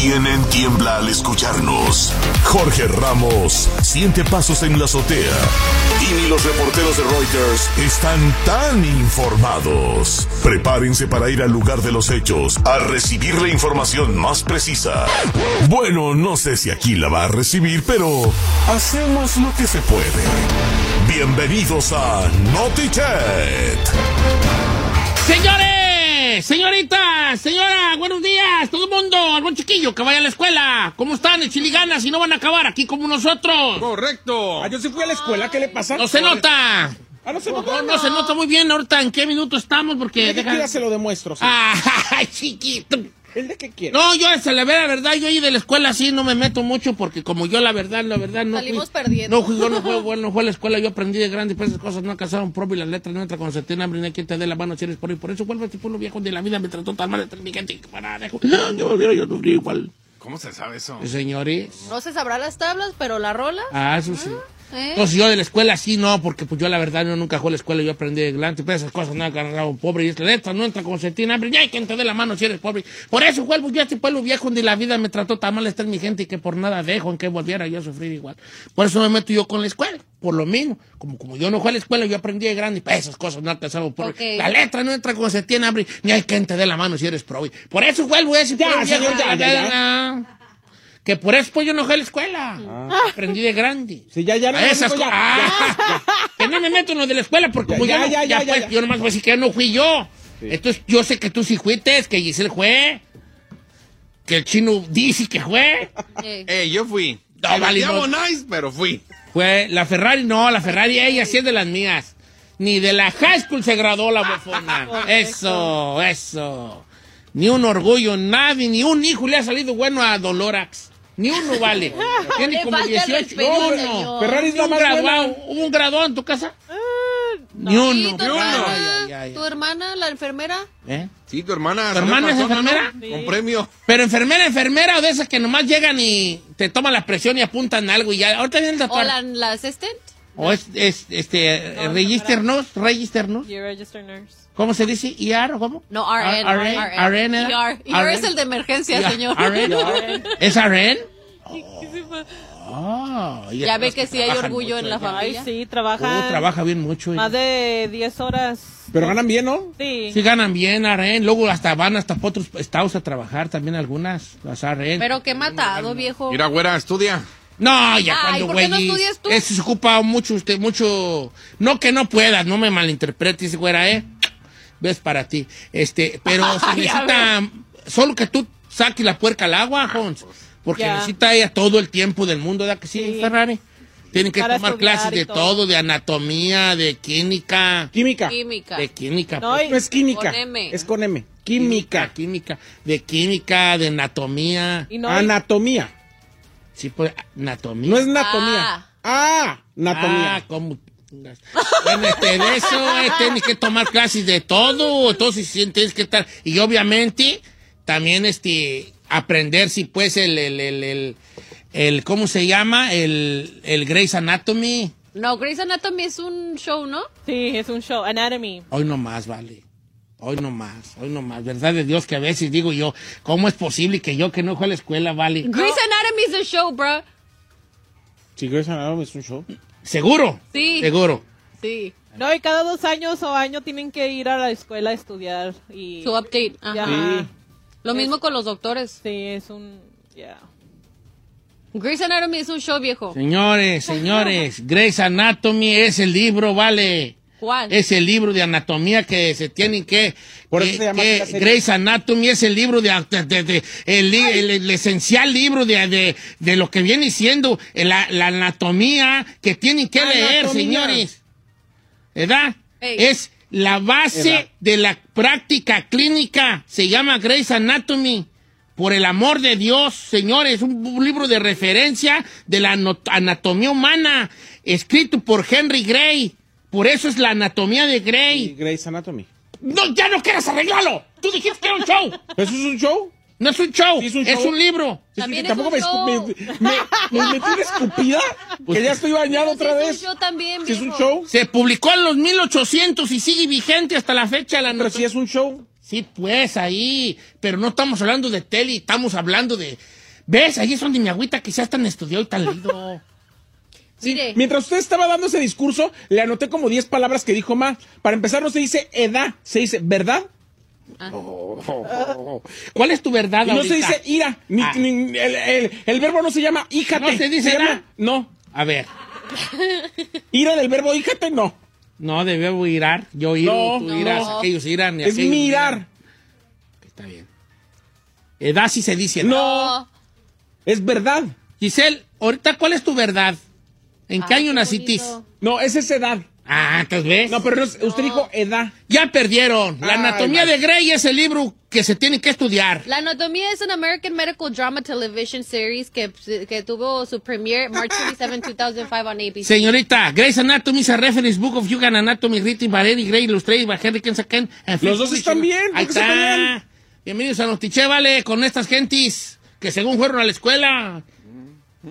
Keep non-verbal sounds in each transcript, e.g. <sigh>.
CNN tiembla al escucharnos. Jorge Ramos siente pasos en la azotea. Y ni los reporteros de Reuters están tan informados. Prepárense para ir al lugar de los hechos a recibir la información más precisa. Bueno, no sé si aquí la va a recibir, pero hacemos lo que se puede. Bienvenidos a Notichet. Señores, señoritas, señora, buenos días, todo el mundo, algún chiquillo que vaya a la escuela. ¿Cómo están? Chiliganas y no van a acabar aquí como nosotros. Correcto. Ah, yo sí fui a la escuela, ¿qué le pasa? No se nota. Ah, no se No, nota. no se nota muy bien ahorita en qué minuto estamos porque... ¿El de qué deja- se lo demuestro? sí. <laughs> Ay, chiquito. ¿El de qué quiere? No, yo, esa, la verdad, la verdad, yo ahí de la escuela sí no me meto mucho porque como yo, la verdad, la verdad, no Salimos fui- perdiendo. No, fui, yo no fue, bueno, fue a la escuela, yo aprendí de grande, pues esas cosas no alcanzaron propio y las letras no entran cuando se tiene hambre, ni hay quien te dé la mano si eres por ahí. Por eso vuelvo a este pueblo viejo de la vida, me trató tan mal este mi gente que para, dejo. Yo volviera, yo sufrí igual. ¿Cómo se sabe eso? Señores. No se sabrá las tablas, pero la rola. Ah, eso sí. ¿Eh? Entonces yo de la escuela sí no, porque pues yo la verdad yo nunca fui a la escuela, yo aprendí de grande, pero esas cosas no agarraba un pobre y es la letra no entra como se tiene hambre, ya hay quien te dé la mano si eres pobre. Por eso vuelvo yo a este pueblo viejo donde la vida me trató tan mal esta es mi gente y que por nada dejo en que volviera yo a sufrir igual. Por eso me meto yo con la escuela, por lo mismo. Como, como yo no fui a la escuela, yo aprendí de grande y pues, esas cosas no alcanzaba un pobre. Ok. La letra no entra como se tiene hambre, ni hay quien te dé la mano si eres pobre. Por eso vuelvo a ese Ya, pueblo viejo ya, donde ya, la vida- Que por eso pues yo no fui a la escuela. Aprendí de grande. Sí, ya, ya, no, A esas cosas. ya, Ah, que no me meto en lo de la escuela porque Ya, como ya, yo, no- ya, ya, pues, ya. yo nomás voy a decir que no fui yo. Entonces yo sé que tú sí fuiste, que Giselle fue, que el chino dice que fue. Eh, Eh, yo fui. No, Me vale, llamo no. nice, pero fui. Fue la Ferrari, no, la Ferrari ella sí es de las mías. Ni de la high school se graduó la bofona. <laughs> Eso, eso. Ni un orgullo, nadie, ni un hijo le ha salido bueno a Dolorax. Ni uno vale. <laughs> Tiene Le como falta el 18. respeto, Ni uno. señor. Ferrari es Ni la más graduado. ¿Hubo un graduado en tu casa? Ni ¿y uno. tu Ay, hermana? ay, ay, ¿Tu hermana, la enfermera? ¿Eh? Sí, tu hermana. ¿Tu hermana es ¿no? enfermera? Con premio. Pero enfermera, enfermera o de esas que nomás llegan y te toman la presión y apuntan algo y ya. Ahorita viene el ¿O doctor. la, la assistant? O es, es este, eh, register nurse, register nurse. Registered nurse. ¿Cómo se dice? ¿IR o cómo? No, RN. R- RN, ¿eh? ER. ER es el de emergencia, señor. RN. <laughs> ¿Es RN? Y Ya ve los que sí hay orgullo mucho en la. Ay, familia. sí, Oh, trabaja trabaja bien mucho. más de 10 horas. Pero ganan bien, ¿no? Sí. Sí ganan bien RN, luego hasta van hasta otros estados a trabajar también algunas, las RN. Pero qué matado, viejo. Mira, güera, estudia. No, ya Ay, cuando ¿por qué no güey. estudias tú? Eso se ocupa mucho, usted, mucho. No que no puedas, no me malinterpretes, güera, ¿eh? Ves para ti. Este, pero <laughs> se necesita. Solo que tú saques la puerca al agua, Jones. Porque Ya. necesita ella todo el tiempo del mundo, ¿verdad que sí, Sí. Ferrari? Tienen que Para tomar clases de todo. todo, de anatomía, de química. Química. Química. De química. No, pues. No es química. Con M. Es con M. química, Química. química. De química, de anatomía. Y no, Anatomía. Sí, pues, anatomía. No es anatomía. Ah, anatomía. Ah, ¿cómo? Bueno, este, de eso eh, tienes que tomar clases de todo, entonces sí, tienes que estar, y obviamente también este, aprender si pues el, el, el, el, el- ¿cómo se llama? El, el Grey's Anatomy. No, Grey's Anatomy es un show, ¿no? sí, es un show. Anatomy. Hoy no más, vale. Hoy no más, hoy no más. Verdad de Dios que a veces digo yo, ¿cómo es posible que yo que no fui a la escuela, vale? Grey's Anatomy es un show, bro. Sí, Grey's Anatomy es un show. ¿Seguro? Sí. Seguro. Sí. No, y cada dos años o año tienen que ir a la escuela a estudiar. Y, Su update. Ajá. Ajá. Sí. Lo mismo con los doctores. Sí, es un. Yeah. Grey's Anatomy es un show, viejo. Señores, <laughs> señores, Grey's Anatomy es el libro, vale. ¿Cuál? Es el libro de anatomía que se tienen que. Por eso que- se llama que. Grey's Anatomy es el libro de. de- de- de- el, li- el- el esencial libro de, de- de lo que viene siendo la, la anatomía que tienen que leer, señores. ¿Verdad? Ey. Es la base de la práctica clínica. Se llama Grey's Anatomy. Por el amor de Dios, señores, un, libro de referencia de la anatomía humana, escrito por Henry Gray. Por eso es la anatomía de Y Gray. Grey's Anatomy. No, ya no quieras arreglarlo. Tú dijiste que era un show. ¿Pero eso es un show? No es un show, Sí, es, es un libro. Sí, También sí, es tampoco un me, show. me, me, me metí una escupida que ya estoy bañado otra Sí, vez. Es un show también, Si es un show, Se publicó en los 1800 y sigue vigente hasta la fecha. La pero si es un show. Sí, pues ahí. Pero no estamos hablando de tele, estamos hablando de. ¿Ves? Ahí es donde mi agüita quizás tan estudiado y tan leído. <laughs> Mire, Mientras usted estaba dando ese discurso, le anoté como 10 palabras que dijo mal. Para empezar, no se dice edad, se dice verdad. <laughs> ¿Cuál es tu verdad Y no se dice ira. Ni, Ah. ni- el, el- el verbo no se llama híjate. ¿No se dice llama- edad? No. A ver. <laughs> Ira del verbo híjate, no. No, debo irar. Yo iro, No, tú irás, no. aquellos irán. y Es aquellos mirar. Está bien. Edad sí se dice. No. no. Es verdad. Giselle, ahorita, ¿cuál es tu verdad? ¿En qué año qué bonito. No, esa es edad. Ah, entonces ves. No, pero no usted dijo edad. Ya perdieron. La Ay, anatomía de Grey es el libro que se tiene que estudiar. La Anatomía es un American Medical Drama Television Series que, que tuvo su premiere March 27, 2005 on ABC. Señorita, Grey's Anatomy is a reference book of Human Anatomy written by Eddie Gray, illustrated by Henry Kensaken. Los dos están bien, ¿por Ahí está. Bienvenidos a Notiche, vale, con estas gentis que según fueron a la escuela.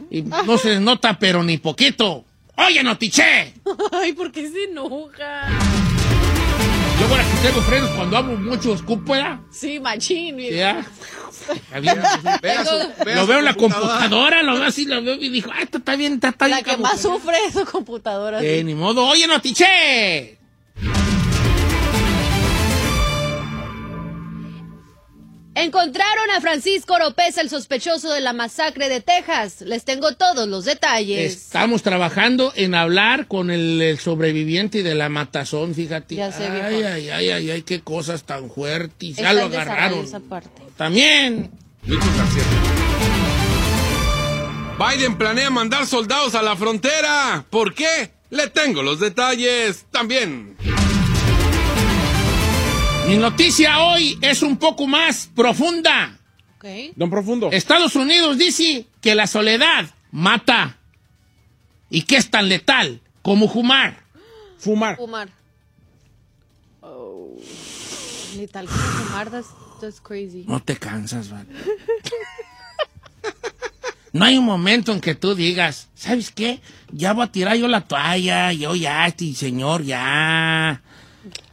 Y no se les nota, pero ni poquito. Oye, Notiche. <laughs> Ay, ¿por qué se enoja? Yo ahora que tengo frenos cuando hablo mucho, escupo. Sí, machín. ¿Ya? <laughs> Bien. Vea Lo veo en la computadora, lo veo así, lo veo y dijo, ah, esto está bien, está, está La bien. que cabrón". más sufre es su computadora. Eh, ni modo. Oye, Notiche. Encontraron a Francisco Oropesa, el sospechoso de la masacre de Texas. Les tengo todos los detalles. Estamos trabajando en hablar con el, el sobreviviente de la matazón, fíjate. Ya sé, ay, viejo. ay, ay, ay, ay, qué cosas tan fuertes. Ya lo agarraron. esa parte. También. Biden planea mandar soldados a la frontera. ¿Por qué? Le tengo los detalles también. Mi noticia hoy es un poco más profunda. Ok. Don Profundo. Estados Unidos dice que la soledad mata y que es tan letal como fumar. Fumar. Fumar. Oh. Letal como fumar, that's, that's crazy. No te cansas, vale. No hay un momento en que tú digas, ¿sabes qué? Ya voy a tirar yo la toalla, yo ya, este señor, ya.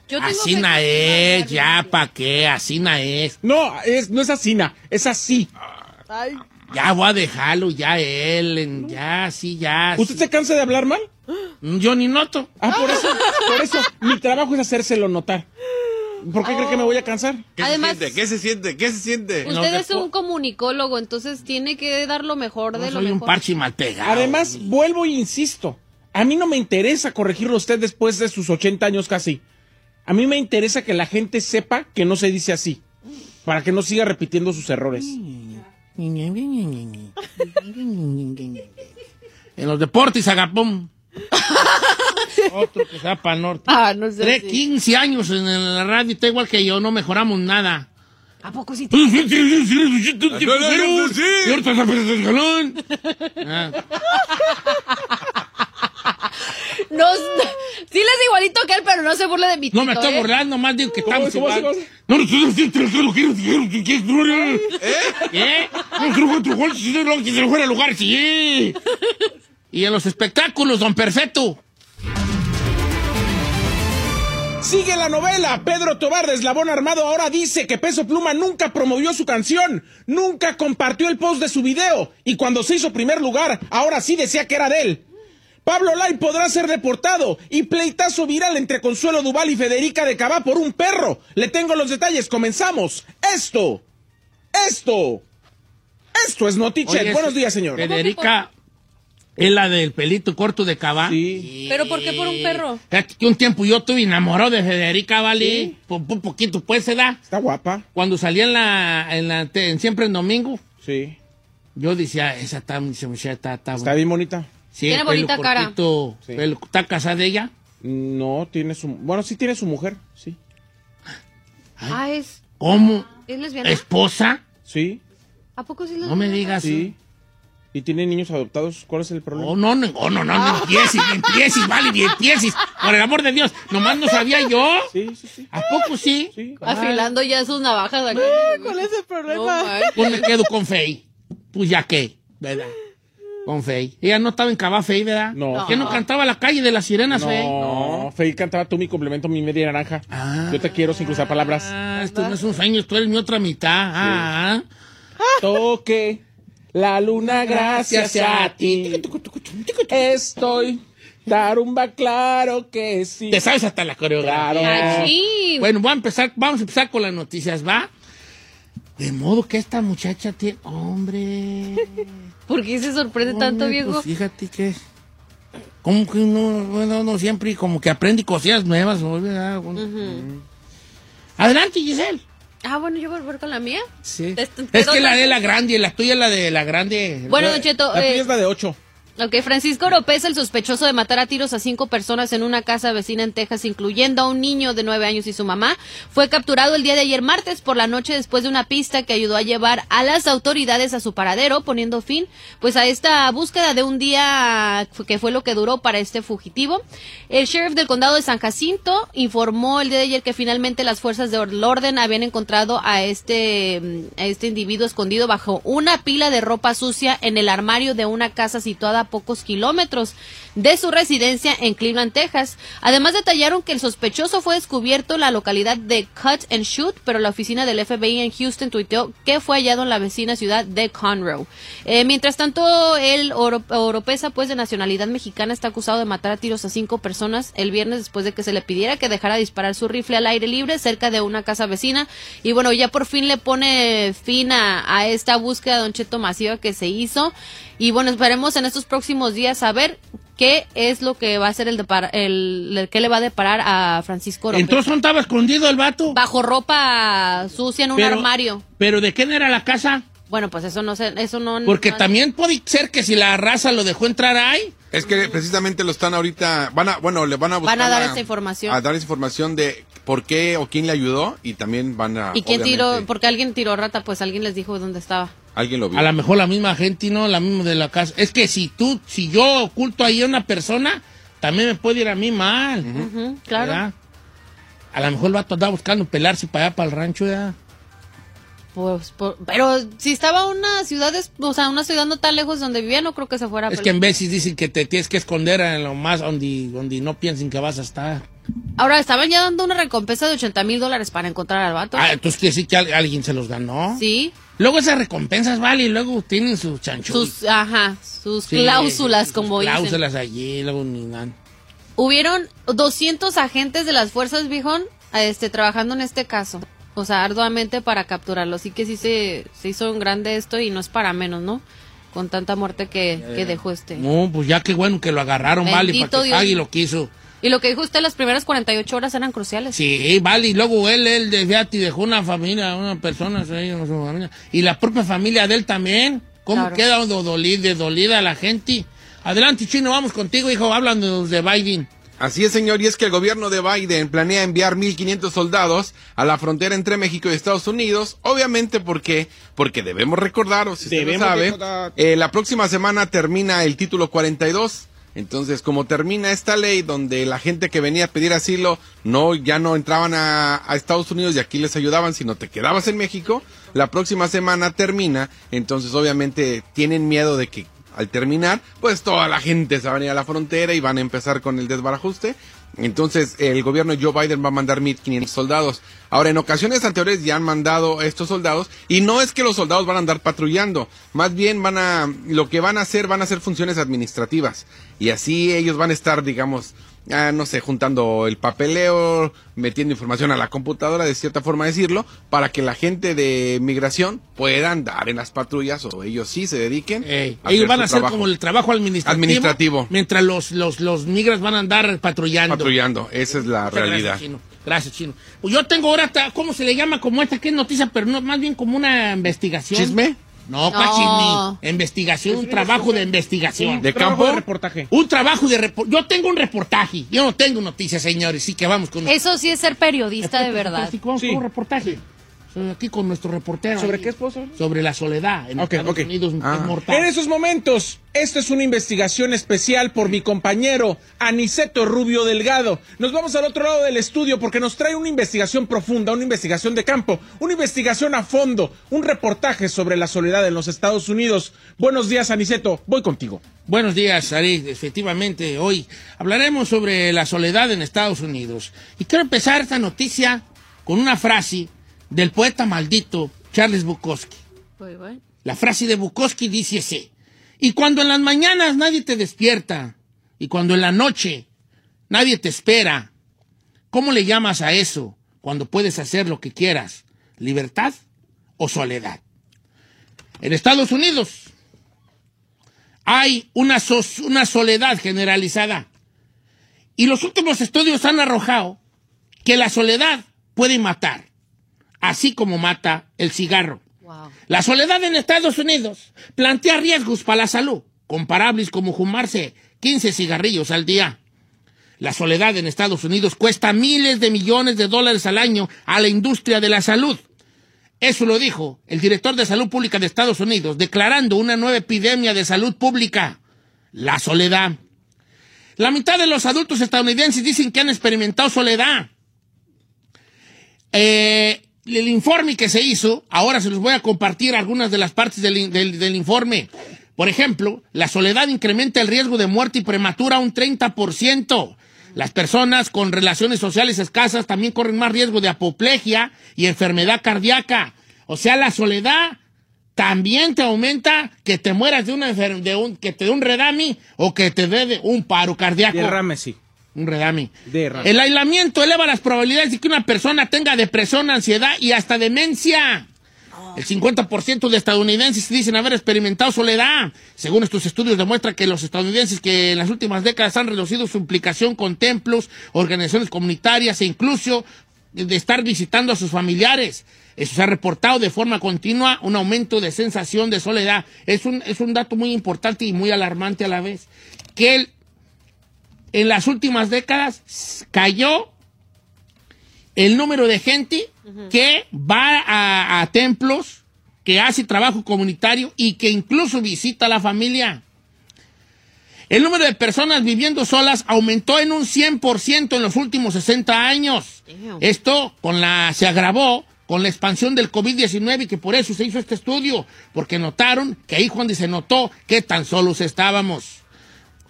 Yo tengo Así que na es, ya. ¿pa' qué? Así na es. No, es, no es así, na, es así. Ay. Ya voy a dejarlo, ya él, en- ya, sí, ya. ¿Usted se cansa de hablar mal? sí. Yo ni noto. Ah, por eso, por eso, mi trabajo es hacérselo notar. ¿Por qué cree que me voy a cansar? ¿Qué Además- se siente? ¿Qué se siente? ¿Qué se siente? No, Usted es después- un comunicólogo, entonces tiene que dar lo mejor de No lo soy un mejor. parche mal pegado. Además, vuelvo e insisto, a mí no me interesa corregirlo a usted después de sus 80 años casi. A mí me interesa que la gente sepa que no se dice así, para que no siga repitiendo sus errores. <laughs> En los deportes, Agapón. <laughs> Otro que sea para norte. Ah, no sé. Tres, si- 15 años en la radio, está igual que yo, no mejoramos nada. ¿A poco sí te... <laughs> Ah, No, sí les es igualito que él, pero no se burle de mi No me tito, estoy ¿eh? burlando, más digo que ¿Cómo estamos es? ¿Cómo igual. ¿Cómo? No, no, no, ¿Eh? Lugar, sí. Y en los espectáculos, don Perfecto. Sigue la novela. Pedro Tobar de Eslabón Armado ahora dice que Peso Pluma nunca promovió su canción, nunca compartió el post de su video y cuando se hizo primer lugar, ahora sí decía que era de él. Pablo Lai podrá ser deportado y pleitazo viral entre Consuelo Duval y Federica de Cabá por un perro. Le tengo los detalles, comenzamos. Esto, esto, esto es Notichet. Buenos días, señor. Federica es la del pelito corto de Cabá. Sí. ¿Pero por qué por un perro? Que un tiempo yo estuve enamorado de Federica, ¿vale? Por un poquito, pues, se da. Está guapa. Cuando salía en la, en la, te- en Siempre en Domingo, Sí. yo decía, esa está, esa está, está, Está bien bonita. Sí, Tiene bonita cara. cortito, Sí. pelo- ¿Está casada ella? No, tiene su... Bueno, sí tiene su mujer, sí. Ah, es... ¿Cómo? ¿Es lesbiana? ¿Esposa? Sí, ¿A poco sí es No me digas. sí. Y tiene niños adoptados. ¿Cuál es el problema? Oh, no, no, oh, no, no, no empieces, ni empieces, vale, ni empieces. Por el amor de Dios, nomás no sabía yo. Sí, sí, sí. ¿A poco sí? Sí. Afilando ya sus navajas aquí. ¿Cuál es el No, problema? Pues me quedo con Fey. Pues ya qué, ¿verdad? Con Fey. Ella no estaba en Cava Fey, ¿verdad? No. ¿Que no cantaba la calle de las sirenas, Fey? No, Fey cantaba tú mi complemento, mi media naranja. Ah. Yo te quiero sin cruzar palabras. Ah, esto no es un sueño, tú eres mi otra mitad. Ah, Toque la luna gracias a ti. Estoy tarumba, claro que sí. Te sabes hasta la coreografía. Claro. Bueno, voy a empezar, vamos a empezar con las noticias, ¿va? De modo que esta muchacha tiene... Hombre... <laughs> ¿Por qué se sorprende tanto, hombre, viejo? Pues fíjate que... Como que no, bueno, no siempre como que aprende cosillas nuevas, ¿no? ¿verdad? Bueno. Adelante, Giselle. Ah, bueno, yo voy a volver con la mía. Sí. Este- Es ¿qué que la de la grande, la tuya es la de la grande. Bueno, Cheto, La eh, tuya es la de 8. Ok, Francisco Oropesa, el sospechoso de matar a tiros a cinco personas en una casa vecina en Texas, incluyendo a un niño de nueve años y su mamá, fue capturado el día de ayer martes por la noche después de una pista que ayudó a llevar a las autoridades a su paradero, poniendo fin pues a esta búsqueda de un día que fue lo que duró para este fugitivo. El sheriff del condado de San Jacinto informó el día de ayer que finalmente las fuerzas del orden habían encontrado a este, a este individuo escondido bajo una pila de ropa sucia en el armario de una casa situada pocos kilómetros de su residencia en Cleveland, Texas. Además detallaron que el sospechoso fue descubierto en la localidad de Cut and Shoot, pero la oficina del FBI en Houston tuiteó que fue hallado en la vecina ciudad de Conroe. Eh, mientras tanto, el Oro- Oropesa, pues de nacionalidad mexicana, está acusado de matar a tiros a cinco personas el viernes después de que se le pidiera que dejara disparar su rifle al aire libre cerca de una casa vecina. Y bueno, ya por fin le pone fin a, a esta búsqueda de Don Cheto masiva que se hizo. Y bueno, esperemos en estos próximos días saber qué es lo que va a ser el, depar- el, el- qué le va a deparar a Francisco Oropesa. Entonces, ¿dónde estaba escondido el vato? Bajo ropa sucia en un Pero- armario. ¿Pero de quién era la casa? Bueno, pues eso no sé, eso no. Porque no- también puede ser que si la raza lo dejó entrar ahí, Es que precisamente lo están ahorita, van a, bueno, le van a buscar Van a dar esta información. A dar esa información de por qué o quién le ayudó y también van a. ¿Y quién obviamente, tiró? Porque alguien tiró rata, pues alguien les dijo dónde estaba. Alguien lo vio. a lo mejor la misma gente, ¿no? La misma de la casa. Es que si tú, si yo oculto ahí a una persona, también me puede ir a mí mal. Ujú, claro. ¿verdad? A lo mejor el vato andaba buscando pelarse para allá, para el rancho, ¿verdad? Pues, por- pero si estaba una ciudad, es- o sea, una ciudad no tan lejos de donde vivía, no creo que se fuera. a Es que en veces dicen que te tienes que esconder en lo más donde, donde no piensen que vas a estar. Ahora, estaban ya dando una recompensa de 80 mil dólares para encontrar al vato. Ah, entonces quiere decir que al- alguien se los ganó. Sí, Luego esas recompensas, vale, y luego tienen sus chanchos. sus, ajá, sus cláusulas, como dicen. Cláusulas allí, luego ni nada. Hubieron 200 agentes de las fuerzas Bijón este, trabajando en este caso. O sea, arduamente para capturarlo. Así que sí se, se hizo un grande esto y no es para menos, ¿no? Con tanta muerte que, que dejó este. No, pues ya qué bueno que lo agarraron, vale, Bendito para que Dios. pague lo que hizo. Y lo que dijo usted, las primeras 48 horas eran cruciales. Sí, vale, y luego él, él, de- fíjate, dejó una familia, una persona, familia, y la propia familia de él también. ¿Cómo Claro. queda do- doli- de dolida la gente? Adelante, Chino, vamos contigo, hijo, hablan de Biden. Así es, señor, y es que el gobierno de Biden planea enviar 1.500 soldados a la frontera entre México y Estados Unidos, obviamente porque porque debemos recordar, o si usted Debemos no sabe, eh, la próxima semana termina el título 42. Entonces, como termina esta ley donde la gente que venía a pedir asilo no ya no entraban a, Estados Unidos y aquí les ayudaban, sino te quedabas en México, la próxima semana termina, entonces obviamente tienen miedo de que al terminar, pues toda la gente se va a venir a la frontera y van a empezar con el desbarajuste. Entonces, el gobierno de Joe Biden va a mandar 1.500 soldados. Ahora, en ocasiones anteriores ya han mandado estos soldados y no es que los soldados van a andar patrullando, más bien van a, lo que van a hacer, van a hacer funciones administrativas. Y así ellos van a estar, digamos, ah, no sé, juntando el papeleo, metiendo información a la computadora, de cierta forma decirlo, para que la gente de migración pueda andar en las patrullas o ellos sí se dediquen. Ey, a ellos hacer van a hacer trabajo. como el trabajo administrativo. Administrativo. Mientras los, los, los migras van a andar patrullando. patrullando. Esa es la Muchas realidad. Gracias, Chino. Gracias, Chino. Pues yo tengo ahora, ¿cómo se le llama? Como esta que es noticia, pero no, más bien como una investigación. ¿Chisme? No, No. cachini. Investigación, un trabajo de investigación. ¿De campo? de reportaje. Un trabajo de reportaje. Yo tengo un reportaje. Yo no tengo noticias, señores. Sí que vamos con Eso sí es ser periodista de verdad. Vamos Sí. con un reportaje. Soy aquí con nuestro reportero. ¿Sobre ahí. qué, esposo? Sobre la soledad. En Ok, Estados. Unidos Ah. es mortal. En esos momentos, esta es una investigación especial por mi compañero Aniceto Rubio Delgado. Nos vamos al otro lado del estudio porque nos trae una investigación profunda, una investigación de campo, una investigación a fondo, un reportaje sobre la soledad en los Estados Unidos. Buenos días, Aniceto. Voy contigo. Buenos días, Ari. Efectivamente, hoy hablaremos sobre la soledad en Estados Unidos. Y quiero empezar esta noticia con una frase del poeta maldito Charles Bukowski. Muy bueno. La frase de Bukowski dice así. Y cuando en las mañanas nadie te despierta, y cuando en la noche nadie te espera, ¿cómo le llamas a eso cuando puedes hacer lo que quieras? ¿Libertad o soledad? En Estados Unidos hay una, sos- una soledad generalizada. Y los últimos estudios han arrojado que la soledad puede matar, así como mata el cigarro. Wow. La soledad en Estados Unidos plantea riesgos para la salud, comparables como fumarse 15 cigarrillos al día. La soledad en Estados Unidos cuesta miles de millones de dólares al año a la industria de la salud. Eso lo dijo el director de Salud Pública de Estados Unidos, declarando una nueva epidemia de salud pública, la soledad. La mitad de los adultos estadounidenses dicen que han experimentado soledad. Eh, el informe que se hizo, ahora se los voy a compartir algunas de las partes del, del- informe. Por ejemplo, la soledad incrementa el riesgo de muerte prematura un 30%. Las personas con relaciones sociales escasas también corren más riesgo de apoplejia y enfermedad cardíaca. O sea, la soledad también te aumenta que te mueras de una de un, que te dé un redami o que te dé un paro cardíaco. Derrame, sí. Un redami. Derrame. El aislamiento eleva las probabilidades de que una persona tenga depresión, ansiedad y hasta demencia. El 50% de estadounidenses dicen haber experimentado soledad. Según estos estudios demuestra que los estadounidenses que en las últimas décadas han reducido su implicación con templos, organizaciones comunitarias e incluso de estar visitando a sus familiares. Eso se ha reportado de forma continua un aumento de sensación de soledad. Es un, es un dato muy importante y muy alarmante a la vez. Que el, en las últimas décadas cayó el número de gente que va a, a templos, que hace trabajo comunitario y que incluso visita a la familia. El número de personas viviendo solas aumentó en un 100% en los últimos 60 años. Damn. Esto con la, se agravó con la expansión del COVID-19 y que por eso se hizo este estudio, porque notaron que ahí Juan se notó que tan solos estábamos.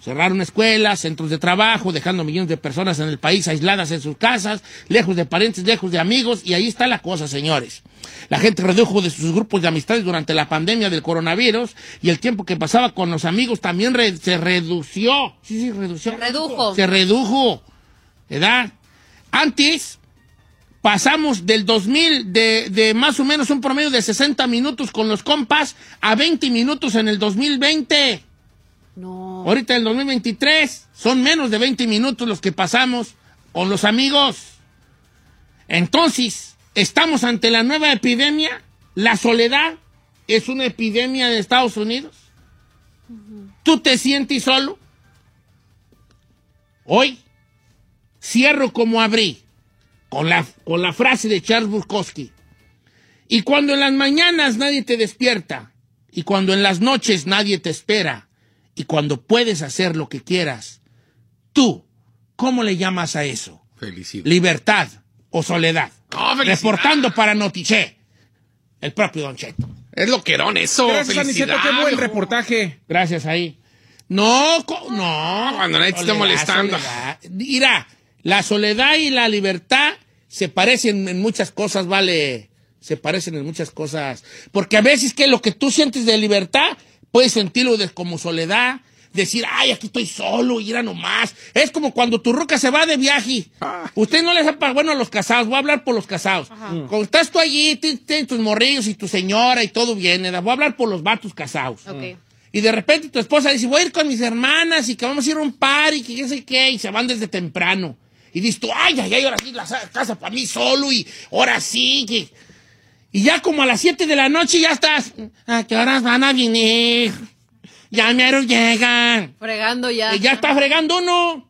Cerraron escuelas, centros de trabajo, dejando millones de personas en el país aisladas en sus casas, lejos de parientes, lejos de amigos, y ahí está la cosa, señores. La gente redujo de sus grupos de amistades durante la pandemia del coronavirus y el tiempo que pasaba con los amigos también re- se redució. Sí, sí, redució. Redujo. Se redujo. ¿Verdad? Antes pasamos del 2000 de, de más o menos un promedio de 60 minutos con los compas a 20 minutos en el 2020. No. Ahorita en el 2023 son menos de 20 minutos los que pasamos con los amigos. Entonces, estamos ante la nueva epidemia. La soledad es una epidemia de Estados Unidos. ¿Tú te sientes solo? Hoy cierro como abrí con la, con la frase de Charles Bukowski. Y cuando en las mañanas nadie te despierta, y cuando en las noches nadie te espera, y cuando puedes hacer lo que quieras, tú, ¿cómo le llamas a eso? Felicidad. ¿Libertad o soledad? Felicidad. Reportando para Notiché, el propio Don Cheto. Es loquerón eso. Gracias, Aniceto. Qué buen reportaje. Gracias ahí. No, no. Cuando nadie te molestando. soledad. Mira, la soledad y la libertad se parecen en muchas cosas, vale. Se parecen en muchas cosas. Porque a veces que lo que tú sientes de libertad, puedes sentirlo de- como soledad. Decir, ay, aquí estoy solo, y ir a nomás. Es como cuando tu ruca se va de viaje. Usted no ha pagado, bueno, a los casados, voy a hablar por los casados. Cuando estás tú allí, ti- tienes tus morrillos y tu señora y todo viene, voy a hablar por los vatos casados. Ok. Y de repente tu esposa dice, voy a ir con mis hermanas y que vamos a ir a un par y que qué sé qué, y se van desde temprano. Y dices tú, ay, ay, ay, ahora sí, la sa- casa para mí solo y ahora sí. que-". Y ya como a las 7 de la noche ya estás, ¿a qué horas van a venir? Ya mero llegan. Fregando ya. Y ya está fregando uno.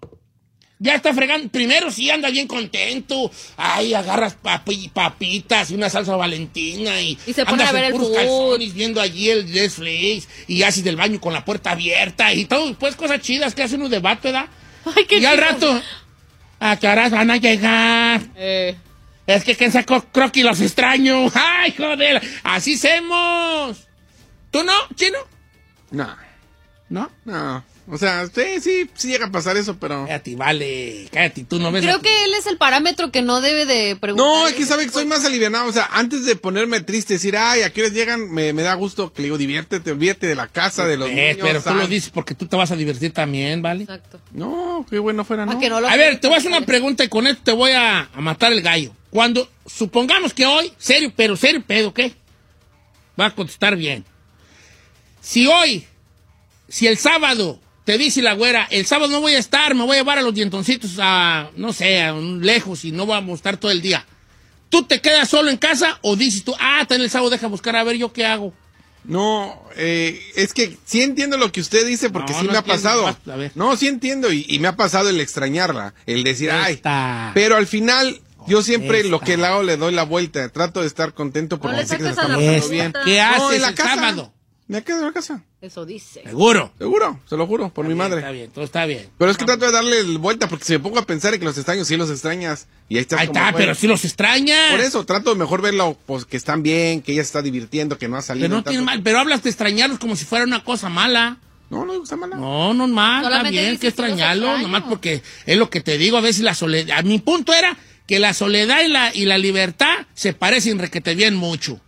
Ya está fregando. Primero sí anda bien contento. Ay, agarras papi- papitas y una salsa valentina y, Y se pone andas a ver en el puros calzones viendo allí el Netflix y haces del baño con la puerta abierta y todo, pues cosas chidas que hace uno debate, ¿verdad? Ay, qué y al chido. rato, ¿a qué horas van a llegar? Eh, Es que quien sacó croqui los extraño. <laughs> ¡Ay, joder! Así hacemos. ¿Tú no, chino? No, ¿No? no. O sea, sí, sí, sí llega a pasar eso, pero... Cállate, vale. Cállate, tú no ves. creo que él es el parámetro que no debe de preguntar. No, es que sabe que soy más alivianado. O sea, antes de ponerme triste, decir, ay, ¿a qué horas llegan? Me, me da gusto que le digo, diviértete, olvídate de la casa, de los Eh, niños. pero tú lo dices porque tú te vas a divertir también, ¿vale? Exacto. No, qué bueno fuera, Pa' ¿no? que no lo A ver, te voy a hacer una pregunta y con esto te voy a, a matar el gallo. Cuando, supongamos que hoy, serio, pero serio, pedo, ¿qué? Va a contestar bien. Si hoy, si el sábado, te dice la güera, el sábado no voy a estar, me voy a llevar a los dientoncitos a, no sé, a un lejos y no vamos a estar todo el día. ¿Tú te quedas solo en casa o dices tú, ah, está en el sábado, deja buscar a ver yo qué hago? No, eh, es que sí entiendo lo que usted dice porque No, sí no me ha pasado. a ver. No, sí entiendo y, y me ha pasado el extrañarla, el decir, ay. Pero al final, yo siempre lo que le hago le doy la vuelta. Trato de estar contento porque No sé que se está pasando bien. ¿Qué No, haces en la el casa. sábado? Me quedo en la casa. Eso dice. Seguro. Seguro, se lo juro, por mi Está madre. bien, todo está bien. Pero es que trato de darle vuelta porque si me pongo a pensar en que los extraños, sí los extrañas. Y ahí estás Ahí como, está, bueno. pero si los extrañas. Por eso, trato de mejor verlo, pues que están bien, que ella se está divirtiendo, que no ha salido. Pero no tiene mal, pero hablas de extrañarlos como si fuera una cosa mala. No, no, está mala. No, no es mal, está bien que extrañarlo, nomás porque es lo que te digo, a veces la soledad. A mi punto era que la soledad y la, y la libertad se parecen requete bien mucho.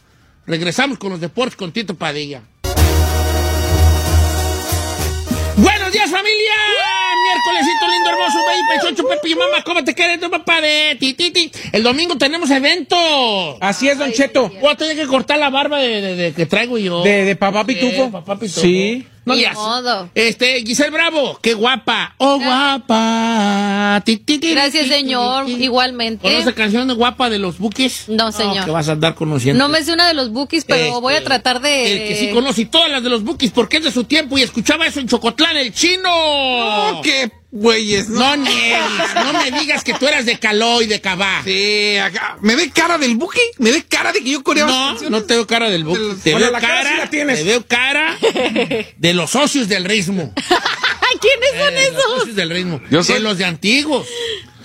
Regresamos con los deportes con Tito Padilla. Buenos días, familia. Miércolesito lindo, hermoso, baby, pechocho, pepi, mamá, ¿cómo te quieres tu papá de ti, ti, ti? El domingo tenemos evento. Así es, Don Cheto. Voy a tener que cortar la barba de, de- de- que traigo yo. De- de papá Pitufo. Papá Pitufo. Sí. No Ni modo. Este, Giselle Bravo, qué guapa. Oh, guapa. Ti, ti, ti, Gracias, señor. Igualmente. ¿Conoce canción de guapa de los buques? No, señor. que vas a andar conociendo. No me sé una de los bookies, pero Este, voy a tratar de. El que sí conoce y todas las de los buques porque es de su tiempo y escuchaba eso en Chocotlán, el chino. No, qué güeyes, No, no. No me digas que tú eras de Caló y de Cabá. Sí, acá. ¿Me ve cara del buque? ¿Me ve cara de que yo coreaba No, canciones? no te veo cara del buque. Te Bueno, veo la cara cara, sí la tienes. te veo cara de los socios del ritmo. <laughs> ¿quiénes son Eh, Los esos? socios del ritmo. Yo soy- De los de antiguos.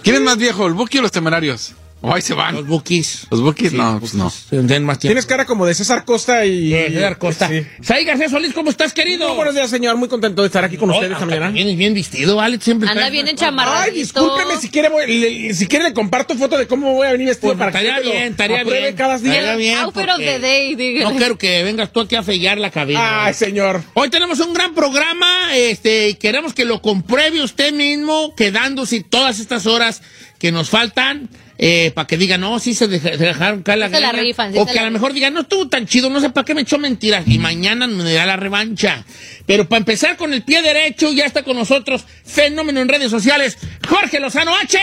¿Quién es más viejo, el buque o los temerarios? Oh, ahí se van. Los bookies. Los Sí, no, pues bookies. no. Tendrán más tiempo. Tienes cara como de César Costa y... Eh, César Costa. Sí. Say García Solís, ¿cómo estás, querido? No, buenos días, señor. Muy contento de estar aquí con Oh, ustedes esta mañana. Vienes bien vestido, ¿vale? Siempre Anda bien una- enchamarrado. Ay, discúlpeme si quiere, voy- le- si quiere le comparto foto de cómo voy a venir vestido Pues, para estaría que lo bien, estaría bien. cada día. Estaría bien, porque the day, dígale. No quiero que vengas tú aquí a fellar la cabina. Ay, señor. Hoy tenemos un gran programa, este, y queremos que lo compruebe usted mismo, quedándose todas estas horas que nos faltan, eh, para que diga, no, sí se, deja- se dejaron caer la Sí se la greña", rifan, sí O se que a lo mejor diga, no estuvo tan chido, no sé para qué me echó mentiras, y mañana me da la revancha. Pero para empezar con el pie derecho, ya está con nosotros, fenómeno en redes sociales, Jorge Lozano H.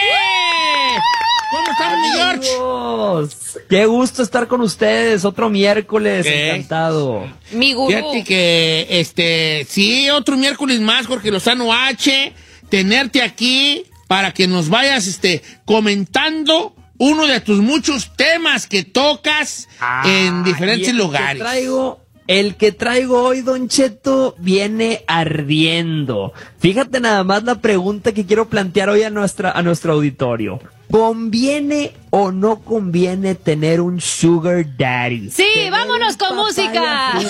¿Cómo estamos, mi George? Qué gusto estar con ustedes. Otro miércoles. ¿Qué? Encantado. Mi gurú. Fíjate que, este, sí, otro miércoles más, Jorge Lozano H, tenerte aquí para que nos vayas, este, comentando uno de tus muchos temas que tocas en Ah, diferentes y el lugares. Que traigo, el que traigo hoy, Don Cheto, viene ardiendo. Fíjate nada más la pregunta que quiero plantear hoy a, nuestra, a nuestro auditorio. ¿Conviene o no conviene tener un sugar daddy? Sí, vámonos con música. Sí,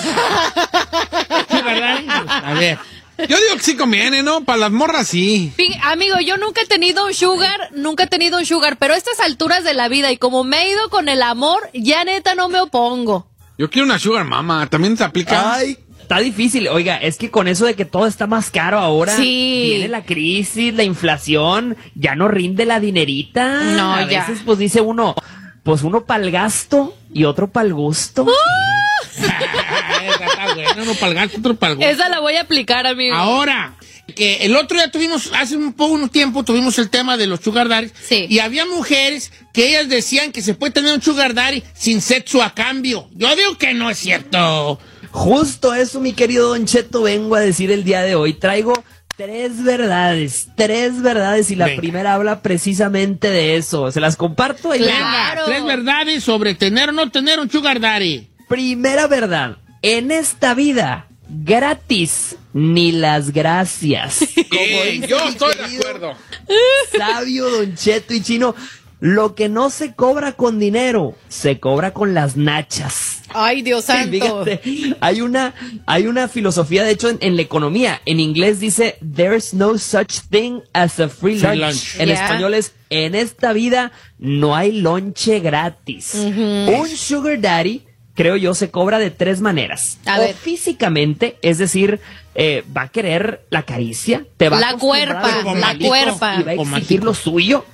<laughs> ¿verdad? A ver. Yo digo que sí conviene, ¿no? Para las morras sí. Amigo, yo nunca he tenido un sugar, nunca he tenido un sugar, pero a estas alturas de la vida y como me he ido con el amor, ya neta no me opongo. Yo quiero una sugar mama. ¿También se aplica? Ay, está difícil. Oiga, es que con eso de que todo está más caro ahora, Sí. viene la crisis, la inflación, ya no rinde la dinerita. No, A ya. veces pues dice uno, pues uno para el gasto y otro para el gusto. Esa <laughs> está buena, uno para el gasto, otro para el gusto. Esa la voy a aplicar, amigo. Ahora, que el otro día tuvimos, hace un poco un tiempo, tuvimos el tema de los sugar daddies. Sí. Y había mujeres que ellas decían que se puede tener un sugar daddy sin sexo a cambio. Yo digo que no es cierto. Justo eso, mi querido Don Cheto, vengo a decir el día de hoy. Traigo Tres verdades, tres verdades y la Venga. primera habla precisamente de eso. Se las comparto y Venga, Claro. tres verdades sobre tener o no tener un sugar daddy. Primera verdad, en esta vida, gratis, ni las gracias. <laughs> Como Eh, yo estoy de acuerdo. Sabio, Don Cheto y Chino, lo que no se cobra con dinero, se cobra con las nachas. Ay, Dios Sí, santo. fíjate, hay una, hay una filosofía, de hecho, en, en la economía. En inglés dice, there's no such thing as a free Free lunch. lunch. En Yeah. español es, en esta vida no hay lonche gratis. Un sugar daddy, creo yo, se cobra de tres maneras. A o ver. físicamente, es decir, eh, va a querer la caricia, te va a La acostumbrar cuerpa, la cuerpa. Y va a exigir lo suyo.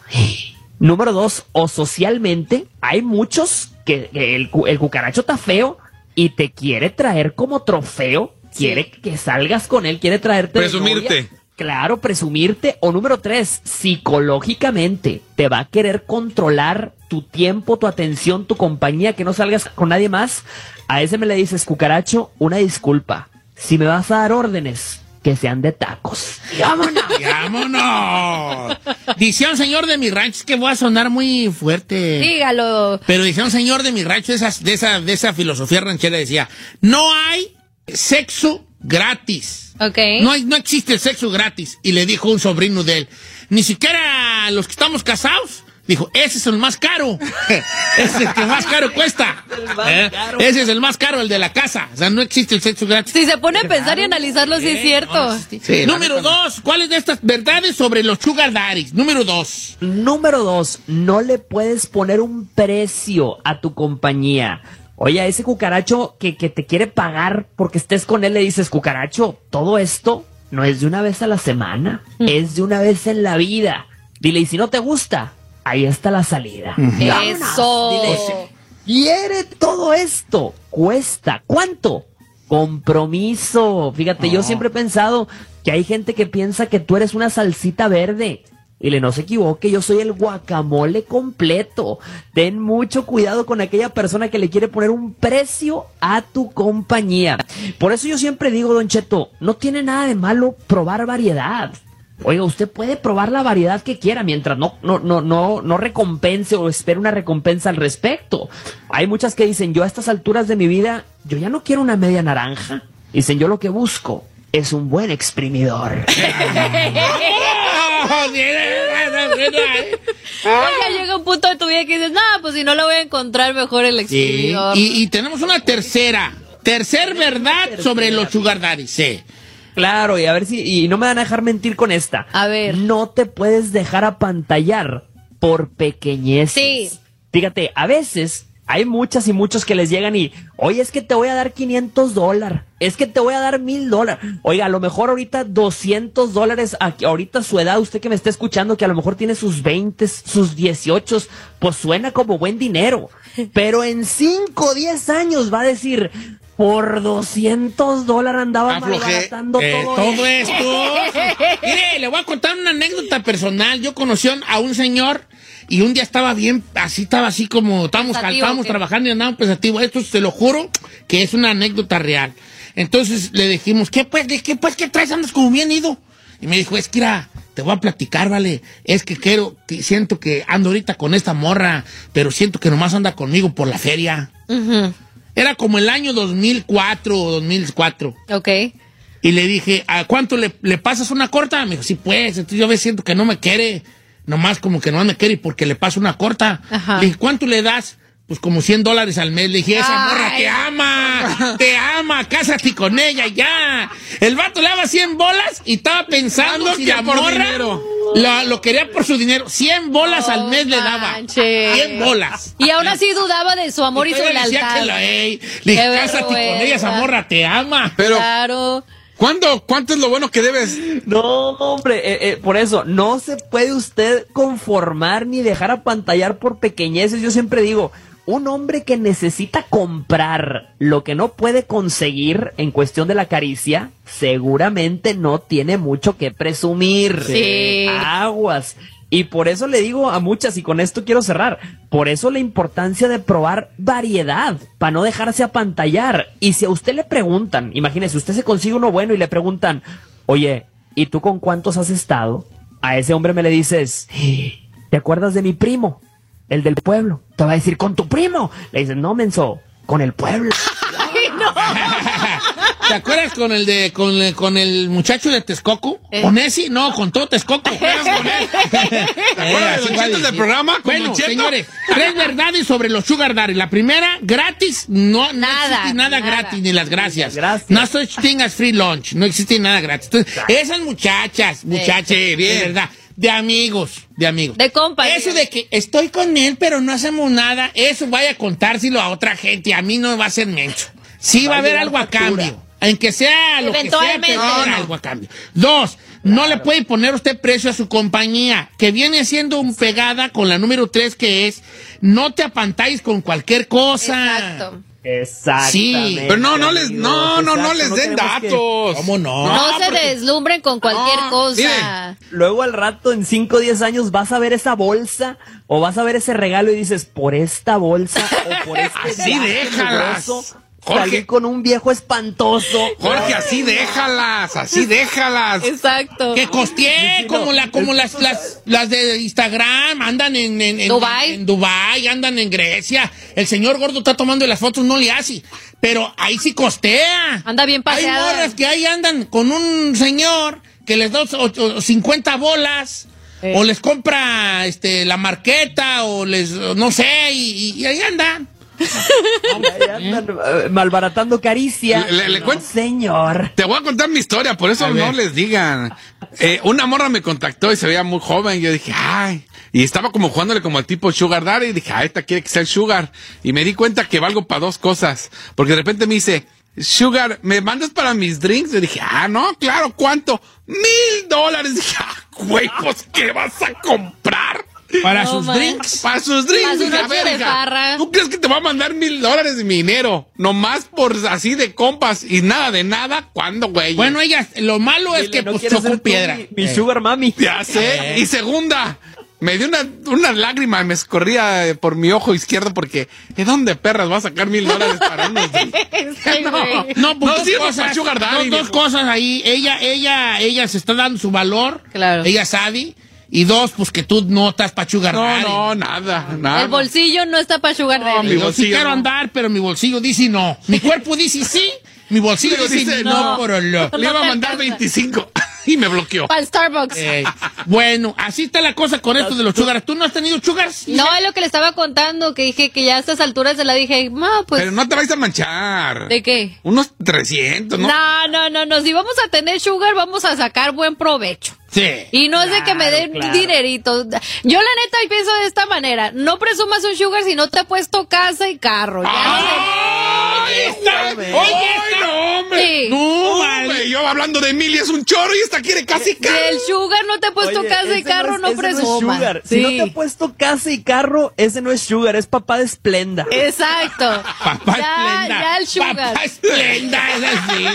Número dos, o socialmente, hay muchos que, que el, cu- el cucaracho está feo y te quiere traer como trofeo, quiere que salgas con él, quiere traerte. de Presumirte. novia. Claro, presumirte. O número tres, psicológicamente, te va a querer controlar tu tiempo, tu atención, tu compañía, que no salgas con nadie más. A ese me le dices, cucaracho, una disculpa. Si me vas a dar órdenes, que sean de tacos. ¡Vámonos! ¡Vámonos! Dice un señor de mi rancho, es que voy a sonar muy fuerte. Dígalo. Pero decía un señor de mi rancho de, esas- de esa, de esa filosofía ranchera, decía, no hay sexo gratis. Ok. No, hay, no existe el sexo gratis. Y le dijo un sobrino de él, ni siquiera los que estamos casados. Dijo, ese es el más caro. <laughs> ese es el que más caro cuesta. El más ¿Eh? caro. Ese es el más caro, el de la casa. O sea, no existe el sexo gratis. Si se pone a pensar y analizarlo, sí es Eh, cierto. no existe. Número dos, ¿cuáles de estas verdades sobre los sugar daddies? Número dos. Número dos, no le puedes poner un precio a tu compañía. Oye, a ese cucaracho que, que te quiere pagar porque estés con él, le dices, cucaracho, todo esto no es de una vez a la semana, es de una vez en la vida. Dile, y si no te gusta, ahí está la salida. Vámonos. Eso. Dile, quiere todo esto, cuesta. ¿Cuánto? Compromiso. Fíjate, yo siempre he pensado que hay gente que piensa que tú eres una salsita verde. Y le no se equivoque, yo soy el guacamole completo. Ten mucho cuidado con aquella persona que le quiere poner un precio a tu compañía. Por eso yo siempre digo, Don Cheto, no tiene nada de malo probar variedad. Oiga, usted puede probar la variedad que quiera mientras no, no, no, no, no recompense o espere una recompensa al respecto. Hay muchas que dicen, yo a estas alturas de mi vida, yo ya no quiero una media naranja. Dicen, yo lo que busco es un buen exprimidor. <laughs> Oiga, llega un punto de tu vida que dices, no, pues si no lo voy a encontrar, mejor el Sí, exprimidor. Y, y tenemos una tercera. Tercer verdad sobre los sugar daddies. Sí. Claro, y a ver si, y no me van a dejar mentir con esta. A ver. No te puedes dejar apantallar por pequeñeces. Sí. Fíjate, a veces hay muchas y muchos que les llegan y, oye, es que te voy a dar 500 dólares, es que te voy a dar mil dólares. Oiga, a lo mejor ahorita 200 dólares, a- ahorita su edad, usted que me está escuchando, que a lo mejor tiene sus 20, sus 18, pues suena como buen dinero. Pero en 5 o 10 años va a decir, por 200 dólares andaba Aflojé. malbaratando Eh, todo, todo esto". esto. Mire, le voy a contar una anécdota personal. Yo conocí a un señor y un día estaba bien, así estaba así como, estábamos, Pensativo, estábamos trabajando y andábamos pensativos. Esto se lo juro que es una anécdota real. Entonces le dijimos, ¿qué pues, qué pues, qué traes? Andas como bien ido. Y me dijo, es que mira, te voy a platicar, vale. Es que quiero, que siento que ando ahorita con esta morra, pero siento que nomás anda conmigo por la feria. Era como el año 2004 o 2004. Ok. Y le dije, ¿a cuánto le, le pasas una corta? Me dijo, sí, pues. Entonces yo veces siento que no me quiere. Nomás como que no me quiere porque le paso una corta. Ajá. Le dije, ¿cuánto le das? Pues como 100 dólares al mes. Le dije, esa Ay. morra te ama, te ama, cásate con ella ya. El vato le daba 100 bolas y estaba pensando Ando si que la por morra lo, lo quería por su dinero. 100 bolas al mes le daba. manches. 100 bolas. Y aún así dudaba de su amor y su Todavía decía lealtad. que la, ey, le dije, cásate con ella, esa morra te ama. Pero, Claro. ¿Cuándo, ¿cuánto es lo bueno que debes? No, hombre, eh, eh, por eso, no se puede usted conformar ni dejar apantallar por pequeñeces. Yo siempre digo, un hombre que necesita comprar lo que no puede conseguir en cuestión de la caricia, seguramente no tiene mucho que presumir. Sí. Aguas. Y por eso le digo a muchas, y con esto quiero cerrar, por eso la importancia de probar variedad, para no dejarse apantallar. Y si a usted le preguntan, imagínese, usted se consigue uno bueno y le preguntan, oye, ¿y tú con cuántos has estado? A ese hombre me le dices, ¿te acuerdas de mi primo? El del pueblo. Te va a decir, ¿con tu primo? Le dices, no, menso, con el pueblo. <laughs> ¿Te acuerdas con el de con, el- con el muchacho de Texcoco? Eh. ¿Con ese? No, con todo Texcoco. <laughs> él. <laughs> ¿Te acuerdas de Don Cheto del programa con Bueno, señores, tres verdades sobre los sugar daddy. La primera, gratis, no, no Nada, existe nada, nada. gratis, ni las gracias. Gracias. No such thing as free lunch. No existe nada gratis. Entonces, esas muchachas, muchachas, de verdad, de amigos, de amigos. De compas. Eso de que estoy con él, pero no hacemos nada, eso vaya a contárselo a otra gente. A mí no va a ser mencho. Sí va, a haber algo a factura. cambio. En que sea lo que sea, pero va a haber No, no. algo a cambio. Dos, no le puede poner usted precio a su compañía, que viene siendo un pegada con la número tres, que es no te apantalles con cualquier cosa. Exacto. Exactamente. Sí. Pero no, no les, no, no, no les no den datos. ¿Cómo no? No, se porque- deslumbren con cualquier No, cosa. Luego al rato, en 5 o 10 años, vas a ver esa bolsa o vas a ver ese regalo y dices, por esta bolsa o por <laughs> este Así déjalas. Jorge. Salí con un viejo espantoso. Jorge, así déjalas, así déjalas. Exacto. Que costeé, como, la, como las, las, las de Instagram, andan en, en, en- Dubái. en Dubái, andan en Grecia. El señor gordo está tomando las fotos, no le hace. Pero ahí sí costea. Anda bien Hay paseada. morras que ahí andan con un señor que les da o- o- 50 bolas. Eh. O les compra este, la marqueta, o les, no sé, y, y ahí andan. Andan, eh, malbaratando caricia. Le- le- le No, cuento- Señor. Te voy a contar mi historia, por eso no les digan. Eh, una morra me contactó y se veía muy joven. Yo dije, ay. Y estaba como jugándole como al tipo Sugar Daddy. Y dije, ah, esta quiere que sea el Sugar. Y me di cuenta que valgo para dos cosas. Porque de repente me dice, Sugar, ¿me mandas para mis drinks? Yo dije, ah, no, claro, ¿cuánto? Mil dólares. <laughs> Dije, ah, güey, pues, ¿qué vas a comprar? Para No, sus man. drinks. Para sus drinks. Para su ver, hija. ¿Tú crees que te va a mandar mil dólares de mi dinero? Nomás por así de compas y nada de nada. ¿Cuándo, güey? Bueno, ella, lo malo es que ¿no pues chocó ser tú piedra. Mi, mi Eh. sugar mami. Ya sé. Y segunda, me dio una, una lágrima, me escorría eh, por mi ojo izquierdo porque ¿de dónde perras va a sacar mil dólares para unos? <laughs> Sí, no. No, pues No dos, cosas, daddy, dos, cosas ahí. Ella, ella, ella se está dando su valor. Claro. Ella sabe. Y dos, pues que tú no estás para sugar No, daddy. no, nada, nada. El bolsillo no está para sugar No, mi Yo sí quiero no. andar, pero mi bolsillo dice no. Mi cuerpo dice sí, mi bolsillo <laughs> dice, dice no, no. por el. <laughs> Le iba a mandar alcanza. 25 <laughs> y me bloqueó. Para Starbucks. Eh, bueno, así está la cosa con esto de los sugars. ¿Tú no has tenido sugars? No, es lo que le estaba contando, que dije que ya a estas alturas se la dije, ma, pues, Pero no te vais a manchar. ¿de qué? Unos 300, ¿no? No, no, no, no, si vamos a tener sugar, vamos a sacar buen provecho. Sí. Y no es de que me den claro. dinerito. Yo la neta pienso de esta manera, no presumas un sugar si no te ha puesto casa y carro. Ya ¡Ay, está! ¡Oye, no, hombre! Sí. <laughs> No, Hombre, yo hablando de Emilia es un chorro y esta quiere casi Si caro. el sugar no te ha puesto Oye, casa y carro, es- no, es presumas. Sí. Si no te ha puesto casa y carro, ese no es sugar, es papá de esplenda. Exacto. Papá ya, Esplenda. ya el sugar. Papá Esplenda, es así.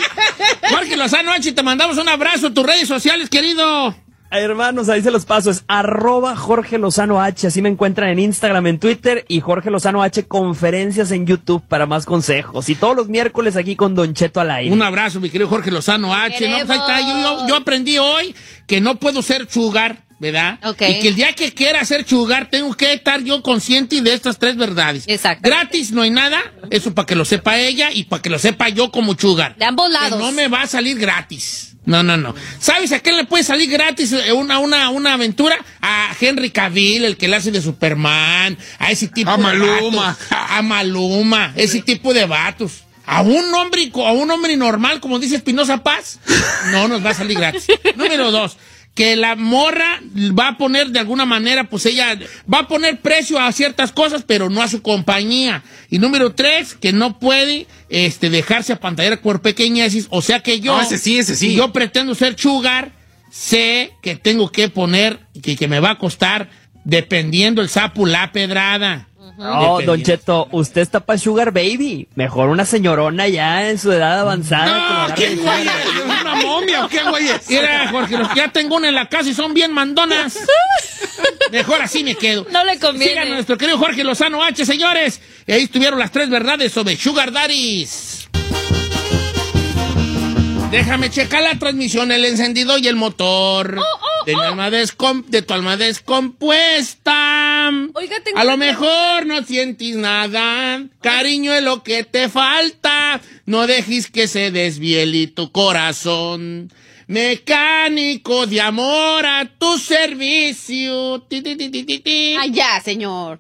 <laughs> Jorge Lozano H, te mandamos un abrazo. Tus redes sociales, querido. Hermanos, ahí se los paso. Es arroba Jorge Lozano H. Así me encuentran en Instagram, en Twitter y Jorge Lozano H conferencias en YouTube para más consejos. Y todos los miércoles aquí con Don Cheto al aire. Un abrazo, mi querido Jorge Lozano H. No, pues ahí está. Yo, yo- yo aprendí hoy que no puedo ser sugar, ¿verdad? Ok. Y que el día que quiera ser sugar, tengo que estar yo consciente de estas tres verdades. Exacto. Gratis no hay nada, eso para que lo sepa ella y para que lo sepa yo como sugar. De ambos Que lados. no me va a salir gratis. No, no, no. ¿Sabes a quién le puede salir gratis eh, una, una, una aventura? A Henry Cavill, el que le hace de Superman, a ese tipo A de Maluma. vatos. A Maluma, ese tipo de vatos. A un hombre, a un hombre normal, como dice Espinosa Paz, no nos va a salir gratis. <laughs> Número dos, que la morra va a poner de alguna manera, pues ella va a poner precio a ciertas cosas, pero no a su compañía. Y número tres, que no puede este, dejarse apantallar por pequeñeces. O sea que yo, No, ese sí, ese sí. si yo pretendo ser sugar, sé que tengo que poner, que, que me va a costar, dependiendo el sapo, la pedrada. No, Don. Cheto, usted está para Sugar Baby. Mejor una señorona ya en su edad avanzada. No, agarre ¿qué de güey momia o qué güey es? <laughs> Mira, Jorge, los que ya tengo una en la casa y son bien mandonas. <laughs> Mejor así me quedo. No le conviene. Sigan a nuestro querido Jorge Lozano H, señores. Y ahí estuvieron las tres verdades sobre Sugar Daddies. Déjame checar la transmisión, el encendido y el motor. Oh, de, mi alma descom- de tu alma descompuesta. Oiga, tengo A lo mejor no sientes nada. Cariño es lo que te falta. No dejes que se desviele tu corazón. Mecánico de amor a tu servicio. Ti. Ah, ya, señor.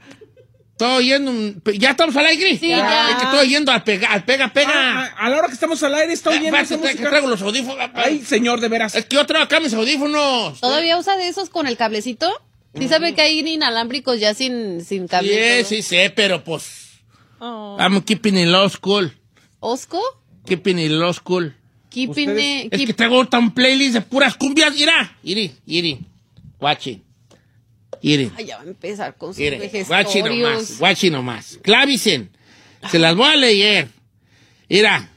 Estoy oyendo un- ¿Ya estamos al aire? Sí, ya. Es que estoy oyendo al pega, al pega, pega. Ah, a, a la hora que estamos al aire traigo los audífonos. Ay, señor, de veras. Es que yo traigo acá mis audífonos. ¿Todavía usa de esos con el cablecito? ¿Sí sabe que hay inalámbricos ya sin, sin cable? Sí, todo? sí sé, pero pues. Oh. I'm keeping it low school. ¿Osco? Keeping it low school. Keeping it- Es que traigo un playlist de puras cumbias. Mira, iri, iri. Watching. Iri. Ay, ya va a empezar con sus. Watching nomás. Watching nomás. Clavicen. Se las voy a leer. Mira.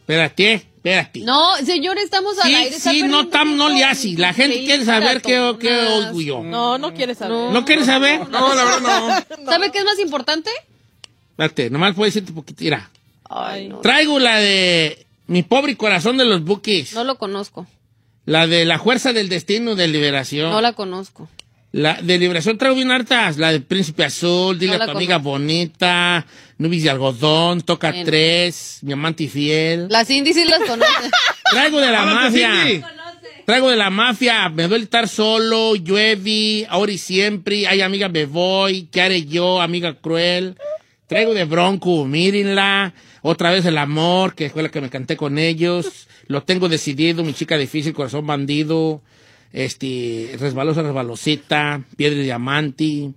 Espérate, espérate. No, señor, estamos al Sí, aire. sí, no, tam, no le haces. La gente quiere saber qué, qué yo. No, no quiere saber. ¿No quieres saber? No, la verdad <laughs> no. ¿Sabe qué es más importante? Espérate, nomás puedo decirte un poquito. Mira. Ay, no. Traigo la de Mi pobre corazón de los bookies. No lo conozco. La de La fuerza del destino de liberación. No la conozco. La de liberación traigo bien hartas. La de Príncipe Azul, Dile No a tu amiga bonita, Nubis de algodón, Toca Bien. tres, Mi amante infiel. Las Cindy sí las conoce. <laughs> Traigo de la mafia. Traigo de la mafia. Me duele estar solo, llueve, ahora y siempre. Ay, amiga, me voy. ¿Qué haré yo, amiga cruel? Traigo de Bronco, mírenla. Otra vez el amor, que fue la que me canté con ellos. Lo tengo decidido, mi chica difícil, corazón bandido. Este, resbalosa, resbalosita, piedra de diamante.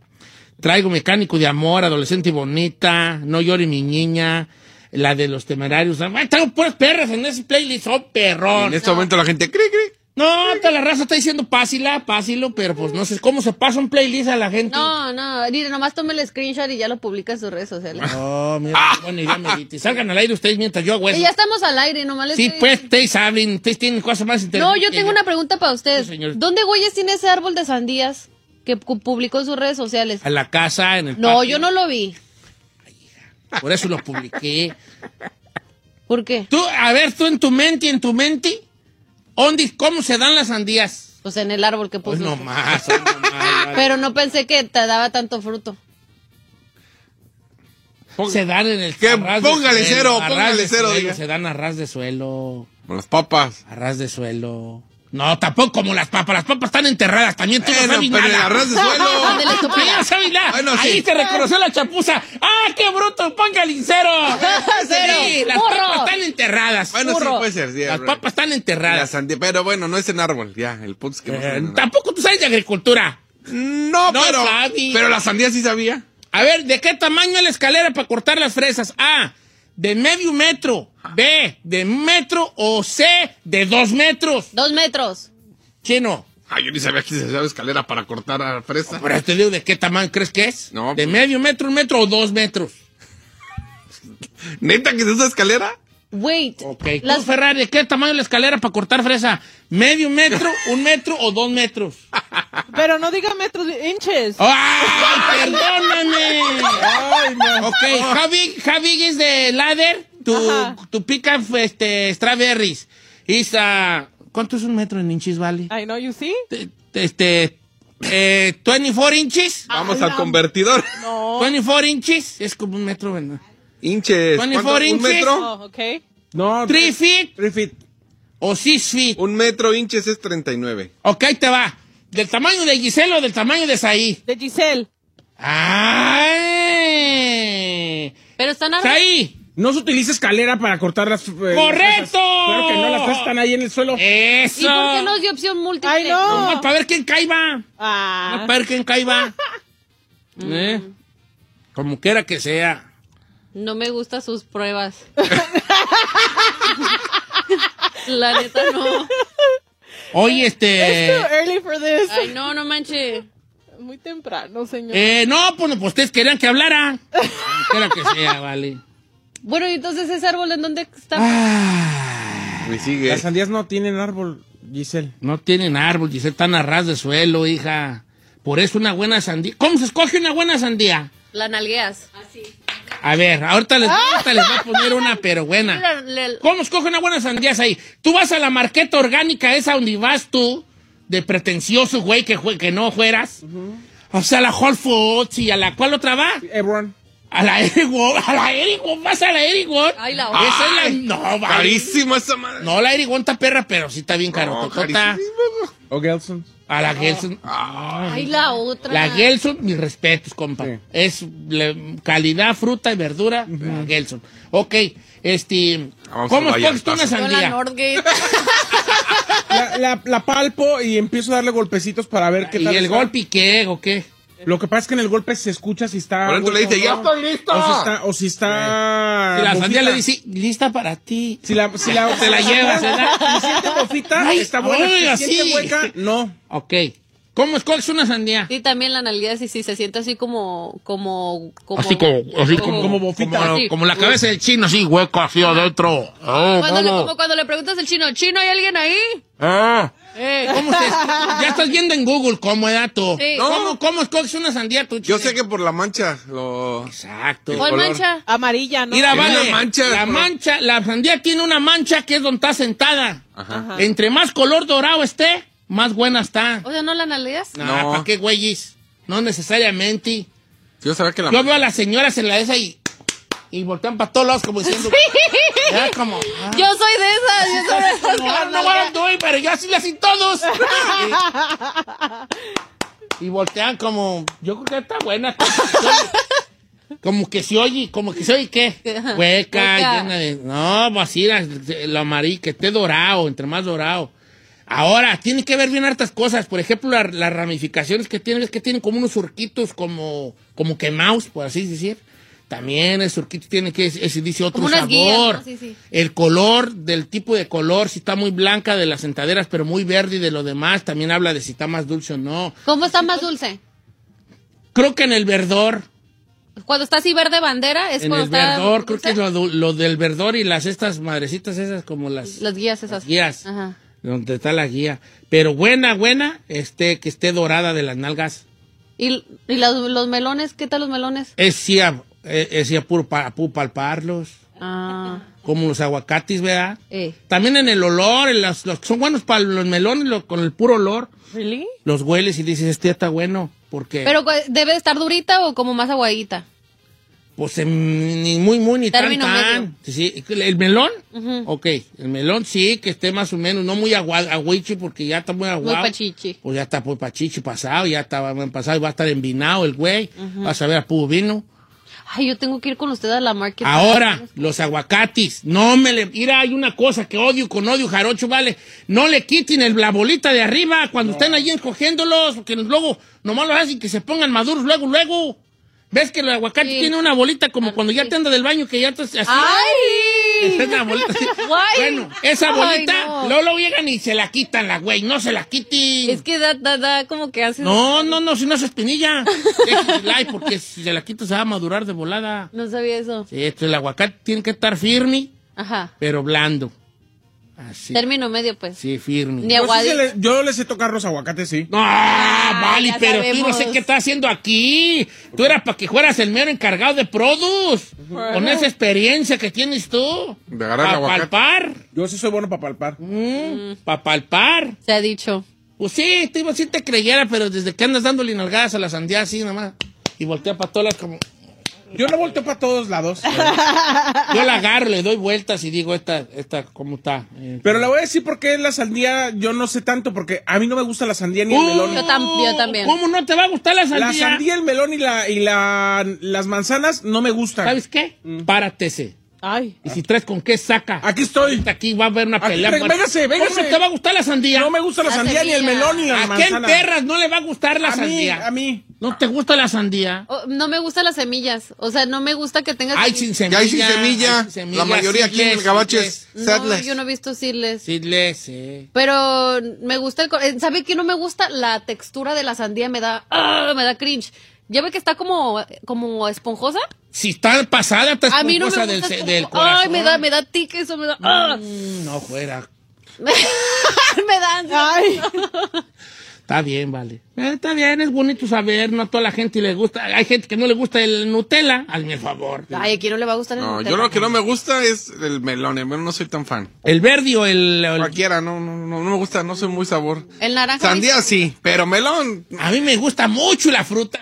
Traigo mecánico de amor, adolescente y bonita. No llore mi niña. La de los temerarios. Ay, traigo puras perras en ese playlist. Oh, perrón. En este momento la gente cree, cree. No, toda la raza está diciendo pásila, pásilo, pero pues no sé cómo se pasa un playlist a la gente. No, no, mire, nomás tome el screenshot y ya lo publica en sus redes sociales. Oh, mira, bueno, ya me. Salgan al aire ustedes mientras yo hago Y eso. ya estamos al aire, nomás les Sí, estoy- pues, ustedes saben, ustedes tienen cosas más No, interesantes. yo tengo una pregunta para usted. Sí, señor. ¿Dónde güeyes tiene ese árbol de sandías que pu- publicó en sus redes sociales? A la casa, en el No, patio. yo no lo vi. Por eso lo publiqué. ¿Por qué? Tú, a ver, tú en tu mente, en tu mente, ¿dónde, ¿cómo se dan las sandías? Pues en el árbol que Pues puso. no más, hoy no más, vale. Pero no pensé que te daba tanto fruto. Se dan en el Que póngale cero, póngale cero, suelo. Se dan a ras de suelo. Con las papas. A ras de suelo. No, tampoco como las papas. Las papas están enterradas. También tú Bueno, no sabes pero en nada. a ras de suelo. Estúpida. Sí, no sabes nada. Bueno, sí. Ahí te reconoció la chapuza. ¡Ah, qué bruto! ¡Póngale un cero! Cero. <laughs> Sí, las Burro. papas están enterradas. Bueno, sí puede ser. sí, las bro. papas están enterradas. sandía, pero bueno, no es en árbol, ya, el punto es que Eh, tampoco tú sabes de agricultura. No, No pero, sabe. pero la sandía sí sabía. A ver, ¿de qué tamaño es la escalera para cortar las fresas? A, de medio metro. B, de un metro. O C, de dos metros. Dos metros. Chino. Ah, yo ni sabía que se hacía escalera para cortar a fresa. Pero te digo, ¿de qué tamaño crees que es? No, ¿De pues- medio metro, un metro o dos metros? <laughs> ¿Neta que se usa escalera? Wait. Ok. Las- Ferrari, ¿de qué tamaño la escalera para cortar fresa? ¿Medio metro, <laughs> un metro o dos metros? Pero no diga metros, inches. ¡Ay, perdóname! Ok, how big, how big is the ladder to, to pick up este, strawberries? Is, uh, ¿Cuánto es un metro en inches, vale? I know you see. Te- te- Este, eh, 24 inches. Vamos al convertidor. No. 24 inches. Es como un metro, ¿verdad? Inches. 24 ¿Cuánto? ¿Un inches. metro? Oh, okay. No, 3 feet Three feet. o 6 feet. Un metro inches es 39. Ok, te va. ¿Del tamaño de Giselle o del tamaño de Saí? De Giselle. ¡Ay! Pero están ar- ¡Saí! No se utiliza escalera para cortar las. eh, las ¡Correcto! Claro que no, las están ahí en el suelo. ¡Eso! ¿Y por qué nos dio opción múltiple? Ay, no. Para ver quién caiba. Ah. Para ver quién caiba. <laughs> ¿Eh? Como quiera que sea. No me gustan sus pruebas. <laughs> La neta no. Oye, este... Too early for this. Ay, no, no manche. Muy temprano, señor. Eh, no, pues, pues ustedes querían que hablara. Quiera que sea, vale. Bueno, y entonces ese árbol en dónde está? Ah. Me sigue. Las sandías no tienen árbol, Giselle. No tienen árbol, Giselle, están a ras de suelo, hija. Por eso una buena sandía. ¿Cómo se escoge una buena sandía? La nalgueas. Así. A ver, ahorita les, ahorita les voy a poner una, pero buena. <laughs> ¿Cómo escoge una buena sandía ahí? Tú vas a la marqueta orgánica esa donde vas tú, de pretencioso, güey, que, que no fueras. O sea, a la Whole Foods y a la cual otra va. Everyone. A la Eric Wong, a la Eric Wong, vas a la Eric Wong. Ay, la Esa es la, no, vale. Carísimo esa madre. No, la Eric Wong está perra, pero sí está bien caro. No, totota. carísimo. O Gelson. A la Gelson. Ay, la otra. La Gelson, mis respetos, compa. Sí. Es le- calidad, fruta y verdura, la Gelson. Ok, este, Vamos ¿cómo escoges tú una sandía? La, la, la palpo y empiezo a darle golpecitos para ver qué ¿Y tal. el está. golpe y qué o qué? Lo que pasa es que en el golpe se escucha si está. Por dentro le dice, ya no. estoy listo. O si está. O si está Si la sandía le dice, lista para ti. Si la, si la, <laughs> Se la ¿verdad? Si siente bofita, Ay, está buena. ay, si siente hueca, no. Ok. ¿Cómo escoges una sandía? Sí, también la nalguita sí, sí, se siente así como, como, como. Así como, así como, Como bofita. Como, Así. como la cabeza del chino, así, hueco, así adentro. Oh, Cuando le, ¿cómo? como cuando le preguntas al chino, ¿chino hay alguien ahí? Ah. Eh. ¿Cómo se <laughs> Ya estás viendo en Google cómo era tú. Sí. ¿Cómo, ¿Cómo escoges una sandía tú, Yo sé que por la mancha lo... Exacto. ¿Cuál mancha? Amarilla, ¿no? Mira, vale. una mancha, la mancha, la sandía tiene una mancha que es donde está sentada. Ajá. Entre más color dorado esté, más buena está. O sea, ¿no la nalgueas? No, No. ¿para qué güeyes? No necesariamente. Yo que la Yo veo a las señoras en la esa y, y voltean para todos lados como diciendo. Ya como. ah, Yo soy de esas, yo soy de esas no, no, no, pero yo así le hacen todos. <laughs> y, y voltean como. Yo creo que está buena. Como que se oye, como que se oye qué? Hueca, Hueca. llena de. No, pues así, la- lo amarillo, que esté dorado, entre más dorado. Ahora, tiene que ver bien hartas cosas. Por ejemplo, la- las ramificaciones que tienen, es que tienen como unos surquitos como, como quemados, por así decir. También el surquito tiene que, ese dice otro sabor. guías, ¿no? Sí, sí. El color, del tipo de color, si está muy blanca de las sentaderas, pero muy verde y de lo demás, también habla de si está más dulce o no. ¿Cómo está más dulce? Creo que en el verdor, Cuando está así verde bandera, es en cuando el está. verdor, creo que es lo, del verdor y las estas madrecitas esas como las, Las guías esas. guías, Ajá. donde está la guía. Pero buena, buena, este, que esté dorada de las nalgas. ¿Y, y los, los melones? ¿Qué tal los melones? Es eh, es sí, a puro, pa- puro palparlos, Ah, como los aguacates, ¿verdad? eh. También en el olor, en los, los son buenos para los melones, lo- con el puro olor, ¿Really? los hueles y dices, este ya está bueno, porque Pero debe de estar durita o como más aguadita. pues em, ni muy, muy, ni tan, tan. Sí, sí. ¿El melón? Ok, el melón sí, que esté más o menos, no muy agua, agüichi, porque ya está muy aguado. pachichi. Pues ya está muy pachichi pasado, ya está pasado, y va a estar envinado el güey, vas a ver a puro vino. Ay, yo tengo que ir con usted a la market. Ahora, los aguacates, no me le... Mira, hay una cosa que odio con odio, jarocho, vale. No le quiten el, la bolita de arriba cuando estén allí escogiéndolos, porque luego nomás lo hacen que se pongan maduros luego, luego. ¿Ves que el aguacate Sí. tiene una bolita como cuando ya te anda del baño que ya te así? ¡Ay! Es una bolita. <laughs> Bueno, esa Ay, bolita, no. luego, luego llegan y se la quitan la güey, no se la quiten. Es que da, da, da como que hace. No, no, no, si no es espinilla. <laughs> Porque si se la quita se va a madurar de volada. No sabía eso. Sí, el aguacate tiene que estar firme, Ajá. pero blando. Así. Término medio, pues. Sí, firme. Ni Yo, sí le- yo les sé tocar los aguacates, sí. No, vale, ya pero tú no sé qué estás haciendo aquí. Tú eras para que fueras el mero encargado de produce. Con esa experiencia que tienes tú. De agarrar el Pa' aguacate. palpar. Yo sí soy bueno para palpar. Para palpar. Se ha dicho. Pues sí, te iba te creyera, pero desde que andas dándole nalgadas a la sandía así nomás. Y voltea para todas como... Yo no volteo para todos lados. <laughs> Yo la agarro, le doy vueltas y digo, esta, esta, ¿cómo está? Pero le voy a decir por qué la sandía yo no sé tanto, porque a mí no me gusta la sandía ni el melón. Yo tam- yo también. ¿Cómo no te va a gustar la sandía? La sandía, el melón y, la, y la, las manzanas no me gustan. ¿Sabes qué? Páratese. Ay. Y si traes con qué saca. Aquí estoy. Aquí va a haber una pelea. véngase, véngase. ¿Cómo no te va a gustar la sandía? No me gusta la La sandía ni el melón ni la ¿A quién manzana. perras no le va a gustar la A mí, sandía? a mí. ¿No te gusta la sandía? Oh, no me gustan las semillas. O sea, no me gusta que tengas. Hay sin semilla. Ya hay sin semilla. hay sin semilla, La mayoría aquí en el gabacho es No, yo no he visto seedless. Seedless, sí. Pero me gusta el. co- eh, ¿Sabe qué no me gusta? La textura de la sandía me da. ¡ah! me da cringe. ¿Ya ve que está como, como esponjosa? Si está pasada, está A mí no me esponjosa gusta del, esponjo- del corazón. Ay, me da, me da tique eso, me da. ¡ah! Mm, No fuera. <laughs> me da ansiedad. Ay. Está bien, vale. Eh, está bien, es bonito saber, no a toda la gente le gusta. Hay gente que no le gusta el Nutella, hazme el favor. Ay, ¿a quién no le va a gustar el No, Nutella? yo lo que no me gusta es el melón, el melón no soy tan fan. El verde o el... el- Cualquiera, no, no, no, no me gusta, no soy muy sabor. El naranja. Sandía sí, pero melón. A mí me gusta mucho la fruta.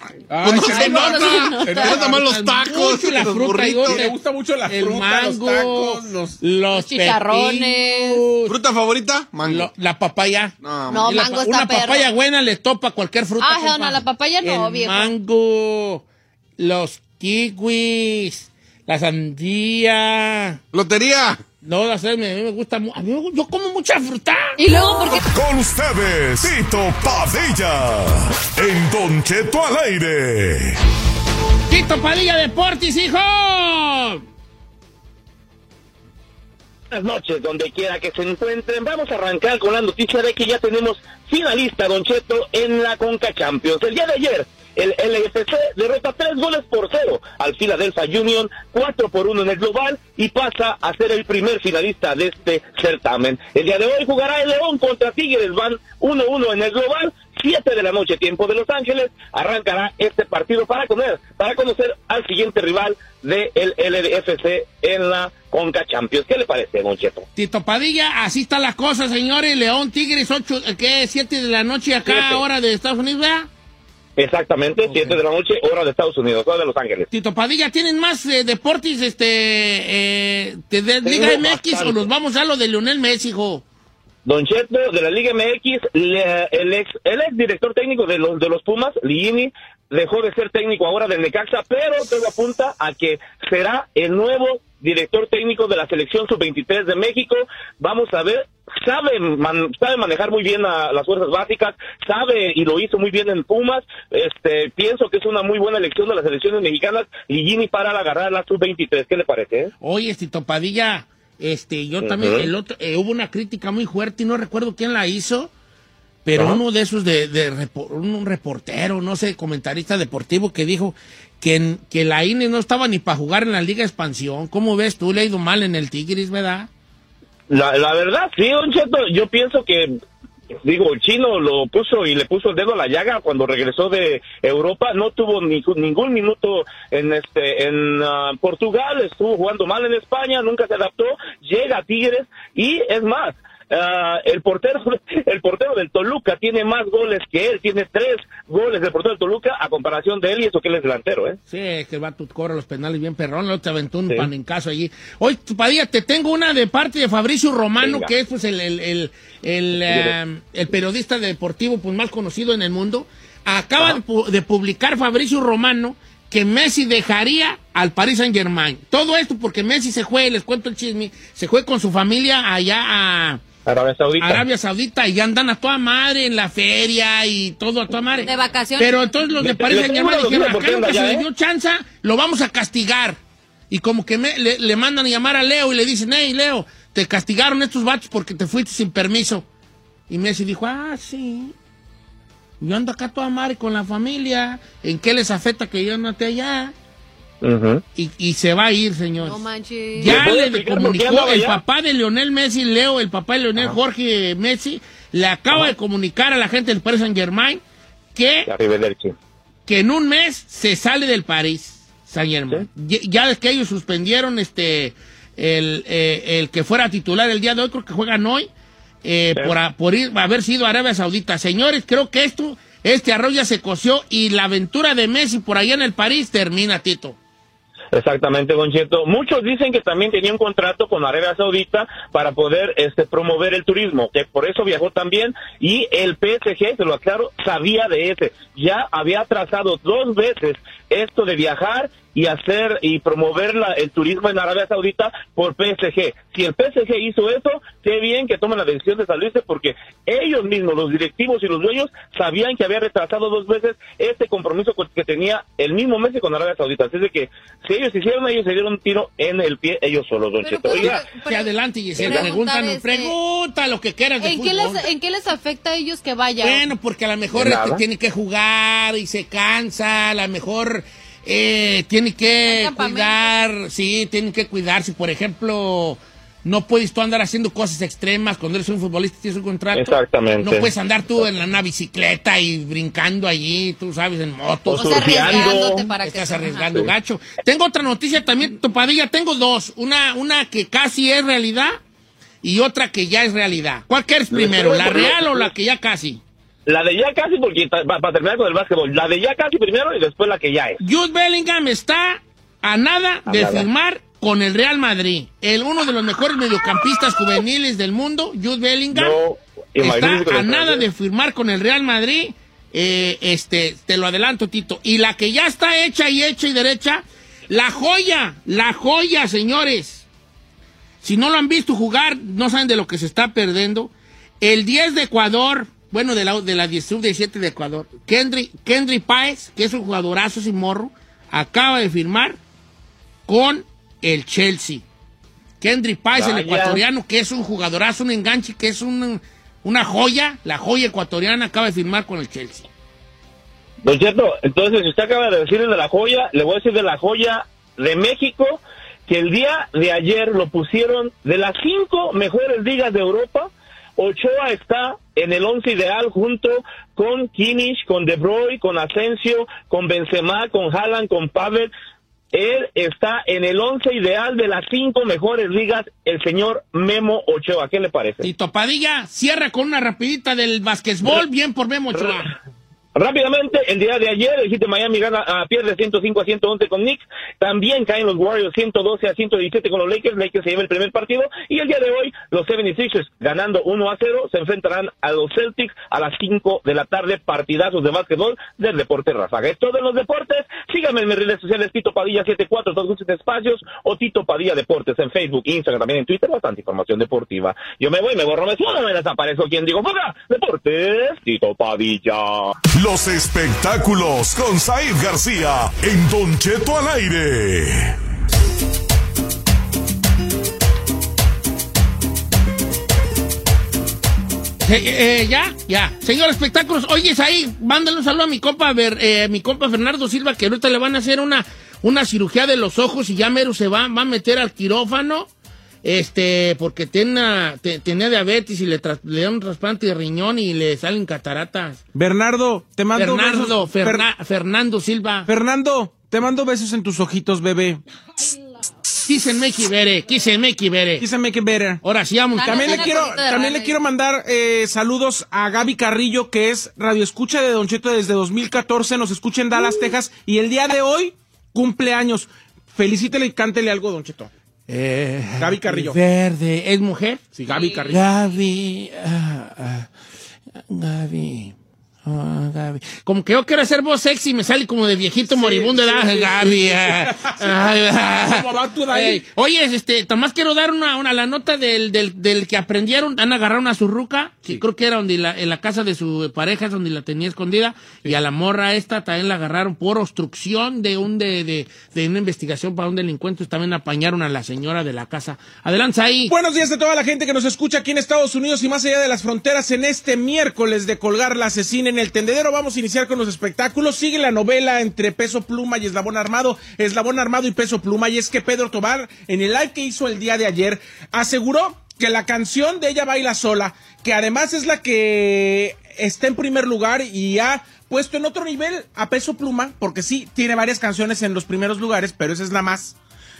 Pues no Ay, se no, se nota. Se nota más los tacos, Mucho la los fruta, te- Le gusta mucho la el fruta, mango, los tacos, los... los chicharrones. pepinos, ¿Fruta favorita? Mango. lo- la papaya. No, No, la mango está una perro. papaya buena le topa cualquier fruta. Ah, no, la papaya no, el viejo. mango, los kiwis, la sandía. Lotería. No, la sé, me- a mí me gusta a mí yo como mucha fruta. Y luego, porque Con ustedes, Tito Padilla. En Don Cheto al aire. Tito Padilla Deportes, hijo. Buenas noches, donde quiera que se encuentren. Vamos a arrancar con la noticia de que ya tenemos finalista, Don Cheto, en la Conca Champions. El día de ayer, el LFC derrota tres goles por cero al Philadelphia Union, cuatro por uno en el global y pasa a ser el primer finalista de este certamen. El día de hoy jugará el León contra Tigres, van 1-1 en el global. 7 de la noche, tiempo de Los Ángeles, arrancará este partido para conocer, para conocer al siguiente rival del LFC en la Conca Champions. ¿Qué le parece, Don Cheto? Tito Padilla, así está la cosa, señores. León Tigres, 8, ¿qué? 7 de la noche acá, Siete. hora de Estados Unidos, ¿verdad? Exactamente, 7 de la noche, hora de Estados Unidos, hora de Los Ángeles. Tito Padilla, ¿tienen más eh, deportes este, eh, de, de Liga MX o nos vamos a lo de Lionel Messi, hijo? Don Cheto, de la Liga MX, le- el ex, el ex director técnico de los, de los Pumas, Ligini, dejó de ser técnico ahora del Necaxa, pero todo apunta a que será el nuevo director técnico de la selección sub-23 de México. Vamos a ver, sabe, man- sabe manejar muy bien a las fuerzas básicas, sabe y lo hizo muy bien en Pumas. Este, pienso que es una muy buena elección de las selecciones mexicanas, Ligini para agarrar la sub-23. ¿Qué le parece? eh? Oye, Tito Padilla, este, yo también, el otro, eh, hubo una crítica muy fuerte y no recuerdo quién la hizo, pero uno de esos de, de repo- un, reportero, no sé, comentarista deportivo que dijo que, en- que la INE no estaba ni para jugar en la Liga Expansión. ¿Cómo ves tú? Le ha ido mal en el Tigres, ¿verdad? La, la verdad, sí, Don Cheto, yo pienso que, digo, el chino lo puso y le puso el dedo a la llaga cuando regresó de Europa, no tuvo ni- ningún minuto en este en ah, Portugal, estuvo jugando mal en España, nunca se adaptó, llega a Tigres y es más, ah, el portero <laughs> el portero del Toluca tiene más goles que él, tiene tres goles del portero del Toluca a comparación de él y eso que él es delantero, ¿eh? Sí, es que el vato corre los penales bien perrón, luego te aventó un Sí. pan en caso allí. Oye, Padilla, te tengo una de parte de Fabricio Romano, Venga. que es pues el, el, el, el, eh, el periodista deportivo pues, más conocido en el mundo. Acaba de, pu- de publicar Fabricio Romano que Messi dejaría al Paris Saint Germain. Todo esto porque Messi se fue, les cuento el chisme, se fue con su familia allá a Arabia Saudita. Arabia Saudita y andan a toda madre en la feria y todo a toda madre. De vacaciones. Pero entonces los de París Saint Germain dijeron, acá nunca se le ¿eh? dio chanza, lo vamos a castigar. Y como que me- le, le mandan a llamar a Leo y le dicen, hey Leo, te castigaron estos vatos porque te fuiste sin permiso. Y Messi dijo, ah, sí. Yo ando acá a toda madre con la familia. ¿En qué les afecta que yo no esté allá? Y, y se va a ir, señor. No manches. Ya ¿Le comunicó el papá de Lionel Messi, Leo, el papá de Lionel Jorge Messi, le acaba de comunicar a la gente del Paris Saint Germain que, que en un mes se sale del París Saint Germain. Ya, ya es que ellos suspendieron este el, eh, el que fuera titular el día de hoy, creo que juegan hoy, eh, Sí. por, a- por ir, haber sido Arabia Saudita. Señores, creo que esto, este arroz ya se coció y la aventura de Messi por allá en el París termina, Tito. Exactamente, Don Cheto. Muchos dicen que también tenía un contrato con Arabia Saudita para poder este, promover el turismo, que por eso viajó también y el PSG, se lo aclaro, sabía de ese. Ya había trazado dos veces esto de viajar y hacer y promover la- el turismo en Arabia Saudita por PSG. Si el PSG hizo eso, qué bien que tomen la decisión de salirse porque ellos mismos, los directivos y los dueños, sabían que había retrasado dos veces este compromiso con- que tenía el mismo Messi con Arabia Saudita. Así de que si ellos hicieron, ellos se dieron un tiro en el pie ellos solos, Don Cheto. pero, Oiga, pero- Sí, adelante, Giselle. preguntar, Pregunta, este, pregunta lo que quieras de ¿En qué, les, ¿En qué les afecta a ellos que vayan? Bueno, porque a lo mejor este, nada. tiene que jugar y se cansa, a lo mejor eh, tiene que cuidar, sí, tiene que cuidarse. Por ejemplo, No puedes tú andar haciendo cosas extremas cuando eres un futbolista y tienes un contrato. Exactamente. No puedes andar tú en una bicicleta y brincando allí, tú sabes, en moto. O O sea, arriesgándote para que... Estás Ajá. arriesgando, gacho. Tengo otra noticia también, Topadilla. Tengo dos. Una, una que casi es realidad y otra que ya es realidad. ¿Cuál quieres primero, la real o la que ya casi? La de ya casi, porque ta- pa- para terminar con el básquetbol, la de ya casi primero y después la que ya es. Jude Bellingham está a nada A de nada. firmar con el Real Madrid. El uno de los mejores mediocampistas <laughs> juveniles del mundo, Jude Bellingham, No, está a nada de firmar con el Real Madrid. Eh, este, te lo adelanto, Tito. Y la que ya está hecha y hecha y derecha, la joya, la joya, señores. Si no lo han visto jugar, no saben de lo que se está perdiendo. El 10 de Ecuador, bueno, de la, de la 10 sub-17 de Ecuador, Kendry, Kendry Páez, que es un jugadorazo sin morro, acaba de firmar con el Chelsea. Kendry Páez, el ecuatoriano, que es un jugadorazo, un enganche, que es un- una joya, la joya ecuatoriana, acaba de firmar con el Chelsea. Don Cheto, entonces si usted acaba de decir de la joya, le voy a decir de la joya de México, que el día de ayer lo pusieron de las cinco mejores ligas de Europa. Ochoa está en el once ideal junto con Kimmich, con De Bruyne, con Asensio, con Benzema, con Haaland, con Pavel. Él está en el once ideal de las cinco mejores ligas, el señor Memo Ochoa. ¿Qué le parece? Y Topadilla cierra con una rapidita del básquetbol, bien por Memo Ochoa. Rápidamente, el día de ayer, el de Miami gana, a pierde 105 a 111 con Knicks. También caen los Warriors 112 a 117 con los Lakers. Lakers se lleva el primer partido. Y el día de hoy, los 76ers ganando 1 a 0 se enfrentarán a los Celtics a las 5 de la tarde. Partidazos de básquetbol del Deporte Rafaga. Es todo en los deportes. Síganme en mis redes sociales, Tito Padilla 74, todos sus espacios, o Tito Padilla Deportes en Facebook, Instagram, también en Twitter, bastante información deportiva. Yo me voy, me borro, me sueno, me desaparezco. ¿Quién digo? ¡Fuga! Deportes, Tito Padilla. Los espectáculos con Said García en Don Cheto al aire. Eh, eh, ya, ya. Señor Espectáculos, oye, ahí, mándale un saludo a mi compa, Ver- eh, mi compa Fernando Silva, que ahorita le van a hacer una, una cirugía de los ojos y ya mero se va, va a meter al quirófano, este, porque tenía, te- tenía diabetes y le, tras- le dieron un trasplante de riñón y le salen cataratas. Bernardo, te mando Fernando, besos. Fer- Ferna- Fernando Silva. Fernando, te mando besos en tus ojitos, bebé. Quise quise me equivere. Quise make it better. Ahora sí, vamos. También le quiero, también le quiero mandar eh, saludos a Gaby Carrillo, que es radioescucha de Don Cheto desde 2014, nos escucha en Dallas, Texas, y el día de hoy cumpleaños. Felicítele y cántele algo, Don Cheto. Gaby Carrillo. Verde, ¿es mujer? Sí, Gaby Carrillo. Gaby, ah, ah, Gaby, ah, Gaby. Como que yo quiero hacer voz sexy y me sale como de viejito moribundo. sí, ¿verdad? sí, Gaby. ah, ah. ¿Cómo va tú de ahí? Ey, Oye, este, más quiero dar una, una la nota del, del, del que aprendieron. Han agarrado una zurruca, que creo que era donde la, en la casa de su pareja, es donde la tenía escondida. Y a la morra esta también la agarraron por obstrucción de un de, de, de una investigación para un delincuente. También apañaron a la señora de la casa. Adelante ahí. Buenos días a toda la gente que nos escucha aquí en Estados Unidos y más allá de las fronteras en este miércoles de colgar la asesina en el tendedero. Vamos a iniciar con los espectáculos. Sigue la novela entre Peso Pluma y Eslabón Armado, Eslabón Armado y Peso Pluma. Y es que Pedro Tobar, en el live que hizo el día de ayer, aseguró que la canción de Ella Baila Sola, que además es la que está en primer lugar y ha puesto en otro nivel a Peso Pluma, porque sí, tiene varias canciones en los primeros lugares, pero esa es la más.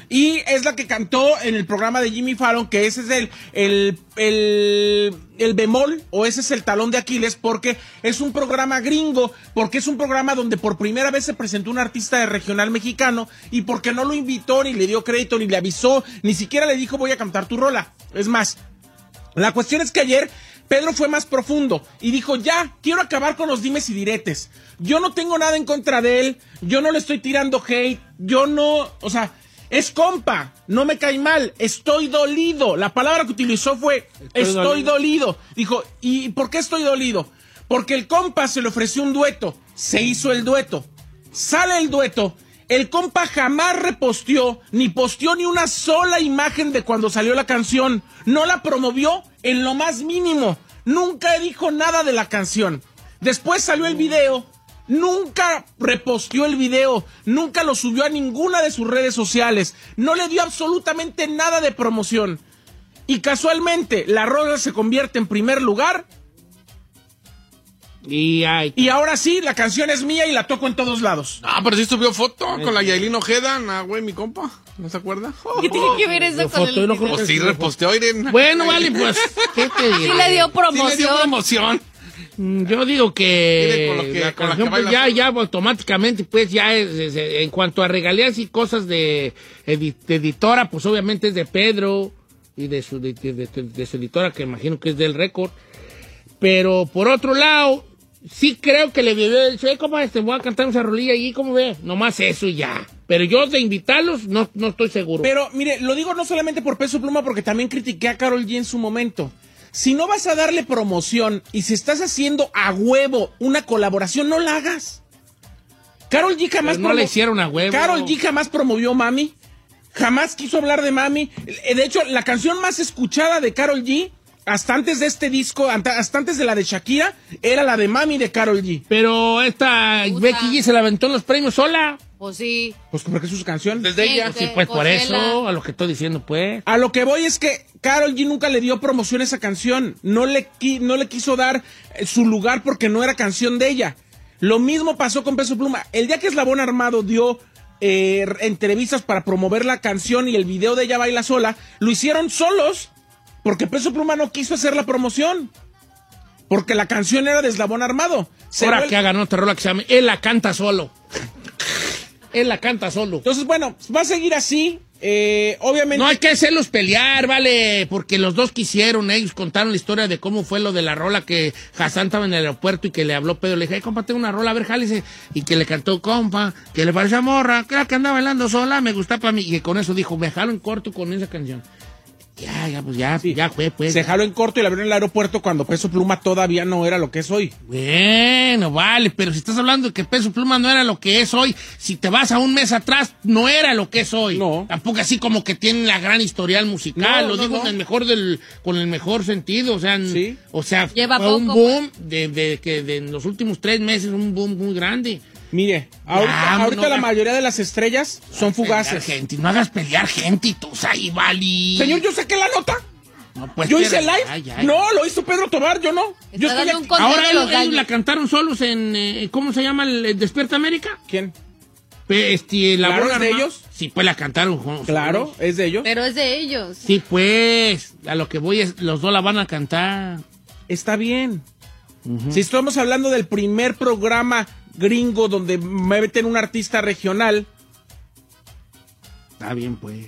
Y es la que cantó en el programa de Jimmy Fallon, que ese es el, el, el, el bemol o ese es el talón de Aquiles, porque es un programa gringo, porque es un programa donde por primera vez se presentó un artista de regional mexicano y porque no lo invitó, ni le dio crédito, ni le avisó, ni siquiera le dijo voy a cantar tu rola. Es más, la cuestión es que ayer Pedro fue más profundo y dijo, ya, quiero acabar con los dimes y diretes. Yo no tengo nada en contra de él, yo no le estoy tirando hate, yo no, o sea, es compa, no me cae mal, estoy dolido. La palabra que utilizó fue, estoy, dolido. Dijo, ¿y por qué estoy dolido? Porque el compa se le ofreció un dueto, se hizo el dueto, sale el dueto. El compa jamás reposteó, ni posteó ni una sola imagen de cuando salió la canción. No la promovió en lo más mínimo. Nunca dijo nada de la canción. Después salió el video. Nunca reposteó el video. Nunca lo subió a ninguna de sus redes sociales. No le dio absolutamente nada de promoción. y casualmente La Rosa se convierte en primer lugar Y ay, y ahora sí, la canción es mía y la toco en todos lados. Ah, pero sí subió foto con la Yailin Ojeda, nah, güey, mi compa. ¿No se acuerda? <laughs> ¿Qué tiene que ver eso con el Pues sí, reposteó, Irene. Bueno, vale, <laughs> pues, ¿qué te Sí diré? le dio Sí promoción. le dio promoción. Mm, Yo digo que, que- la canción, que pues, ya, ya automáticamente, pues ya es, es- es- en cuanto a regalías y cosas de, de editora, pues obviamente es de Pedro y de su, de, su editora, que imagino que es del récord. Pero por otro lado, sí creo que le debió decir, "Eh, ¿cómo este? Voy a cantar esa rolilla ahí, ¿cómo ve? Nomás eso y ya. Pero yo de invitarlos, no, no estoy seguro. Pero mire, lo digo no solamente por peso pluma, porque también critiqué a Carol G en su momento. Si no vas a darle promoción y si estás haciendo a huevo una colaboración, no la hagas. Carol G jamás Pero no le hicieron a huevo. Carol G jamás promovió Mami. Jamás quiso hablar de Mami. De hecho, la canción más escuchada de Carol G, hasta antes de este disco, hasta antes de la de Shakira, era la de Mami de Carol G. Pero esta Usa. Becky G se la aventó en los premios sola. Pues sí. Pues porque es su canción. Desde ella. Sí, Sí, pues por eso, a lo que estoy diciendo, pues. A lo que voy es que Carol G nunca le dio promoción a esa canción. No le, no le quiso dar eh, su lugar porque no era canción de ella. Lo mismo pasó con Peso Pluma. El día que Eslabón Armado dio eh, entrevistas para promover la canción y el video de ella baila sola, lo hicieron solos porque Peso Pluma no quiso hacer la promoción. Porque la canción era de Eslabón Armado. Se Ahora que hagan otra rola que se llame Él la canta solo. Él la canta solo. Entonces, bueno, va a seguir así. Eh, obviamente. No hay que hacerlos pelear, vale, porque los dos quisieron, ellos contaron la historia de cómo fue lo de la rola que Hassan estaba en el aeropuerto y que le habló Pedro, le dije, compa, tengo una rola, a ver, jálese, y que le cantó, compa, que le pareció morra, que era que andaba bailando sola, me gusta para mí, y que con eso dijo, me jalo en corto con esa canción. Ya, ya, pues ya, ya fue, pues. Se jaló en corto y la abrieron en el aeropuerto cuando Peso Pluma todavía no era lo que es hoy. Bueno, vale, pero si estás hablando de que Peso Pluma no era lo que es hoy, si te vas a un mes atrás, no era lo que es hoy. No. Tampoco así como que tiene la gran historial musical, No, lo no, digo no. en el mejor del, con el mejor sentido, o sea, Sí. o sea, Lleva fue un boom de, de que de en los últimos tres meses, un boom muy grande. Mire, ahorita, Ya, ahorita no, la mayoría de las estrellas son fugaces. gente, no hagas pelear gente y tú, ahí, vale. Señor, yo saqué la nota. No, pues, yo hice live. ay, ay. No, lo hizo Pedro Tobar, yo no. Yo estoy aquí- Ahora ellos daños. la cantaron solos en, eh, ¿cómo se llama? el, el Despierta América. ¿Quién? Este, la Claro, Bola ¿es de ellos? Sí, pues la cantaron juntos. Claro, es de ellos. Pero es de ellos. Sí, pues, a lo que voy es, los dos la van a cantar. Está bien. Si estamos hablando del primer programa gringo donde meten un artista regional, Está bien, pues.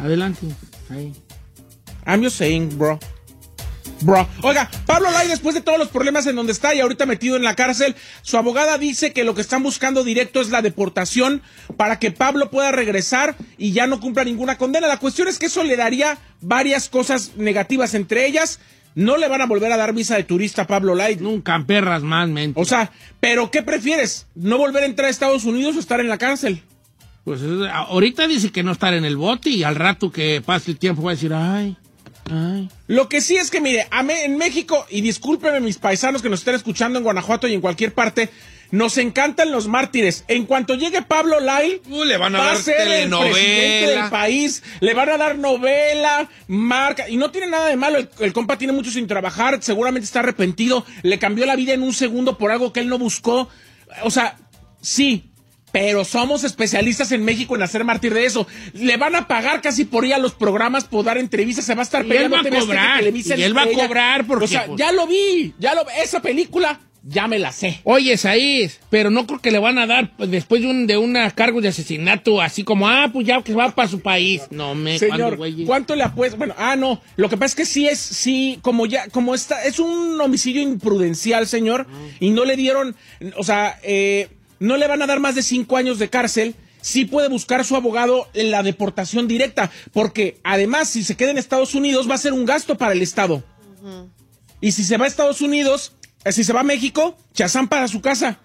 Adelante. Ahí. I'm just saying, bro. Bro. Oiga, Pablo Lai, después de todos los problemas en donde está y ahorita metido en la cárcel, su abogada dice que lo que están buscando directo es la deportación para que Pablo pueda regresar y ya no cumpla ninguna condena. La cuestión es que eso le daría varias cosas negativas, entre ellas, no le van a volver a dar visa de turista a Pablo Lai. Nunca perras más, mente. O sea, pero ¿qué prefieres? ¿No volver a entrar a Estados Unidos o estar en la cárcel? pues es- ahorita dice que no estar en el bote y al rato que pase el tiempo va a decir, ay, ay. Lo que sí es que, mire, en México, y discúlpenme mis paisanos que nos estén escuchando en Guanajuato y en cualquier parte, nos encantan los mártires. En cuanto llegue Pablo Lai, Uh, le van a va dar a ser el presidente del país, le van a dar novela, marca, y no tiene nada de malo, el, el compa tiene mucho sin trabajar, seguramente está arrepentido, le cambió la vida en un segundo por algo que él no buscó. O sea, sí. Pero somos especialistas en México en hacer mártir de eso. Le van a pagar casi por ir a los programas, por dar entrevistas, se va a estar Y él va a cobrar, y él va a cobrar porque, O sea, pues- ya lo vi, ya lo esa película, ya me la sé. Oye, Saís, pero no creo que le van a dar pues, después de un de una cargo de asesinato, así como, ah, pues ya que va para su país. No me, ¿cuándo, Señor, güey? ¿cuánto le apuesta? Bueno, ah, no. Lo que pasa es que sí es, sí, como ya, como está, es un homicidio imprudencial, señor, y no le dieron, o sea, eh, no le van a dar más de cinco años de cárcel. Sí puede buscar su abogado en la deportación directa, porque además, si se queda en Estados Unidos, va a ser un gasto para el Estado. Y si se va a Estados Unidos, si se va a México, Chazán para su casa.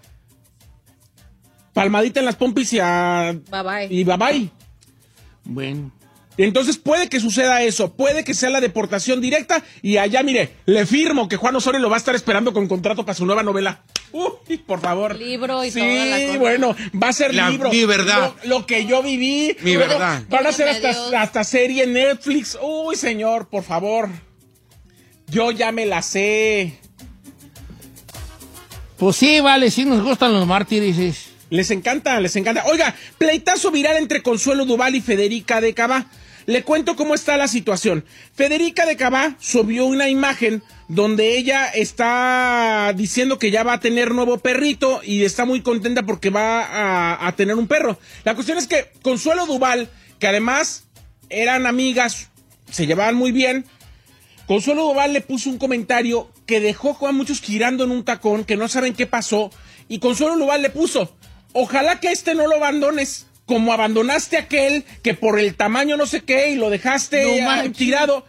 Palmadita en las pompis y a. Bye bye. Y bye bye. Bueno. Entonces puede que suceda eso, puede que sea la deportación directa y allá, mire, le firmo que Juan Osorio lo va a estar esperando con contrato para su nueva novela. Uy, por favor. Libro y sí, toda la cosa. bueno, va a ser La- libro. mi verdad. Lo, lo que yo viví. Mi verdad. Van a hacer Dígame hasta, hasta serie en Netflix. Uy, señor, por favor. Yo ya me la sé. Pues sí, vale, sí nos gustan los mártires. Les encanta, les encanta. Oiga, pleitazo viral entre Consuelo Duval y Federica de Cabá. Le cuento cómo está la situación. Federica de Cabá subió una imagen donde ella está diciendo que ya va a tener nuevo perrito y está muy contenta porque va a, tener un perro. La cuestión es que Consuelo Duval, que además eran amigas, se llevaban muy bien, Consuelo Duval le puso un comentario que dejó a muchos girando en un tacón, que no saben qué pasó. Y Consuelo Duval le puso, ojalá que este no lo abandones, como abandonaste aquel que por el tamaño no sé qué y lo dejaste No tirado.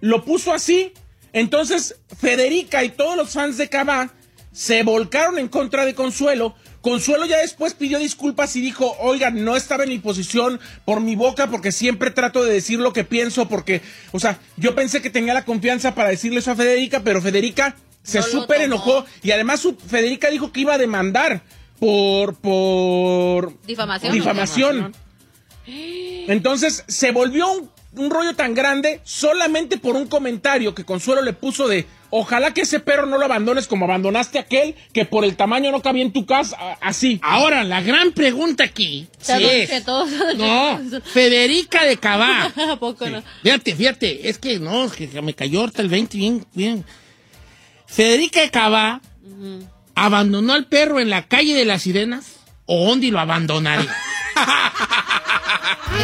Lo puso así. Entonces, Federica y todos los fans de Cabá se volcaron en contra de Consuelo. Consuelo ya después pidió disculpas y dijo, oigan, no estaba en mi posición por mi boca porque siempre trato de decir lo que pienso porque, o sea, yo pensé que tenía la confianza para decirle eso a Federica, pero Federica se No súper enojó y además su- Federica dijo que iba a demandar por, por Difamación. difamación. Entonces se volvió un, un rollo tan grande solamente por un comentario que Consuelo le puso de ojalá que ese perro no lo abandones como abandonaste a aquel que por el tamaño no cabía en tu casa, así. Ahora, la gran pregunta aquí sí es- Cheto. No, Federica de Cabá. <laughs> ¿A poco no? Fíjate, fíjate, es que no, es que me cayó ahorita el 20 bien, bien. Federica de Cabá abandonó al perro en la calle de las sirenas o dónde lo abandonaría. <laughs>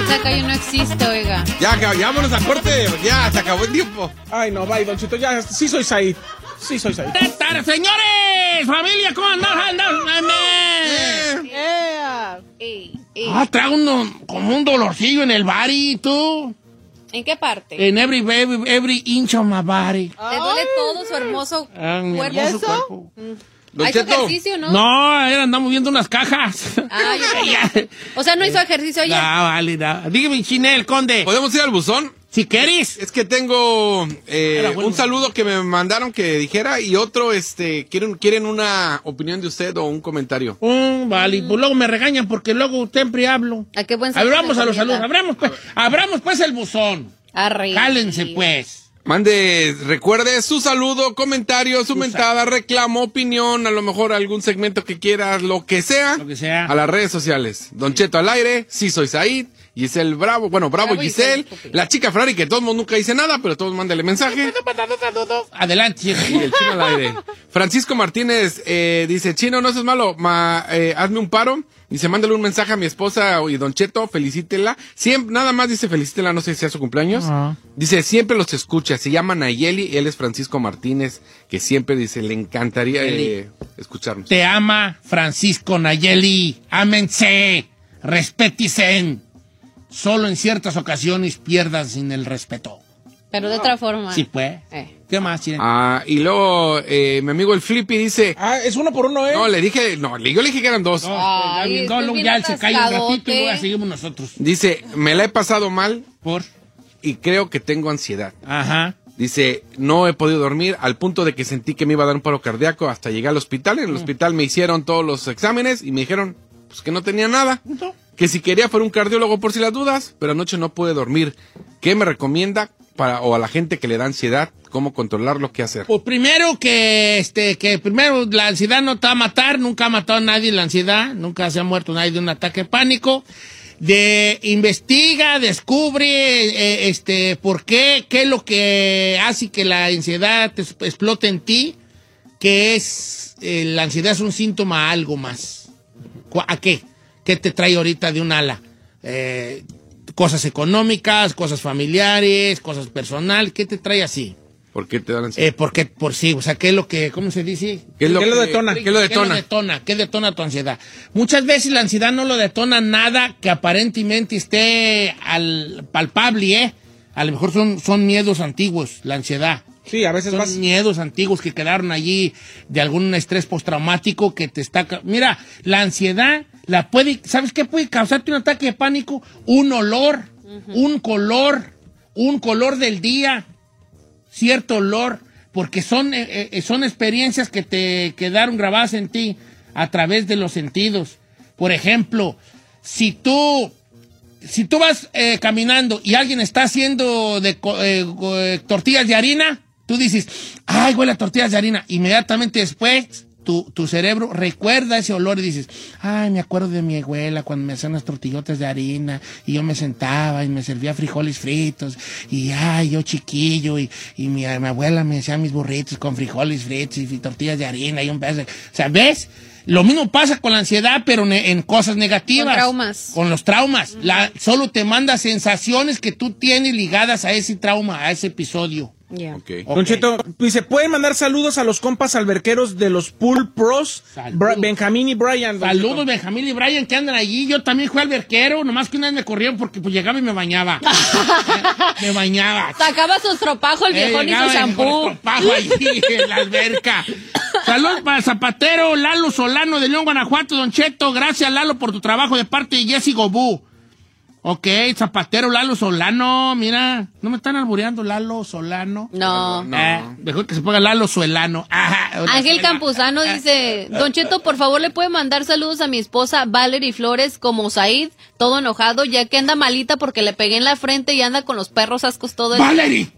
Esa calle no existe, oiga. Ya, ya, vámonos a corte. Ya, se acabó el tiempo. Ay, no, bye, Don Cheto, ya, sí soy Said. Sí soy Said. Tar- Señores, familia, ¿cómo andan? Andan, amén. ¡Ea! Ey, ey. Ah, traigo uno, como un dolorcillo en el body, tú. ¿En qué parte? En every, every, every inch of my body. Le duele todo su hermoso Ah, cuerpo. hermoso eso? cuerpo. ¿Ha hecho Cheto, ejercicio, no? No, andamos viendo unas cajas. Ah. <laughs> O sea, no hizo ejercicio No, ayer. vale, no. Dígame, Chinel, conde. ¿podemos ir al buzón? Si quieres. Es que tengo eh, bueno. un saludo que me mandaron que dijera y otro, este, quieren, quieren una opinión de usted o un comentario. Mm, vale, pues luego me regañan porque luego siempre hablo. ¿A qué buen A ver, sabor vamos me a los saludos. Abramos pues, abramos pues el buzón. Arre. Cálense pues. Mande, recuerde su saludo, comentario, su mentada, reclamo, opinión, a lo mejor algún segmento que quieras, lo que sea. Lo que sea. A las redes sociales. Don Cheto al aire, sí soy Said, Giselle Bravo, bueno, Bravo, Bravo Giselle, Giselle, la chica Ferrari que todo el mundo nunca dice nada, pero todos mándale mensaje. <laughs> Adelante. Y el chino al aire. Francisco Martínez eh, dice, chino, no seas malo, ma, eh, hazme un paro. Dice, mándale un mensaje a mi esposa y Don Cheto, felicítela. Siempre, nada más dice felicítela, no sé si sea su cumpleaños. Ajá. Dice, siempre los escucha. Se llama Nayeli y él es Francisco Martínez, que siempre dice, le encantaría eh, escucharnos. Te ama Francisco Nayeli. Ámense. Respeticen. Solo en ciertas ocasiones pierdan sin el respeto. Pero de otra forma. Sí, pues. Eh. ¿Qué más, Chinel? Ah, y luego eh, mi amigo el Flippy dice, Ah, es uno por uno, ¿eh? no, le dije, no, le- yo le dije que eran dos. No, Ay, ya, estoy luego bien ya él se cae un ratito y luego ya seguimos nosotros. Dice, me la he pasado mal Por. y creo que tengo ansiedad. Ajá. Dice, no he podido dormir al punto de que sentí que me iba a dar un paro cardíaco hasta llegar al hospital. En el hospital me hicieron todos los exámenes y me dijeron pues, que no tenía nada. No. Que si quería fuera un cardiólogo por si las dudas, pero anoche no pude dormir. ¿Qué me recomienda para o a la gente que le da ansiedad cómo controlarlo, qué hacer? Pues primero que, este, que primero la ansiedad no te va a matar, nunca ha matado a nadie la ansiedad, nunca se ha muerto nadie de un ataque de pánico. De investiga, descubre, eh, este, por qué, qué es lo que hace que la ansiedad te explote en ti, que es, eh, la ansiedad es un síntoma a algo más. ¿Cu- ¿A qué? ¿Qué te trae ahorita de un ala? Eh, cosas económicas, cosas familiares, cosas personales, ¿qué te trae así? ¿Por qué te dan ansiedad? Eh, porque, por sí, o sea, ¿qué es lo que, cómo se dice? ¿Qué es lo ¿qué que lo detona? ¿Qué lo detona? ¿Qué detona? ¿Qué detona tu ansiedad? Muchas veces la ansiedad no lo detona nada que aparentemente esté al palpable, ¿eh? A lo mejor son, son miedos antiguos, la ansiedad. Sí, a veces Son vas... miedos antiguos que quedaron allí de algún estrés postraumático que te está... Mira, la ansiedad la puede... ¿Sabes qué puede causarte un ataque de pánico? Un olor, un color, un color del día, cierto olor. porque son, eh, eh, son experiencias que te quedaron grabadas en ti a través de los sentidos. Por ejemplo, si tú, si tú vas eh, caminando y alguien está haciendo de tortillas de harina, tú dices, ay, huele a tortillas de harina. Inmediatamente después, tu, tu cerebro recuerda ese olor y dices, ay, me acuerdo de mi abuela cuando me hacían las tortillotas de harina y yo me sentaba y me servía frijoles fritos y ay, yo chiquillo y, y mi, mi abuela me hacía mis burritos con frijoles fritos y tortillas de harina y un pedazo. de- O sea, ¿ves? Lo mismo pasa con la ansiedad, pero en cosas negativas. Con traumas. Con los traumas. La, solo te manda sensaciones que tú tienes ligadas a ese trauma, a ese episodio. Ya. Ok. Ok. Don Cheto, dice, pueden mandar saludos a los compas alberqueros de los Pool Pros. Bra- Benjamín y Brian. Saludos, Cheto. Benjamín y Brian, que andan allí. Yo también fui al verquero, nomás que una vez me corrieron porque pues llegaba y me bañaba. <laughs> me bañaba. Sacaba su estropajo el Eh, viejón y llegaba su shampoo. estropajo allí <laughs> en la alberca. Saludos para el zapatero Lalo Solano de León, Guanajuato, Don Cheto. Gracias, Lalo, por tu trabajo de parte de Jessy Gobú. Ok, zapatero Lalo Solano, mira, no me están albureando Lalo Solano. No. Eh, mejor que se ponga Lalo Suelano. Ajá, Ángel suela. Campuzano Ah, dice, Don Cheto, por favor le puede mandar saludos a mi esposa Valerie Flores como Said, todo enojado, ya que anda malita porque le pegué en la frente y anda con los perros ascos todo el ¡Valerie!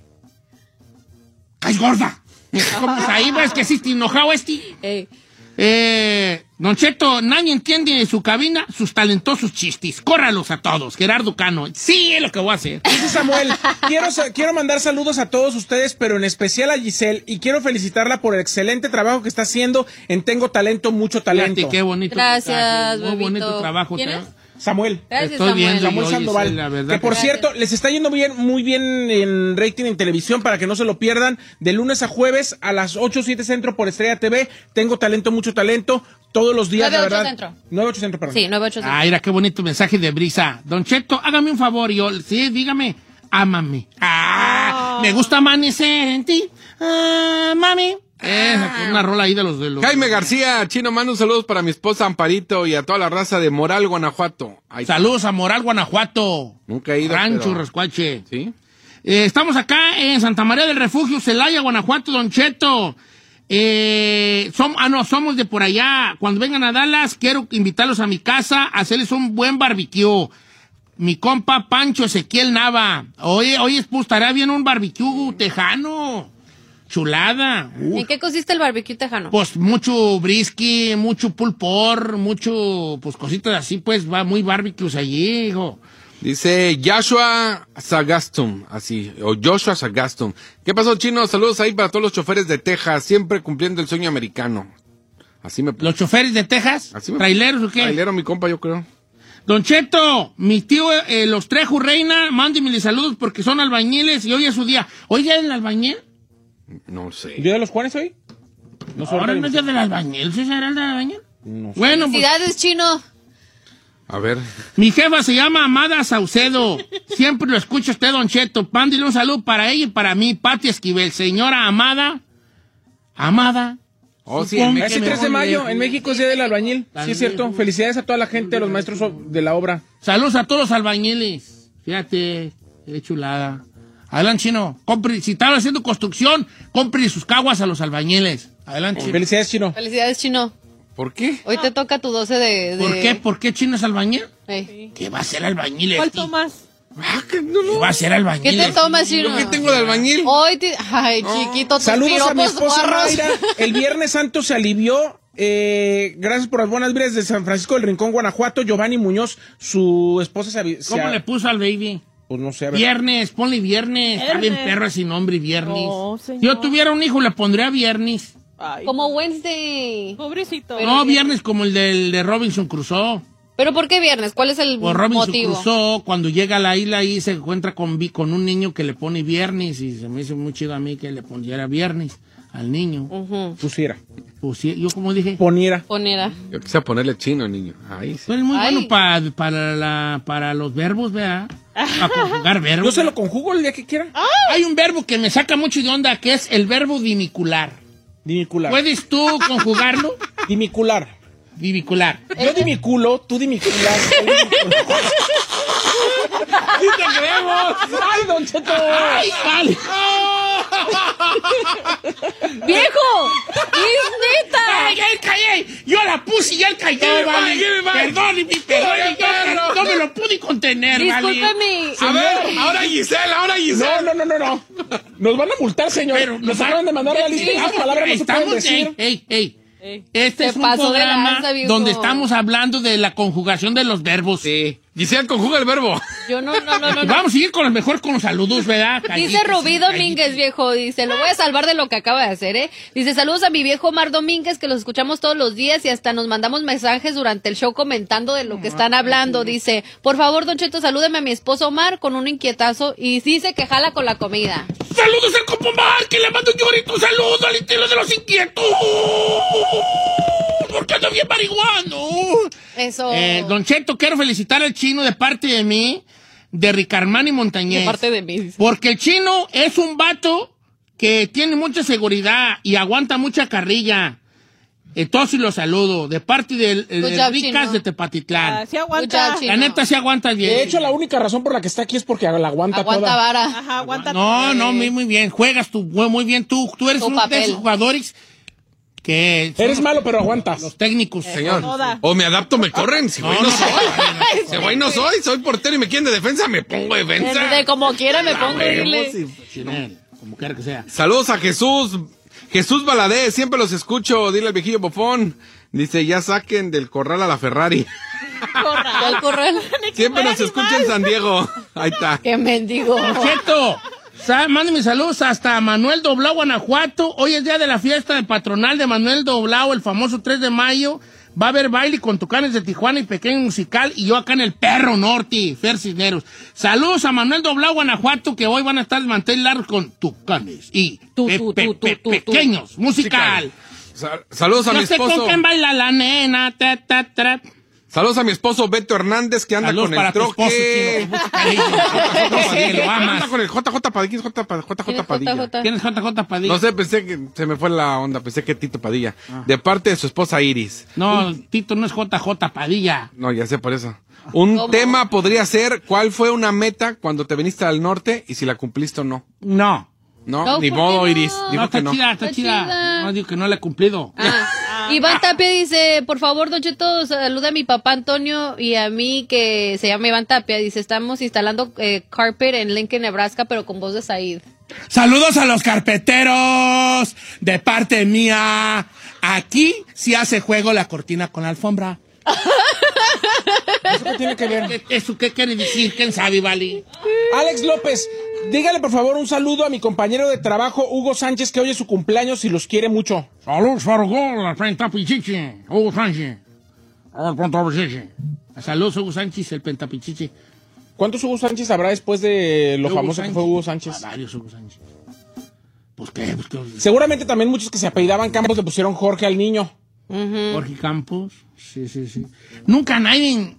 ¡Caes gorda! <laughs> ¿Cómo es ahí? ¿Ves que sí te enojado este? Eh, Eh, Don Cheto, nadie entiende en su cabina sus talentosos chistes. Córralos a todos. Gerardo Cano. Sí, es lo que voy a hacer. Dice Samuel, quiero, quiero mandar saludos a todos ustedes, pero en especial a Giselle, y quiero felicitarla por el excelente trabajo que está haciendo en Tengo Talento, Mucho Talento. Fíjate qué bonito. Gracias, mensaje, Muy bonito trabajo. ¿Quién es? Samuel. Gracias, Estoy Samuel. viendo Samuel Sandoval. Giselle, la verdad que por cierto, les está yendo bien, muy bien en rating en televisión para que no se lo pierdan. De lunes a jueves a las 8 7 centro por Estrella TV. Tengo talento, mucho talento. Todos los días, 9, la 8 verdad. centro. 9 8 centro, perdón. Sí, 985. Ah, mira, qué bonito mensaje de brisa. Don Cheto, hágame un favor. y Yo, sí, dígame. Ámame. Ah, me gusta amanecer en ti. Ah, mami. Eh, una rola ahí de los de los. Jaime García, Chino, mando un saludos para mi esposa Amparito y a toda la raza de Moral, Guanajuato. Ahí está. Saludos a Moral, Guanajuato. Nunca he ido, Rancho pero- Rascuache. ¿Sí? Eh, estamos acá en Santa María del Refugio, Celaya, Guanajuato, Don Cheto. Eh, som- ah, no, somos de por allá. Cuando vengan a Dallas, quiero invitarlos a mi casa, a hacerles un buen barbecue. Mi compa Pancho Ezequiel Nava. Oye, oye, pues estará bien un barbecue tejano. Chulada. Uy, ¿En qué consiste el barbecue tejano? pues mucho brisky, mucho pulpor, mucho, pues cositas así, pues va muy barbecues allí, hijo. Dice Joshua Sagastum, así, o Joshua Sagastum. ¿Qué pasó, Chino? Saludos ahí para todos los choferes de Texas, siempre cumpliendo el sueño americano. Así me... ¿Los choferes de Texas? Así me- ¿Traileros o qué? Trailero, mi compa, yo creo. Don Cheto, mi tío, eh, los Trejo Reina, mándenme saludos porque son albañiles y hoy es su día. ¿Hoy ya es el albañil? No sé. ¿Día de los Juanes hoy? No sé, Ahora no es día del albañil, ¿sí será el del albañil? Bueno, pues, Felicidades, chino. A ver. mi jefa se llama Amada Saucedo. Siempre lo escucha usted, Don Cheto. Mándele un saludo para ella y para mí, Pati Esquivel. Señora Amada. Amada. Oh, sí, en México. 3 de mayo, en México es Día del Albañil. Sí, es cierto. Felicidades a toda la gente, a los maestros de la obra. Saludos a todos los albañiles. Fíjate, qué chulada. Adelante, chino. Compre, si están haciendo construcción, compre sus caguas a los albañiles. Adelante, chino. Felicidades, Chino. Felicidades, chino. ¿Por qué? Hoy te toca tu 12 de... de- ¿Por qué? ¿Por qué chino es albañil? ¿Qué va a ser albañil ¿Cuál este? tomas? Ah, que no, ¿Qué no. va a ser albañil ¿Qué te este? tomas, chino? ¿Yo qué tengo de albañil? Hoy te... Ay, chiquito, tus Saludos a mi esposa. Mayra. <laughs> El Viernes Santo se alivió. eh, gracias por las buenas vibras de San Francisco del Rincón, Guanajuato. Giovanni Muñoz, su esposa se, ¿Cómo le puso al baby? Pues no sé, a ver. Viernes, ponle viernes. Está bien Viernes. perro ese nombre, viernes. No, Si yo tuviera un hijo, le pondría viernes. Ay, Como Wednesday. pobrecito. No, viernes como el del de Robinson Crusoe. ¿Pero por qué viernes? ¿Cuál es el O Robinson motivo? Crusoe, cuando llega a la isla y se encuentra con, con un niño que le pone viernes y se me hizo muy chido a mí que le poniera viernes al niño. Pusiera. Pues yo como dije, Poniera. Ponera. Yo quise ponerle chino, niño. Ahí sí. tú eres muy Ay. bueno pa- para, la, para los verbos, ¿verdad? Para conjugar verbos. Yo se lo conjugo el día que quiera. Hay un verbo que me saca mucho de onda, que es el verbo dimicular. Dimicular. ¿Puedes tú conjugarlo? <laughs> Dimicular. Dimicular. Yo dimiculo, tú. <laughs> ¡Sí te creemos! ¡Ay, Don Cheto! ¡Ay, vale! <laughs> ¡Viejo! ¡Es neta! ¡Ay, él callé! Yo la puse y él cayó, vale. five. Perdón, mi perdón, no me lo pude contener, vale. Discúlpeme. A ver, ahora Giselle, ahora Giselle. No, no, no, no, no. Nos van a multar, señor. Pero Nos acaban de mandar la lista esas palabras no se pueden decir. ey, ey. Este es un programa lanza, donde estamos hablando de la conjugación de los verbos. Sí. Giselle conjuga el verbo. Yo no, no, no. Vamos a ir con los mejor con los saludos, ¿verdad? Dice Rubí. Domínguez, viejo, dice, lo voy a salvar de lo que acaba de hacer, ¿eh? Dice, saludos a mi viejo Omar Domínguez, que los escuchamos todos los días y hasta nos mandamos mensajes durante el show comentando de lo que están hablando. Dice, por favor, Don Cheto, salúdeme a mi esposo Omar con un inquietazo y dice que jala con la comida. Saludos al Copomar, que le mando un llorito saludo al estilo de los inquietos. Porque ando bien marihuano. Eso. Eh, don Cheto, quiero felicitar al chino de parte de mí, de Ricarmani Montañez. de parte de mí. dice. Porque el chino es un vato que tiene mucha seguridad y aguanta mucha carrilla. Entonces lo saludo, de parte del- de, job, Ricas de Tepatitlán. Ah, sí aguanta. La neta sí aguanta bien. De hecho, la única razón por la que está aquí es porque la aguanta, Aguanta toda. vara. Ajá, aguanta. No, no, muy, muy bien. Juegas tú muy, muy bien. Tú, tú eres Tu uno de papel. esos jugadores que Eres malo, pero aguantas. los técnicos. Señor. Toda. O me adapto, me corren. Si güey No, soy. <laughs> Si güey no soy, soy portero y me quieren de defensa, me pongo De, defensa. de como quiera me pongo. Chinel, como quiera que sea. Saludos a Jesús. Jesús Baladé, siempre los escucho. Dile al viejillo bofón. Dice, ya saquen del corral a la Ferrari. Del corral. <laughs> Siempre nos escucha en San Diego. Ahí está. Qué mendigo. Cheto, sa- mándeme saludos hasta Manuel Doblao, Guanajuato. Hoy es día de la fiesta del patronal de Manuel Doblao, el famoso 3 de mayo. Va a haber baile con Tucanes de Tijuana y pequeño musical. Y yo acá en el Perro Norte, Fer Cisneros. Saludos a Manuel Doblao, Guanajuato, que hoy van a estar de mantel largo con Tucanes y Tu, pe- tu, pe- tu, pe- tu, tu, tu. pequeños musical. Sa- Saludos a mi Yo sé con esposo. quién baila la nena. ta, ta, ta. Saludos a mi esposo Beto Hernández que anda Saludos con el troque. <laughs> Anda con el JJ Padilla. JJ ¿Quién es Padilla. JJ? ¿Quién es JJ Padilla? No sé, pensé que se me fue la onda. Pensé que Tito Padilla. De parte de su esposa Iris. No, Tito no es JJ Padilla. No, ya sé por eso. Un ¿Cómo? tema podría ser ¿cuál fue una meta cuando te viniste al norte y si la cumpliste o no? No. No, No, ni ¿por qué modo, no? Iris. Dijo no, está que no. chida, está, Está chida. chida. No, digo que no la he cumplido. Ah. Iván Tapia dice, por favor, Don Cheto, saluda a mi papá Antonio y a mí que se llama Iván Tapia. Dice, estamos instalando eh, carpet en Lincoln, Nebraska, pero con voz de Said. Saludos a los carpeteros de parte mía. Aquí sí hace juego la cortina con la alfombra. <laughs> ¿Eso qué tiene que ver? ¿Qué- <laughs> ¿Eso qué quiere decir? ¿Quién sabe, Vali? Alex López, dígale por favor un saludo a mi compañero de trabajo, Hugo Sánchez, que hoy es su cumpleaños y los quiere mucho. Saludos, Faragón, la pentapichichi. Hugo Sánchez. Saludos, Hugo Sánchez, el pentapichichi. ¿Cuántos Hugo Sánchez habrá después de lo Hugo famoso que fue Hugo Sánchez? Ah, varios Hugo Sánchez. Pues qué, pues qué. Seguramente también muchos que se apellidaban Campos le pusieron Jorge al niño. Jorge Campos. Sí, sí, sí. Nunca nadie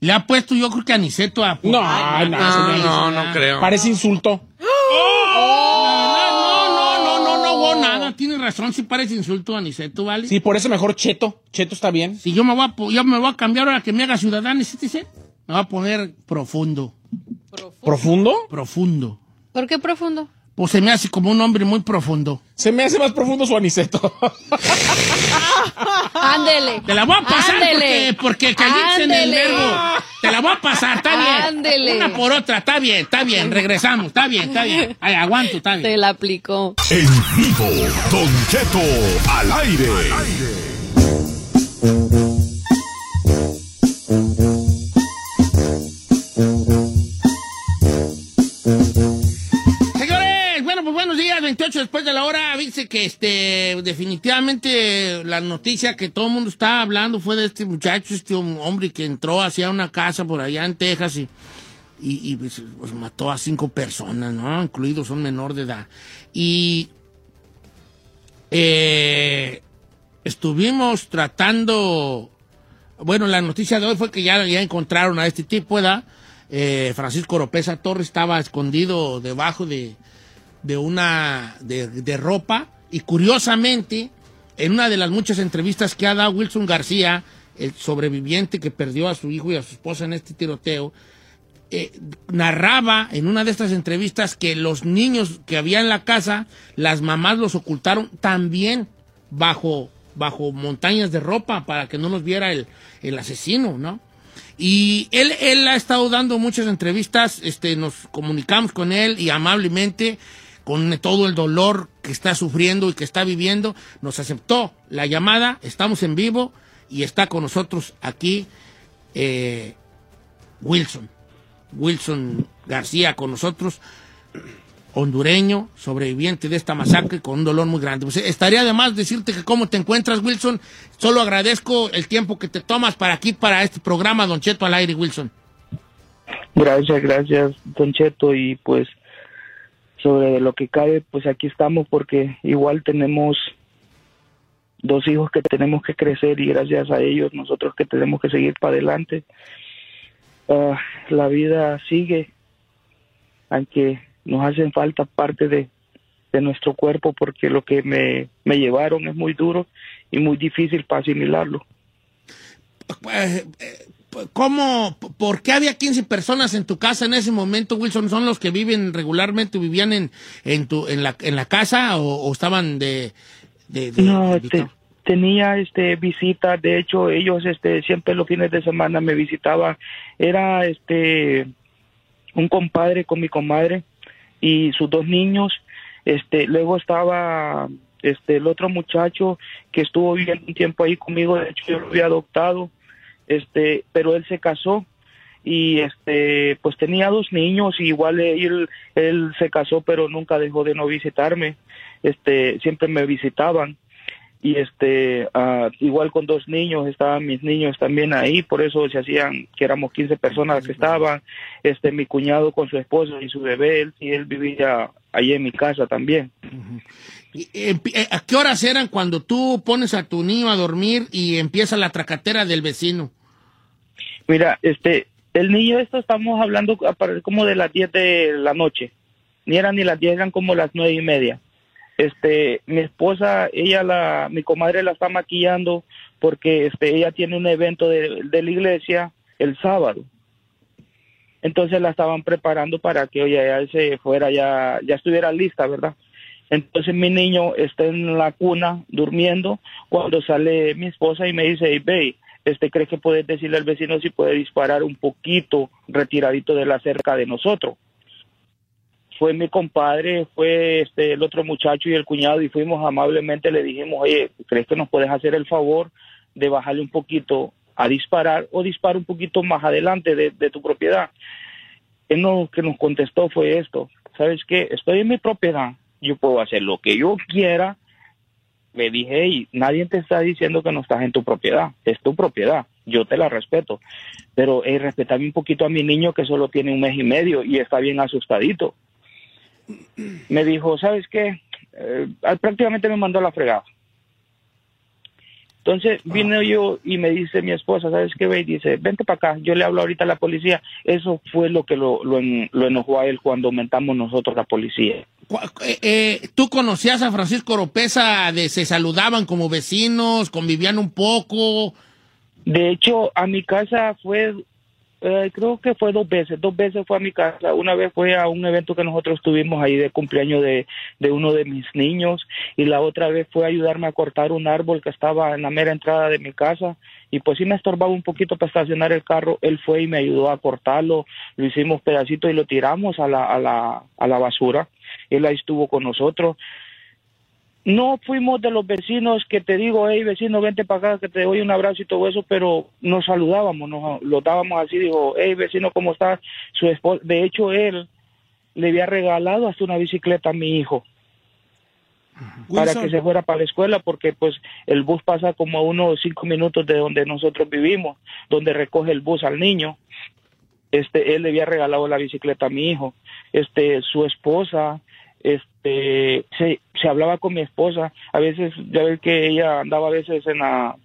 le ha puesto, yo creo que Aniceto a. No, Ay, no, No, eso no, no creo. Parece insulto. <gasps> No, no, no, no, no. Tienes razón, sí parece insulto a Aniceto, ¿vale? Sí, por eso mejor Cheto. Cheto está bien. Si yo me voy a, yo me voy a cambiar ahora que me haga ciudadano, ¿sí sé? Me voy a poner profundo. ¿Profundo? Profundo. ¿Por qué profundo? Pues se me hace como un hombre muy profundo. Se me hace más profundo su aniceto. Ándele. Te la voy a pasar Ándele. porque, porque caíste en el verbo. Te la voy a pasar, está bien. Ándele. Una por otra, está bien, está bien. Regresamos, está bien, está bien. Ay, aguanto, está bien. Se la aplicó. En vivo, Don Cheto al aire. Buenos días, 28 después de la hora. Dice que este, definitivamente la noticia que todo el mundo estaba hablando fue de este muchacho, este hombre que entró hacia una casa por allá en Texas y, y, pues, pues, mató a cinco personas, ¿no? Incluidos son menor de edad. Y eh, estuvimos tratando, bueno, la noticia de hoy fue que ya, ya encontraron a este tipo, ¿verdad? Eh, Francisco Oropesa Torres estaba escondido debajo de, de una de, de ropa y curiosamente en una de las muchas entrevistas que ha dado Wilson García, el sobreviviente que perdió a su hijo y a su esposa en este tiroteo, eh, narraba en una de estas entrevistas que los niños que había en la casa, las mamás los ocultaron también bajo, bajo montañas de ropa para que no los viera el, el asesino, ¿no? Y él, él ha estado dando muchas entrevistas, este, nos comunicamos con él y amablemente, con todo el dolor que está sufriendo y que está viviendo, nos aceptó la llamada, estamos en vivo y está con nosotros aquí eh, Wilson. Wilson García con nosotros, hondureño, sobreviviente de esta masacre con un dolor muy grande. Pues, estaría además decirte que cómo te encuentras, Wilson. Solo agradezco el tiempo que te tomas para aquí, para este programa, Don Cheto al aire, Wilson. Gracias, gracias, Don Cheto. Y pues sobre lo que cabe, pues aquí estamos porque igual tenemos dos hijos que tenemos que crecer y gracias a ellos nosotros que tenemos que seguir para adelante. Ah, la vida sigue, aunque nos hacen falta parte de, de nuestro cuerpo porque lo que me, me llevaron es muy duro y muy difícil para asimilarlo. Eh, eh, ¿Cómo, por qué había 15 personas en tu casa en ese momento, Wilson? ¿Son los que viven regularmente, vivían en, en, tu, en, la, en la casa o, o estaban de... de, de No, de tenía este visita, de hecho ellos este siempre los fines de semana me visitaban. Era este un compadre con mi comadre y sus dos niños. Este luego estaba este el otro muchacho que estuvo viviendo un tiempo ahí conmigo, de hecho yo lo había adoptado. Este, pero él se casó y este pues tenía dos niños y igual él él se casó pero nunca dejó de no visitarme. Este, siempre me visitaban y este ah, igual con dos niños estaban mis niños también ahí por eso se hacían que éramos 15 personas que estaban este mi cuñado con su esposa y su bebé él y él vivía ahí en mi casa también Y, eh, ¿A qué horas eran cuando tú pones a tu niño a dormir y empieza la tracatera del vecino? mira este el niño esto estamos hablando como de las 10 de la noche. Ni eran ni las 10 eran como las nueve y media. Este mi esposa ella la mi comadre la está maquillando porque este ella tiene un evento de, la iglesia el sábado. Entonces la estaban preparando para que oye ya se fuera ya ya estuviera lista verdad entonces mi niño está en la cuna durmiendo cuando sale mi esposa y me dice hey, este cree que puedes decirle al vecino si puede disparar un poquito retiradito de la cerca de nosotros fue mi compadre, fue este el otro muchacho y el cuñado y fuimos amablemente le dijimos, oye, ¿crees que nos puedes hacer el favor de bajarle un poquito a disparar o dispara un poquito más adelante de, tu propiedad? Él lo que nos contestó fue esto, ¿sabes qué? Estoy en mi propiedad, yo puedo hacer lo que yo quiera. Le dije, y nadie te está diciendo que no estás en tu propiedad, es tu propiedad, yo te la respeto, pero hey, respetame un poquito a mi niño que solo tiene un mes y medio y está bien asustadito me dijo, ¿sabes qué? Eh, prácticamente me mandó a la fregada. Entonces vine yo y me dice mi esposa, ¿sabes qué? Ve? Y dice, vente para acá, yo le hablo ahorita a la policía. Eso fue lo que lo, lo, en- lo enojó a él cuando aumentamos nosotros la policía. Eh, eh, ¿Tú conocías a Francisco Oropesa? De, ¿Se saludaban como vecinos? ¿Convivían un poco? De hecho, a mi casa fue, eh, creo que fue dos veces, dos veces fue a mi casa. Una vez fue a un evento que nosotros tuvimos ahí de cumpleaños de uno de mis niños y la otra vez fue a ayudarme a cortar un árbol que estaba en la mera entrada de mi casa y pues sí me estorbaba un poquito para estacionar el carro. Él fue y me ayudó a cortarlo, lo hicimos pedacito y lo tiramos a la, a la, a la basura. Él ahí estuvo con nosotros. No fuimos de los vecinos que te digo, hey vecino, vente para acá, que te doy un abrazo y todo eso, pero nos saludábamos, nos lo dábamos así, dijo, hey vecino, ¿cómo estás? Su esposa, de hecho él le había regalado hasta una bicicleta a mi hijo para que se fuera para la escuela, porque pues el bus pasa como a unos cinco minutos de donde nosotros vivimos, donde recoge el bus al niño. Este, él le había regalado la bicicleta a mi hijo. Este, su esposa, este, se, se hablaba con mi esposa. A veces, ya ves que ella andaba a veces en la,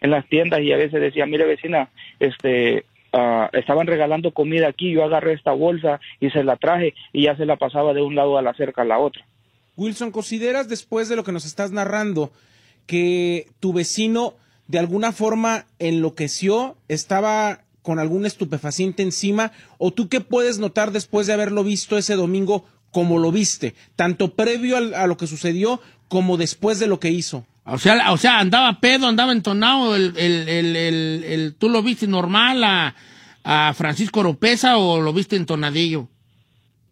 en las tiendas y a veces decía, mire vecina, este, ah, estaban regalando comida aquí, yo agarré esta bolsa y se la traje y ya se la pasaba de un lado a la cerca a la otra. Wilson, ¿consideras después de lo que nos estás narrando que tu vecino de alguna forma enloqueció, estaba con algún estupefaciente encima? ¿O tú qué puedes notar después de haberlo visto ese domingo como lo viste? Tanto previo a lo que sucedió como después de lo que hizo. O sea, o sea, andaba pedo, andaba entonado, el- el- ¿tú lo viste normal a, a Francisco Oropesa o lo viste entonadillo?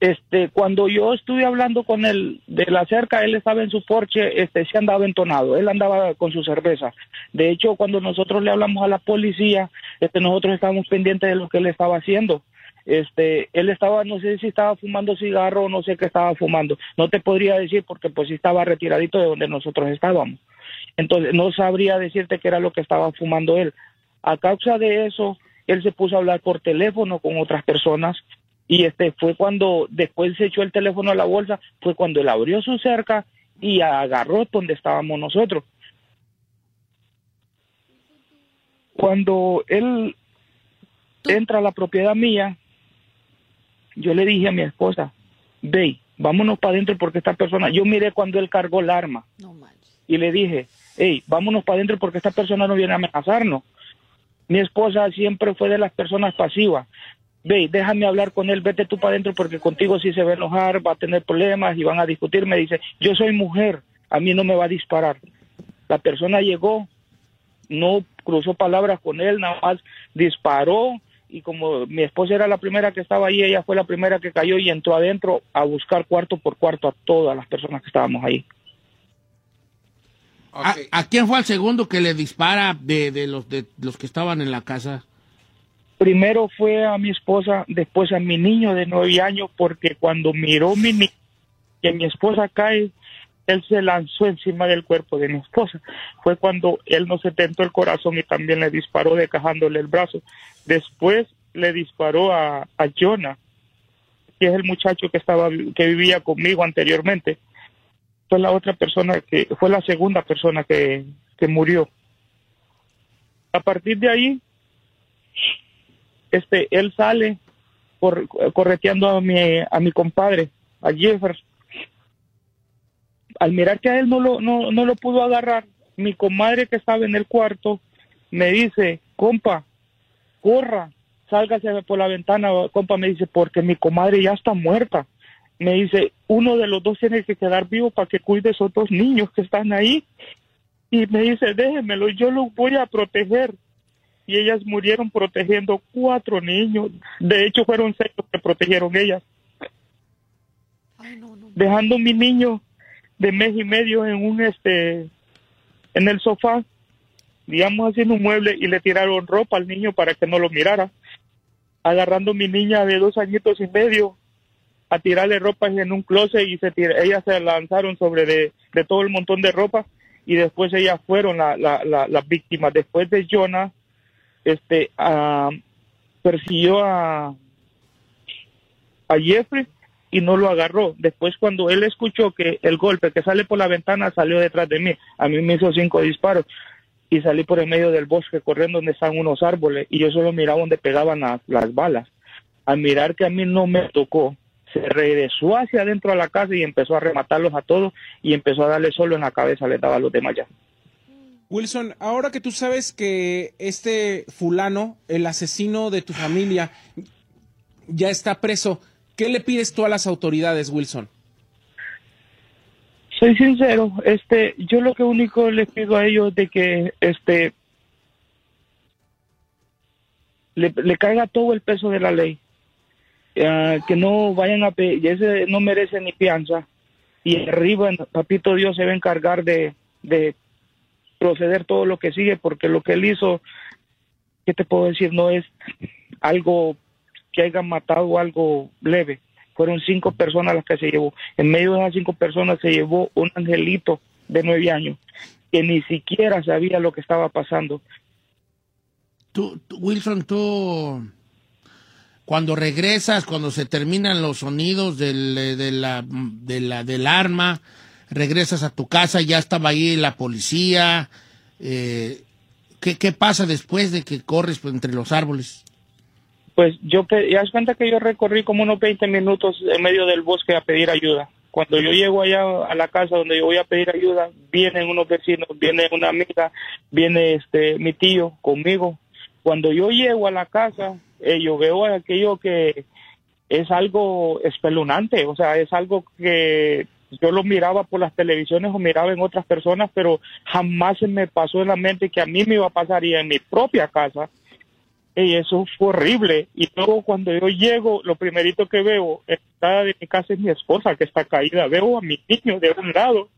Este, cuando yo estuve hablando con él de la cerca, él estaba en su porche, este, se andaba entonado, él andaba con su cerveza. De hecho, cuando nosotros le hablamos a la policía, este, nosotros estábamos pendientes de lo que él estaba haciendo. Este, él estaba, no sé si estaba fumando cigarro o no sé qué estaba fumando. No te podría decir porque pues estaba retiradito de donde nosotros estábamos. Entonces, no sabría decirte qué era lo que estaba fumando él. A causa de eso, él se puso a hablar por teléfono con otras personas y este fue cuando después se echó el teléfono a la bolsa, fue cuando él abrió su cerca y agarró donde estábamos nosotros. Cuando él entra a la propiedad mía, yo le dije a mi esposa, ve, vámonos para adentro porque esta persona, yo miré cuando él cargó el arma y le dije, hey, vámonos para adentro porque esta persona no viene a amenazarnos. Mi esposa siempre fue de las personas pasivas. Ve, déjame hablar con él, vete tú para adentro porque contigo sí se va a enojar, va a tener problemas y van a discutir. Me dice, yo soy mujer, a mí no me va a disparar. La persona llegó, no cruzó palabras con él, nada más disparó y como mi esposa era la primera que estaba ahí, ella fue la primera que cayó y entró adentro a buscar cuarto por cuarto a todas las personas que estábamos ahí. ¿A, a quién fue el segundo que le dispara de, de los, de los que estaban en la casa? Primero fue a mi esposa, después a mi niño de nueve años, porque cuando miró mi ni- que mi esposa cae, él se lanzó encima del cuerpo de mi esposa. Fue cuando él no se tentó el corazón y también le disparó decajándole el brazo. Después le disparó a, a Jonah, que es el muchacho que estaba que vivía conmigo anteriormente. Fue la otra persona que fue la segunda persona que, que murió. A partir de ahí, este, él sale correteando a mi, a mi compadre, a Jefferson. Al mirar que a él no lo, no, no lo pudo agarrar, mi comadre que estaba en el cuarto me dice, compa, corra, sálgase por la ventana, compa, me dice, porque mi comadre ya está muerta. Me dice, uno de los dos tiene que quedar vivo para que cuide a esos dos niños que están ahí. Y me dice, déjenmelo, yo los voy a proteger y ellas murieron protegiendo cuatro niños. De hecho, fueron seis los que protegieron ellas. Dejando mi niño de mes y medio en un este en el sofá, digamos así en un mueble y le tiraron ropa al niño para que no lo mirara. Agarrando mi niña de dos añitos y medio a tirarle ropa en un closet y se tira- ellas se lanzaron sobre de, de todo el montón de ropa y después ellas fueron la- la- la- las víctimas. Después de Jonah, este persiguió a, a Jeffrey y no lo agarró. Después cuando él escuchó que el golpe que sale por la ventana salió detrás de mí, a mí me hizo cinco disparos y salí por el medio del bosque corriendo donde están unos árboles y yo solo miraba donde pegaban las, las balas. Al mirar que a mí no me tocó, se regresó hacia adentro a la casa y empezó a rematarlos a todos y empezó a darle solo en la cabeza, le daba a los demás ya. Wilson, ahora que tú sabes que este fulano, el asesino de tu familia, ya está preso, ¿qué le pides tú a las autoridades, Wilson? soy sincero, este, yo lo que único les pido a ellos de que, este, le, le caiga todo el peso de la ley, Ah, que no vayan a, pe- y ese no merece ni fianza, y arriba, papito Dios se va a encargar de, de proceder todo lo que sigue, porque lo que él hizo, ¿qué te puedo decir? No es algo que haya matado algo leve. Fueron cinco personas las que se llevó. En medio de esas cinco personas se llevó un angelito de nueve años que ni siquiera sabía lo que estaba pasando. Tú, Wilson, tú, cuando regresas, cuando se terminan los sonidos del, eh, de la, de la, del arma, regresas a tu casa, ya estaba ahí la policía. eh, ¿qué, ¿Qué pasa después de que corres entre los árboles? Pues yo, ya das cuenta que yo recorrí como unos 20 minutos en medio del bosque a pedir ayuda. Cuando yo llego allá a la casa donde yo voy a pedir ayuda, vienen unos vecinos, viene una amiga, viene este mi tío conmigo. Cuando yo llego a la casa, eh, yo veo aquello que es algo espeluznante, o sea, es algo que yo lo miraba por las televisiones o miraba en otras personas, pero jamás se me pasó en la mente que a mí me iba a pasar en mi propia casa. Y eso fue horrible. Y luego cuando yo llego, lo primerito que veo está de mi casa es mi esposa que está caída. Veo a mi niño de un lado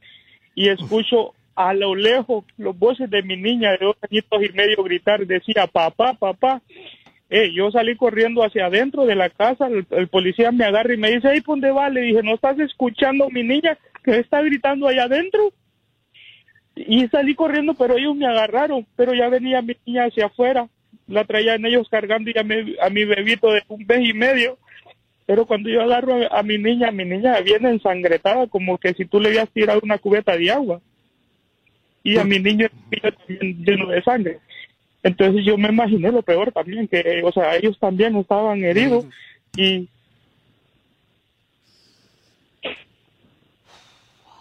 y escucho a lo lejos los voces de mi niña de dos añitos y medio gritar. Decía, papá, papá. Eh, yo salí corriendo hacia adentro de la casa, el, el policía me agarra y me dice, ¿ahí por dónde va? Le dije, ¿no estás escuchando a mi niña que está gritando allá adentro? Y salí corriendo, pero ellos me agarraron, pero ya venía mi niña hacia afuera, la traían ellos cargando ya me- a mi bebito de un mes y medio. Pero cuando yo agarro a, a mi niña, mi niña viene ensangretada, como que si tú le habías tirado una cubeta de agua. Y a mi niño el niño también lleno de sangre. Entonces yo me imaginé lo peor también, que, o sea, ellos también estaban heridos y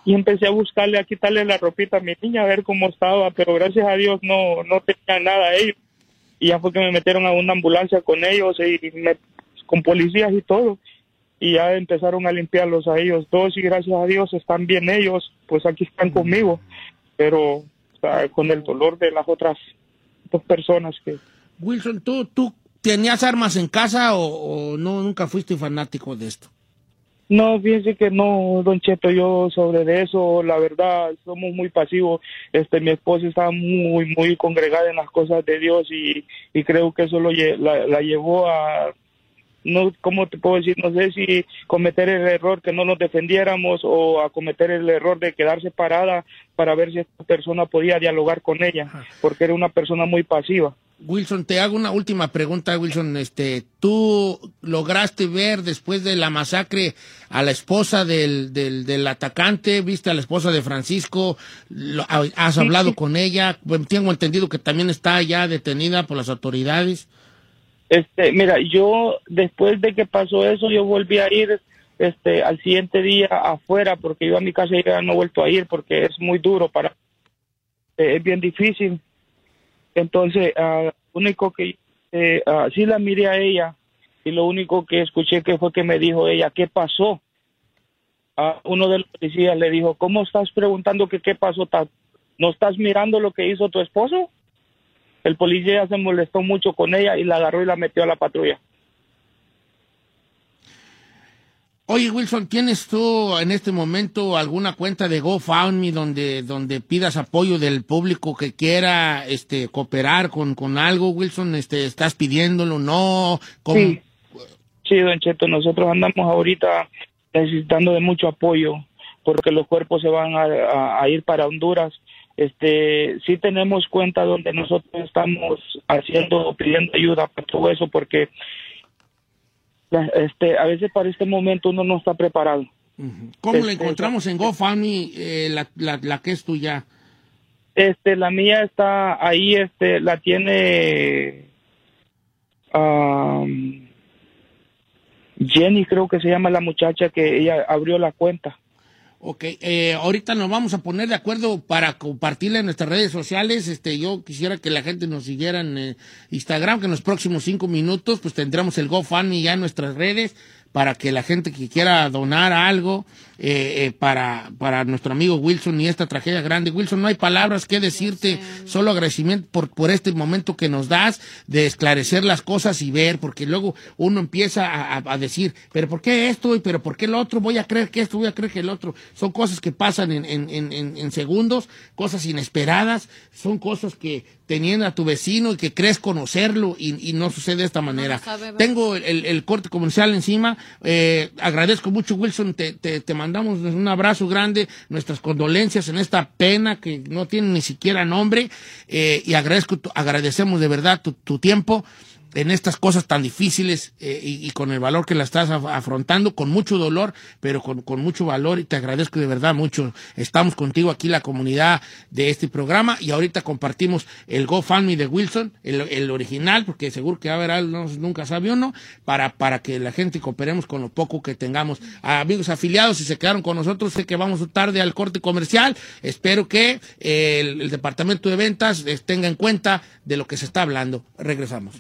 y empecé a buscarle, a quitarle la ropita a mi niña, a ver cómo estaba, pero gracias a Dios no, no tenían nada ellos. Y ya fue que me metieron a una ambulancia con ellos y me- con policías y todo. Y ya empezaron a limpiarlos a ellos dos y gracias a Dios están bien ellos, pues aquí están conmigo. Pero o sea, con el dolor de las otras dos personas que... Wilson, ¿tú, tú tenías armas en casa o, o no nunca fuiste fanático de esto? No, fíjense que no, Don Cheto, yo sobre de eso, la verdad, somos muy pasivos. Este, mi esposa está muy, muy congregada en las cosas de Dios y, y creo que eso lo, la, la llevó a, no, ¿cómo te puedo decir? No sé si cometer el error que no nos defendiéramos o a cometer el error de quedarse parada para ver si esta persona podía dialogar con ella, porque era una persona muy pasiva. Wilson, te hago una última pregunta, Wilson. Este, ¿Tú lograste ver después de la masacre a la esposa del, del, del atacante? ¿Viste a la esposa de Francisco? Lo- ¿Has hablado con ella? Tengo entendido que también está ya detenida por las autoridades. Este, mira, yo después de que pasó eso, yo volví a ir este al siguiente día afuera porque yo a mi casa ya no he vuelto a ir porque es muy duro para eh, es bien difícil. Entonces, ah, lo único que eh, ah, sí la miré a ella y lo único que escuché que fue que me dijo ella, ¿qué pasó? A uno de los policías le dijo, ¿cómo estás preguntando que qué pasó? ¿No estás mirando lo que hizo tu esposo? El policía se molestó mucho con ella y la agarró y la metió a la patrulla. Oye, Wilson, ¿tienes tú en este momento alguna cuenta de GoFundMe donde, donde pidas apoyo del público que quiera este, cooperar con, con algo, Wilson? Este, ¿Estás pidiéndolo? ¿No? ¿Cómo? Sí. Sí, don Cheto, nosotros andamos ahorita necesitando de mucho apoyo porque los cuerpos se van a, a- a ir para Honduras. Este, sí tenemos cuenta donde nosotros estamos haciendo, pidiendo ayuda para todo eso porque la- este, a veces para este momento uno no está preparado. ¿Cómo la Este, encontramos en GoFundMe, eh, la, la, la que es tuya? Este, la mía está ahí, este, la tiene am, Jenny, creo que se llama la muchacha que ella abrió la cuenta. Ok, eh, ahorita nos vamos a poner de acuerdo para compartirla en nuestras redes sociales. Este, yo quisiera que la gente nos siguiera en eh, Instagram, que en los próximos cinco minutos pues tendremos el GoFundMe ya en nuestras redes para que la gente que quiera donar algo eh, eh, para, para nuestro amigo Wilson y esta tragedia grande. Wilson, no hay palabras que decirte, solo agradecimiento por, por este momento que nos das de esclarecer las cosas y ver, porque luego uno empieza a, a- a decir, pero ¿por qué esto? y ¿Pero por qué el otro? Voy a creer que esto, voy a creer que el otro. Son cosas que pasan en, en, en, en- segundos, cosas inesperadas, son cosas que teniendo a tu vecino y que crees conocerlo y, y no sucede de esta manera. sabe. Tengo el, el- el corte comercial encima. Eh, agradezco mucho, Wilson. Te, te- mandamos un abrazo grande, nuestras condolencias en esta pena que no tiene ni siquiera nombre. eh, y agradezco, agradecemos de verdad tu tiempo. En estas cosas tan difíciles eh, y, y con el valor que la estás af- afrontando, con mucho dolor, pero con, con mucho valor y te agradezco de verdad mucho. Estamos contigo aquí, la comunidad de este programa y ahorita compartimos el GoFundMe de Wilson, el, el original, porque seguro que va a algo, no- nunca sabe uno, para, para que la gente cooperemos con lo poco que tengamos. Amigos afiliados, si se quedaron con nosotros, sé que vamos tarde al corte comercial, espero que eh, el, el departamento de ventas eh, tenga en cuenta de lo que se está hablando. Regresamos.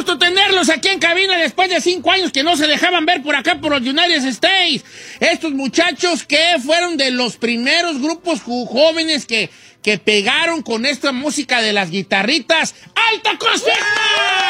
Gusto tenerlos aquí en cabina después de cinco años que no se dejaban ver por acá por los United States. Estos muchachos que fueron de los primeros grupos jóvenes que, que pegaron con esta música de las guitarritas. ¡Alta cocina!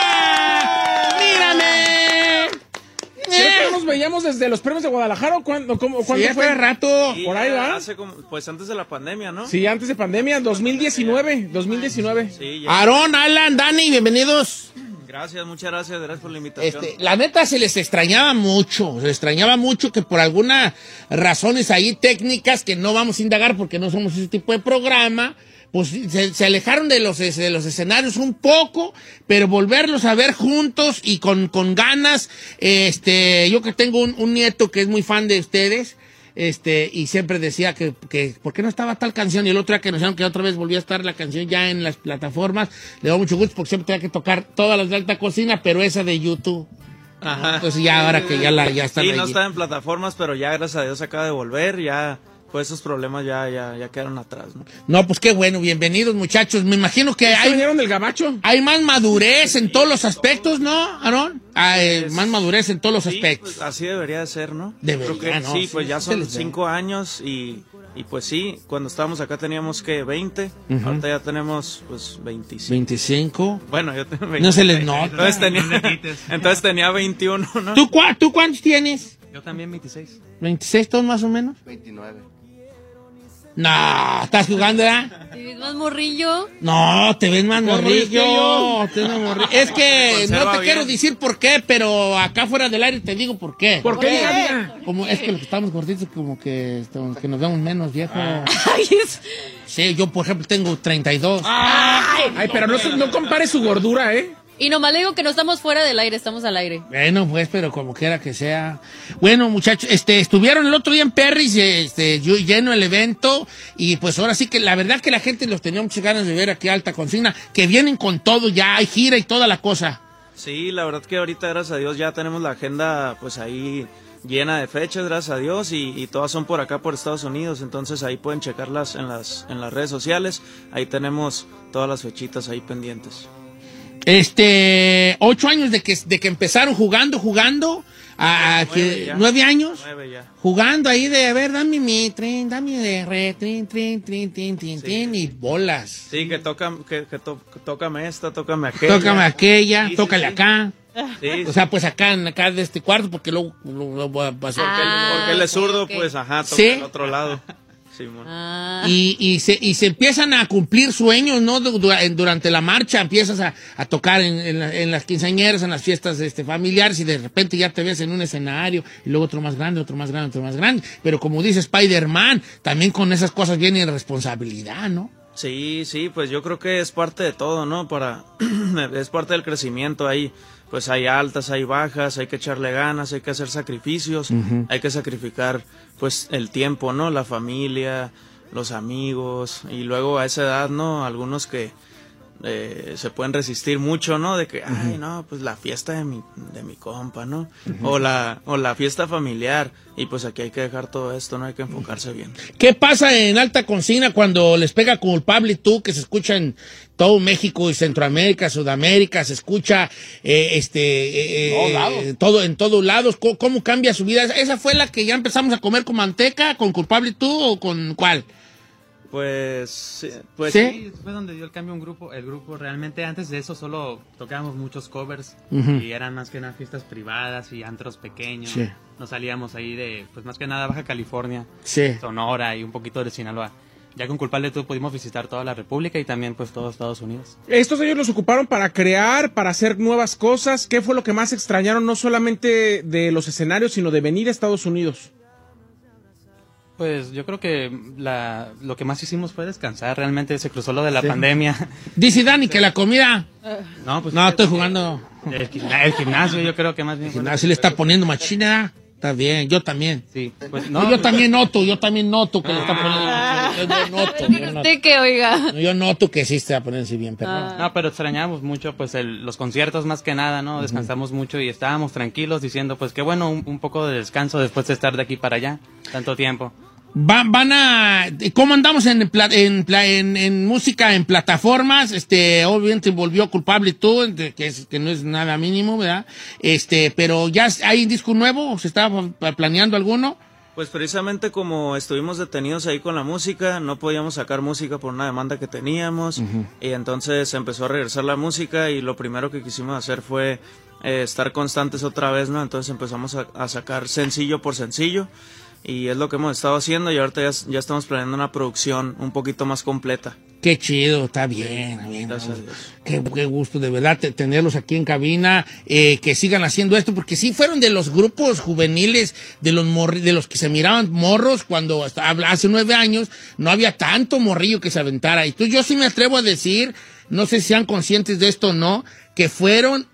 Siempre nos veíamos desde los premios de Guadalajara. ¿o ¿Cuándo, cómo, cuándo Sí, fue? hace rato. Sí, Por ahí va. hace como- pues antes de la pandemia, ¿no? Sí, antes de pandemia, 2019. 2019. Sí. Aarón, Alan, Dani, bienvenidos. Gracias, muchas gracias, gracias por la invitación. Este, la neta se les extrañaba mucho, se les extrañaba mucho que por algunas razones ahí técnicas que no vamos a indagar porque no somos ese tipo de programa, pues se, se alejaron de los, de los escenarios un poco, pero volverlos a ver juntos y con, con ganas, este, yo que tengo un, un nieto que es muy fan de ustedes, este, y siempre decía que, que, ¿por qué no estaba tal canción? Y el otro día que nos dijeron que otra vez volvió a estar la canción ya en las plataformas, le da mucho gusto porque siempre tenía que tocar todas las de alta cocina, pero esa de YouTube. Ajá. Entonces ya ahora que ya la ya están Sí, allí. no está en plataformas, pero ya gracias a Dios acaba de volver, ya pues esos problemas ya, ya, ya quedaron atrás, ¿no? No, pues qué bueno, bienvenidos muchachos. Me imagino que ¿Se hay, vinieron del gabacho? hay más madurez en todos los aspectos, ¿no, Aarón? Hay Pues, más madurez en todos los Sí, aspectos. pues, así debería de ser, ¿no? Debería, Creo que ¿no? Sí, Sí, pues ya son ve. cinco años y, y pues sí, cuando estábamos acá teníamos que 20, ahorita ya tenemos pues 25. 25. Bueno, yo tengo 20. No se les nota. Entonces tenía, <laughs> entonces tenía 21, ¿no? ¿Tú, cua- ¿Tú cuántos tienes? Yo también 26. ¿26 todos más o menos? 29. No, ¿estás jugando, ya? ¿Te ves más morrillo? No, te ves más morrillo te ves más morrillo. Es que <laughs> no te bien. quiero decir por qué, pero acá fuera del aire te digo por qué. ¿Por qué? Diga. Como es que los que estamos gorditos como que, estamos- que nos vemos menos viejo. Ah. <laughs> Ay, es- Sí, yo por ejemplo tengo 32. Ay, pero no, no compare su gordura, ¿eh? Y nomás le digo que no estamos fuera del aire, estamos al aire. Bueno, pues, pero como quiera que sea. Bueno, muchachos, este, estuvieron el otro día en Perris, este, yo- lleno el evento, y pues ahora sí que la verdad que la gente los tenía muchas ganas de ver aquí a Alta Consigna, que vienen con todo ya, hay gira y toda la cosa. Sí, la verdad que ahorita, gracias a Dios, ya tenemos la agenda pues ahí llena de fechas, gracias a Dios, y, y todas son por acá, por Estados Unidos, entonces ahí pueden checarlas en las, en las redes sociales, ahí tenemos todas las fechitas ahí pendientes. Este, ocho años de que, de que empezaron jugando, jugando, a, a Nueve que- ya. nueve años, Nueve ya. jugando ahí de, a ver, dame mi tren, dame de re, trin, trin, trin, trin, trin, trin, y bolas. Sí, que toca, que, que to- tócame esta, tócame aquella. Tócame aquella, Sí, sí, tócale sí. acá. Sí, O sea, pues acá, en acá de este cuarto, porque luego lo, lo voy a pasar. porque, él, Ah, porque él es zurdo, ok. pues ajá, toca ¿Sí? el otro lado. Simón. Ah. Y, y, se, y se empiezan a cumplir sueños, ¿no? Durante la marcha empiezas a, a tocar en, en la- en las quinceañeras, en las fiestas este, familiares y de repente ya te ves en un escenario y luego otro más grande, otro más grande, otro más grande. Pero como dice Spider-Man, también con esas cosas viene responsabilidad, ¿no? Sí, sí, pues yo creo que es parte de todo, ¿no? Para <clears throat> es parte del crecimiento ahí. Pues hay altas, hay bajas, hay que echarle ganas, hay que hacer sacrificios, hay que sacrificar pues el tiempo, ¿no? La familia, los amigos y luego a esa edad, ¿no? Algunos que eh, se pueden resistir mucho, ¿no? De que, ay, no, pues la fiesta de mi, de mi compa, ¿no? o, la, o la fiesta familiar. Y pues aquí hay que dejar todo esto, ¿no? Hay que enfocarse bien. ¿Qué pasa en alta consigna cuando les pega culpable tú, que se escucha en todo México y Centroamérica, Sudamérica, se escucha eh, este eh, Todos lados. eh, todo en todos lados? ¿Cómo, cómo cambia su vida? ¿Esa fue la que ya empezamos a comer con manteca, con culpable tú o con cuál? Pues, sí, pues ¿Sí? Sí, fue donde dio el cambio un grupo. El grupo realmente antes de eso solo tocábamos muchos covers y eran más que nada fiestas privadas y antros pequeños. Sí. Nos salíamos ahí de, pues más que nada Baja California, Sí. Sonora y un poquito de Sinaloa. Ya con Culpable tú pudimos visitar toda la República y también pues todo Estados Unidos. Estos años los ocuparon para crear, para hacer nuevas cosas. ¿Qué fue lo que más extrañaron, no solamente de los escenarios, sino de venir a Estados Unidos? Pues yo creo que la, lo que más hicimos fue descansar. Realmente se cruzó lo de la Sí. pandemia. Dice Dani que la comida. No, pues No, estoy jugando. El, el gimnasio, yo creo que más bien. fue- Así le está poniendo machina. Está bien, yo también. Sí, pues No, no. yo también noto, yo también noto que le está poniendo machina. Yo, yo <laughs> noto, yo noto. Usted que oiga. Yo noto que sí está poniendo así bien, pero Ah. No, pero extrañamos mucho, pues, el- los conciertos más que nada, ¿no? Descansamos mucho y estábamos tranquilos diciendo, pues, qué bueno, un, un poco de descanso después de estar de aquí para allá, tanto tiempo. Van, van a. ¿Cómo andamos en, en, pla- en, en música, en plataformas? Este, obviamente volvió culpable tú, que, es, que no es nada mínimo, ¿verdad? Este, pero ya hay disco nuevo, ¿se está pa- planeando alguno? Pues precisamente como estuvimos detenidos ahí con la música, no podíamos sacar música por una demanda que teníamos y entonces empezó a regresar la música y lo primero que quisimos hacer fue eh, estar constantes otra vez, ¿no? Entonces empezamos a, a sacar sencillo por sencillo y es lo que hemos estado haciendo y ahorita ya, ya estamos planeando una producción un poquito más completa. Qué chido, está bien, está bien. Gracias a Dios. Qué, qué gusto de verdad te- tenerlos aquí en cabina, eh, que sigan haciendo esto, porque sí fueron de los grupos juveniles, de los morri- de los que se miraban morros cuando hasta hace nueve años no había tanto morrillo que se aventara. Y tú, yo sí me atrevo a decir, no sé si sean conscientes de esto o no, que fueron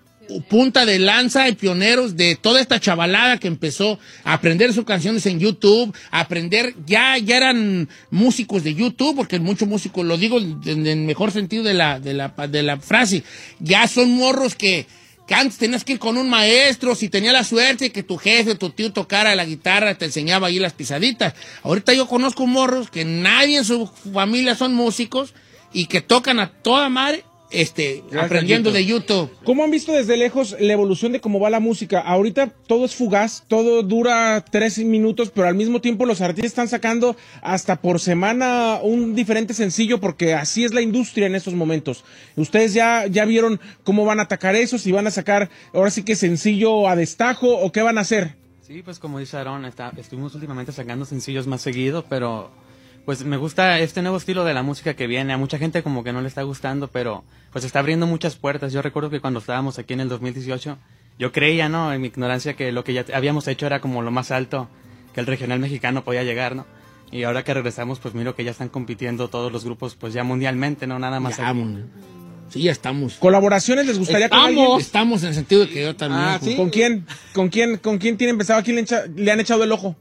punta de lanza y pioneros de toda esta chavalada que empezó a aprender sus canciones en YouTube, a aprender, ya, ya eran músicos de YouTube, porque muchos músicos, lo digo en el mejor sentido de la, de la, de la frase, ya son morros que, que antes tenías que ir con un maestro, si tenía la suerte que tu jefe, tu tío tocara la guitarra, te enseñaba ahí las pisaditas. Ahorita yo conozco morros que nadie en su familia son músicos y que tocan a toda madre, este, Gracias, aprendiendo de YouTube. ¿Cómo han visto desde lejos la evolución de cómo va la música? Ahorita todo es fugaz, todo dura tres minutos, pero al mismo tiempo los artistas están sacando hasta por semana un diferente sencillo porque así es la industria en estos momentos. ¿Ustedes ya, ya vieron cómo van a atacar eso? Si van a sacar ahora sí que sencillo a destajo o qué van a hacer? Sí, pues como dice Aaron, está- estuvimos últimamente sacando sencillos más seguido, pero pues me gusta este nuevo estilo de la música que viene. A mucha gente como que no le está gustando, pero pues está abriendo muchas puertas. Yo recuerdo que cuando estábamos aquí en el 2018, yo creía, ¿no? En mi ignorancia que lo que ya habíamos hecho era como lo más alto que el regional mexicano podía llegar, ¿no? Y ahora que regresamos, pues miro que ya están compitiendo todos los grupos, pues ya mundialmente, ¿no? Nada más. Ya, aquí. Sí, ya estamos. ¿Colaboraciones les gustaría con Estamos, alguien? estamos en el sentido de que yo también. Ah, ¿sí? ¿Con quién? ¿Con quién? ¿Con quién tienen empezado? ¿A quién le, le han echado el ojo?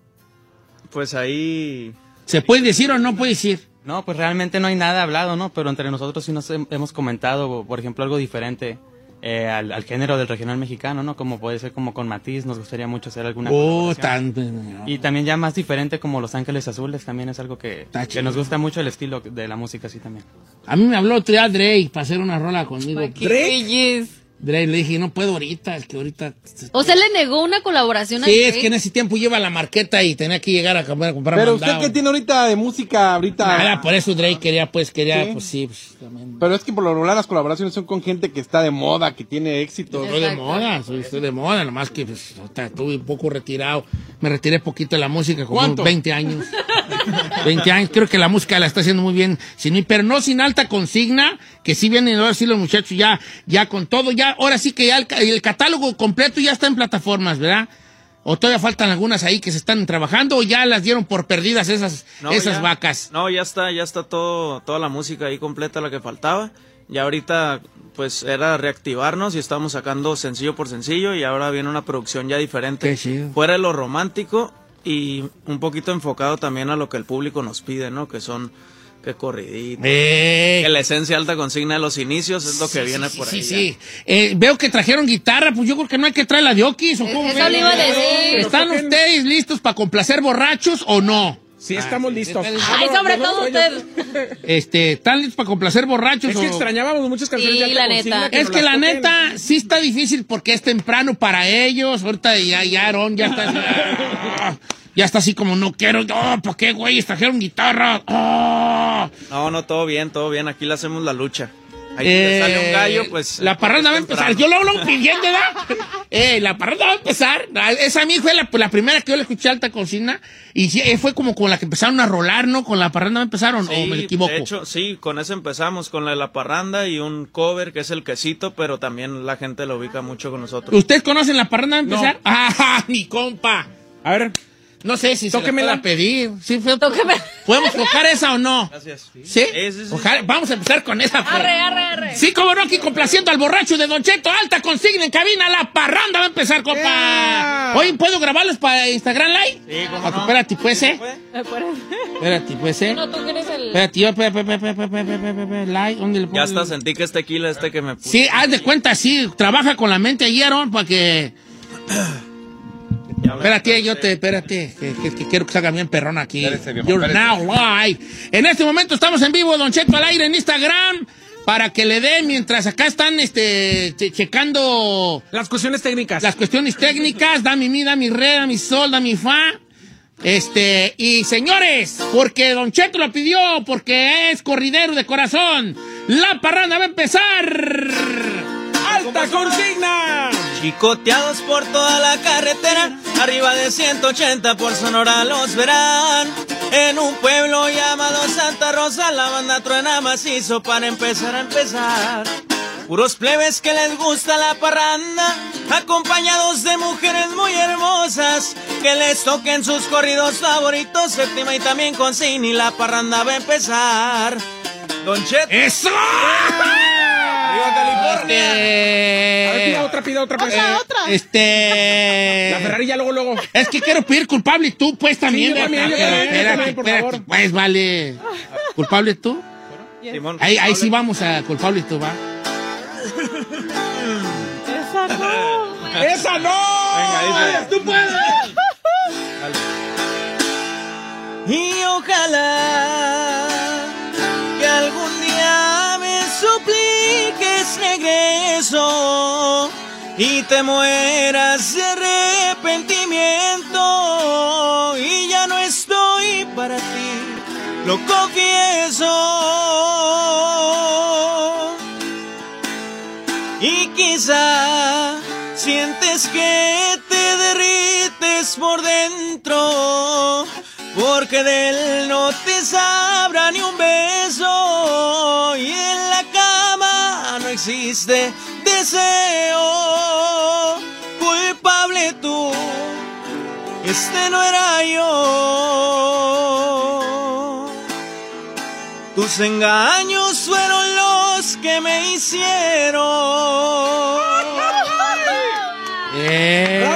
Pues ahí ¿Se puede decir o no puede decir? No, pues realmente no hay nada hablado, ¿no? Pero entre nosotros sí nos hem- hemos comentado, por ejemplo, algo diferente eh, al, al género del regional mexicano, ¿no? Como puede ser como con Matiz, nos gustaría mucho hacer alguna Oh, colaboración. tan. Y también ya más diferente como Los Ángeles Azules, también es algo que, nos gusta mucho el estilo de la música así también. A mí me habló día Drake para hacer una rola conmigo. Bellez. Drake le dije, no puedo ahorita, es que ahorita. O sea, le negó una colaboración a Sí, es que en ese tiempo lleva la marqueta y tenía que llegar a comprar, a comprar Pero mandado. usted que tiene ahorita de música ahorita. Nada, por eso Drake quería, pues, quería, Sí. pues sí, pues, también. Pero es que por lo regular las colaboraciones son con gente que está de moda, que tiene éxito. Estoy de moda, soy, estoy de moda, nomás que pues, estuve un poco retirado. Me retiré poquito de la música, como ¿Cuánto? unos 20 años. <laughs> 20 años, creo que la música la está haciendo muy bien, sin, pero no sin alta consigna, que sí vienen ahora sí los muchachos ya, ya con todo, ya, ahora sí que ya el, ca- el catálogo completo ya está en plataformas, ¿verdad? O todavía faltan algunas ahí que se están trabajando o ya las dieron por perdidas esas, No, esas ya- vacas. No, ya está, ya está todo, toda la música ahí completa la que faltaba. Ya ahorita, pues era reactivarnos y estamos sacando sencillo por sencillo y ahora viene una producción ya diferente. Fuera de lo romántico y un poquito enfocado también a lo que el público nos pide, ¿no? Que son, que corridito. Eh, Que la esencia alta consigna de los inicios es lo que Sí, viene sí, por sí, ahí. sí. Eh, veo que trajeron guitarra, pues yo creo que no hay que traer la de Okis. ¿o Es- cómo eso le iba a decir. ¿Están Pero, ¿por qué? ustedes listos para complacer borrachos o no? Sí, estamos listos. Ay, sobre todo usted. Este, ¿Están listos para complacer borrachos Es que o- extrañábamos muchas canciones Sí, la neta. que Es que la toquen. neta sí está difícil porque es temprano para ellos. Ahorita ya, ya Aaron ya está. ya está así como no quiero. Oh, ¿Por qué, güey? Trajeron guitarra. Oh. No, no, todo bien, todo bien. Aquí le hacemos la lucha. Ahí Eh, te sale un gallo, pues. La parranda va a empezar. Yo lo hablo pidiendo, ¿verdad? eh, la parranda va a empezar. Esa a mí fue la, la primera que yo le escuché alta cocina. Y sí, eh, fue como con la que empezaron a rolar, ¿no? Con la parranda va a empezar, ¿o, no? ¿O me equivoco? De hecho, sí, con eso empezamos, con la de la parranda y un cover que es el quesito, pero también la gente lo ubica mucho con nosotros. ¿Ustedes conocen la parranda va a empezar? <laughs> ¡Ah, mi compa! A ver, no sé si Tóqueme la pedir. Sí, Tóqueme. ¿Podemos tocar esa o no? Gracias. Sí. Ojalá. Vamos a empezar con esa. Arre, arre, arre. Sí, como no, aquí complaciendo al borracho de Don Cheto. Alta consigna en cabina. La parranda va a empezar, compa. Yeah. Oye, ¿puedo grabarlos para Instagram Live? Sí, como no. Espérate, pues, ¿eh? Espérate, pues, ¿eh? No, tú quieres el... Espérate, yo... Live, ¿dónde le pongo? Ya hasta sentí que es tequila este que me puse. Sí, haz de cuenta, sí. Trabaja con la mente allí, Aaron, para que... Espérate, yo te, espérate, que, que- que quiero que salga bien perrón aquí. Espérese, viejo, You're espérese. now live. En este momento estamos en vivo, Don Cheto, al aire en Instagram, para que le dé, mientras acá están este, che- checando Las cuestiones técnicas. las cuestiones técnicas, da mi mi, da mi re, da mi sol, da mi fa. Este, y señores, porque Don Cheto lo pidió, porque es corridero de corazón, la parranda va a empezar. ¡Alta consigna! Chicoteados por toda la carretera, arriba de 180 por Sonora los verán. En un pueblo llamado Santa Rosa, la banda truena macizo para empezar a empezar. Puros plebes que les gusta la parranda, acompañados de mujeres muy hermosas, que les toquen sus corridos favoritos, séptima y también con y la parranda va a empezar. Don Chet, ¡Eso! Arriba California. A ver, Este, pida otra, pida otra. Otra, otra. este, La Ferrari ya luego, luego. Es que quiero pedir culpable y tú, pues también. Sí, yo también, yo Espérate, también, yo espérate, también, por espérate, favor. Pues vale. ¿Culpable tú? Simón, Ahí, ahí sí vamos a culpable tú, va. Esa no. <laughs> ¡Esa no! Venga, dice. ¡Tú puedes! Y ojalá y te mueras de arrepentimiento y ya no estoy para ti, lo confieso. Y quizá sientes que te derrites por dentro, porque de él no te sabrá ni un beso, y en la cama no existe deseo. Culpable tú, este no era yo. Tus engaños fueron los que me hicieron. Eh.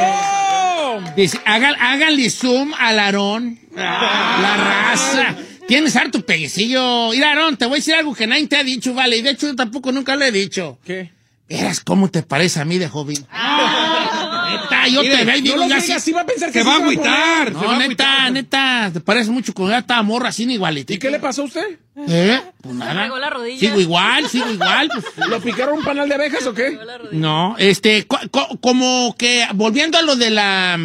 Dice, háganle zoom al Aarón. La raza. Tienes harto peguecillo. Mira, Aarón, te voy a decir algo que nadie te ha dicho, vale. Y de hecho, yo tampoco nunca lo he dicho. ¿Qué? Verás cómo te parece a mí de joven. Neta, yo te veo y No digo, lo sí va a pensar que Se va a agüitar. se va No, a neta, neta, te parece mucho con esta morra así igualita. ¿Y qué le pasó a usted? ¿Eh? Pues nada. pegó la rodilla. Sigo igual, sigo igual. pues. <laughs> ¿Lo picaron un panal de abejas o qué? No, este, co- co- como que volviendo a lo de la,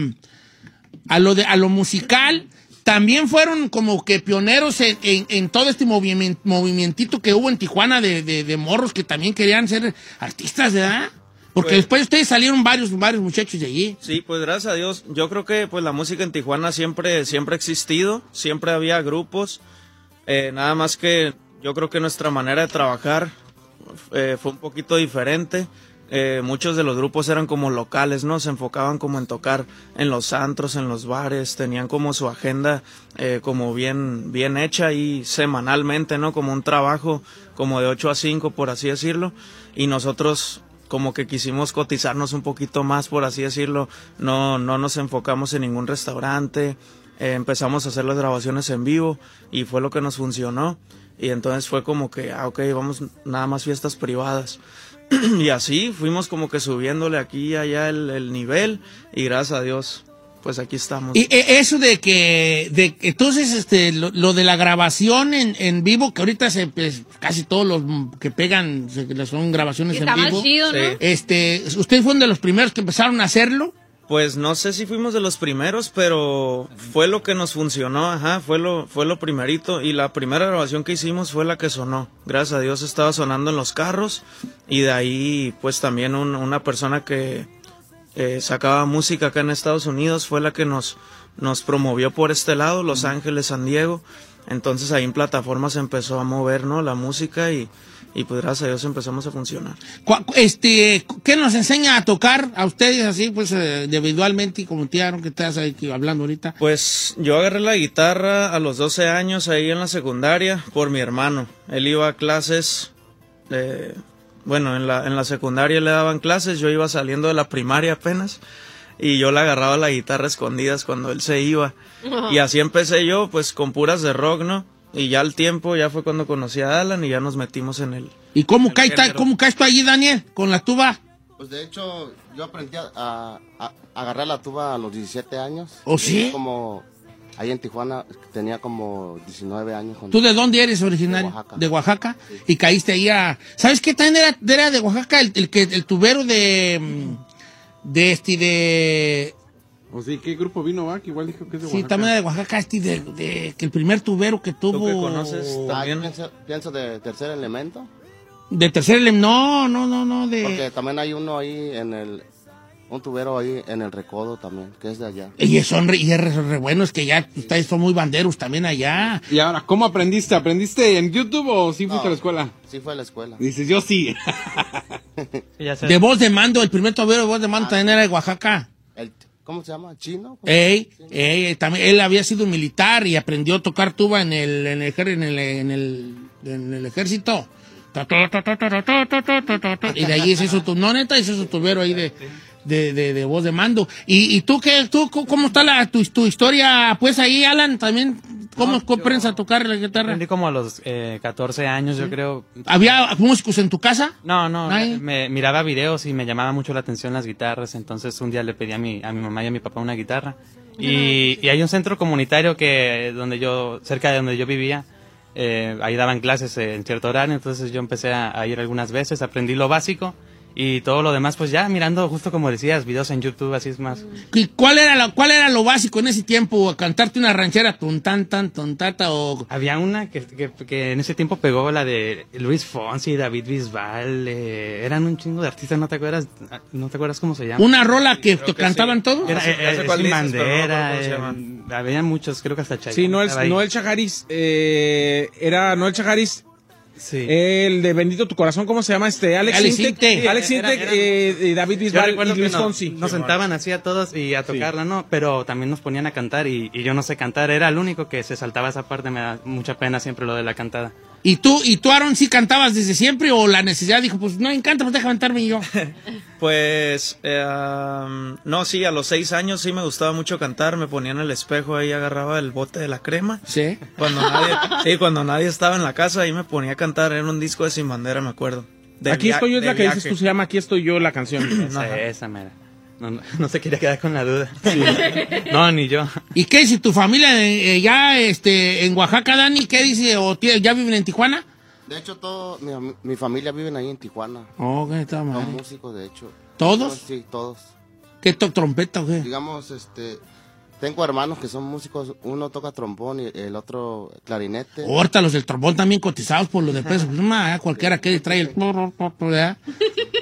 a lo de, a lo musical, también fueron como que pioneros en, en- en todo este movimiento, movimientito que hubo en Tijuana de, de- de morros que también querían ser artistas, ¿verdad? Porque Pues- después de ustedes salieron varios, varios muchachos de allí. Sí, pues gracias a Dios. Yo creo que pues la música en Tijuana siempre, siempre ha existido, siempre había grupos. Eh, nada más que yo creo que nuestra manera de trabajar eh, fue un poquito diferente. Eh, muchos de los grupos eran como locales, ¿no? Se enfocaban como en tocar en los antros, en los bares, tenían como su agenda eh, como bien, bien hecha y semanalmente, ¿no? Como un trabajo como de 8 a 5, por así decirlo. Y nosotros como que quisimos cotizarnos un poquito más, por así decirlo. No, no nos enfocamos en ningún restaurante. Eh, empezamos a hacer las grabaciones en vivo y fue lo que nos funcionó. Y entonces fue como que, ah, ok, vamos nada más fiestas privadas. <clears throat> y así fuimos como que subiéndole aquí y allá el, el nivel y gracias a Dios, pues aquí estamos. Y eh, eso de que, de que entonces, este, lo, lo de la grabación en, en vivo, que ahorita se, pues, casi todos los que pegan se- son grabaciones en vivo. chido, ¿no? Este, ¿ustedes fueron de los primeros que empezaron a hacerlo? Pues no sé si fuimos de los primeros, pero fue lo que nos funcionó, ajá, fue lo, fue lo primerito y la primera grabación que hicimos fue la que sonó. Gracias a Dios estaba sonando en los carros y de ahí pues también un- una persona que eh, sacaba música acá en Estados Unidos fue la que nos, nos promovió por este lado, Los Ángeles, San Diego. Entonces ahí en plataformas empezó a mover, ¿no? La música y, y pues gracias a Dios empezamos a funcionar. Este, ¿qué nos enseña a tocar a ustedes así, pues, eh, individualmente y como tía, que estás ahí hablando ahorita? Pues yo agarré la guitarra a los 12 años ahí en la secundaria por mi hermano. Él iba a clases, eh, bueno, en la, en la secundaria le daban clases, yo iba saliendo de la primaria apenas y yo le agarraba la guitarra a escondidas cuando él se iba. <laughs> Y así empecé yo, pues con puras de rock, ¿no? Y ya al tiempo, ya fue cuando conocí a Alan y ya nos metimos en el... ¿Y cómo ta- cómo caes tú allí, Daniel, con la tuba? Pues de hecho, yo aprendí a, a- a agarrar la tuba a los 17 años. ¿Oh, sí? Como ahí en Tijuana tenía como 19 años. cuando- ¿Tú de dónde eres originario? De Oaxaca. De Oaxaca. Y caíste ahí a... ¿Sabes qué también era, era de Oaxaca? El, el que, el tubero de... mm, De este, de... O sí, ¿qué grupo vino, va? Que igual dijo que es de Sí, Oaxaca. también era de Oaxaca, este, de, de- que el primer tubero que tuvo... que conoces Ah, yo pienso, pienso de tercer elemento. De tercer ele- No, no, no, no, de... Porque también hay uno ahí en el. Un tubero ahí en el recodo también, que es de allá. Y son re, y es re, re buenos que ya ustedes son muy banderos también allá. Y ahora, ¿cómo aprendiste? ¿Aprendiste en YouTube o sí fuiste No. a la escuela? Sí fue a la escuela. Dices, yo sí. <laughs> De voz de mando, el primer tubero de voz de mando también era de Oaxaca. El- ¿Cómo se llama? ¿Chino? Ey, ey, también, él había sido militar y aprendió a tocar tuba en el, en el, en el, en el, en el ejército. Y de ahí se hizo tu, no neta, hizo su tubero ahí de, de, de, de voz de mando. ¿Y, y tú qué, tú, cómo está la, tu, tu historia? Pues ahí, Alan, también, ¿cómo aprendes a tocar la guitarra? Aprendí como a los eh, 14 años, yo creo. ¿Había músicos en tu casa? No, no, me miraba videos y me llamaba mucho la atención las guitarras, entonces un día le pedí a mi, a mi mamá y a mi papá una guitarra. Y, y hay un centro comunitario que donde yo, cerca de donde yo vivía, eh, ahí daban clases en cierto horario, entonces yo empecé a, a ir algunas veces, aprendí lo básico y todo lo demás, pues ya mirando, justo como decías, videos en YouTube, así es más. ¿Y cuál era, lo, cuál era lo básico en ese tiempo? ¿Cantarte una ranchera tun tan tan tun tata o...? Había una que, que, que en ese tiempo pegó la de Luis Fonsi, David Bisbal, eh, eran un chingo de artistas, ¿no te acuerdas? ¿No te acuerdas cómo se llama? ¿Una rola que te cantaban todos? Era, eh, eh, cuál dices, no eh, había muchos, creo que hasta Chayanne Sí, Noel. Noel Chajaris, eh, era Noel Chajaris, Sí. el de Bendito tu Corazón, ¿cómo se llama? este Alex, Sintek. Alex eh, y David Bisbal y Luis nos, Fonsi. nos sentaban así a todos y a tocarla, ¿no? Pero también nos ponían a cantar y, y yo no sé cantar, era el único que se saltaba esa parte, me da mucha pena siempre lo de la cantada. ¿Y tú, y tú, Aaron, sí cantabas desde siempre o la necesidad dijo, pues no me encanta, pues déjame cantarme yo? <laughs> Pues, eh, um, no, sí, a los seis años sí me gustaba mucho cantar, me ponía en el espejo ahí, agarraba el bote de la crema. Sí. Cuando nadie, <laughs> sí, cuando nadie estaba en la casa, ahí me ponía a cantar, era un disco de Sin Bandera, me acuerdo. De Aquí estoy yo, es la que dices tú, se llama Aquí estoy yo, la canción. <clears throat> Esa, esa mera. No, no, no se quería quedar con la duda. <laughs> No, ni yo. ¿Y qué si tu familia eh, ya este, en Oaxaca, Dani, qué dice? ¿O tie- ya viven en Tijuana? De hecho, todo, mi, mi familia vive ahí en Tijuana. Oh, qué está Son mal. músicos, de hecho. ¿Todos? Sí, todos. ¿Qué to trompeta o qué? Digamos, este, tengo hermanos que son músicos, uno toca trombón y el otro clarinete. Ahorita los del trombón también cotizados por lo de peso. Pues, ma, cualquiera que trae el... <laughs>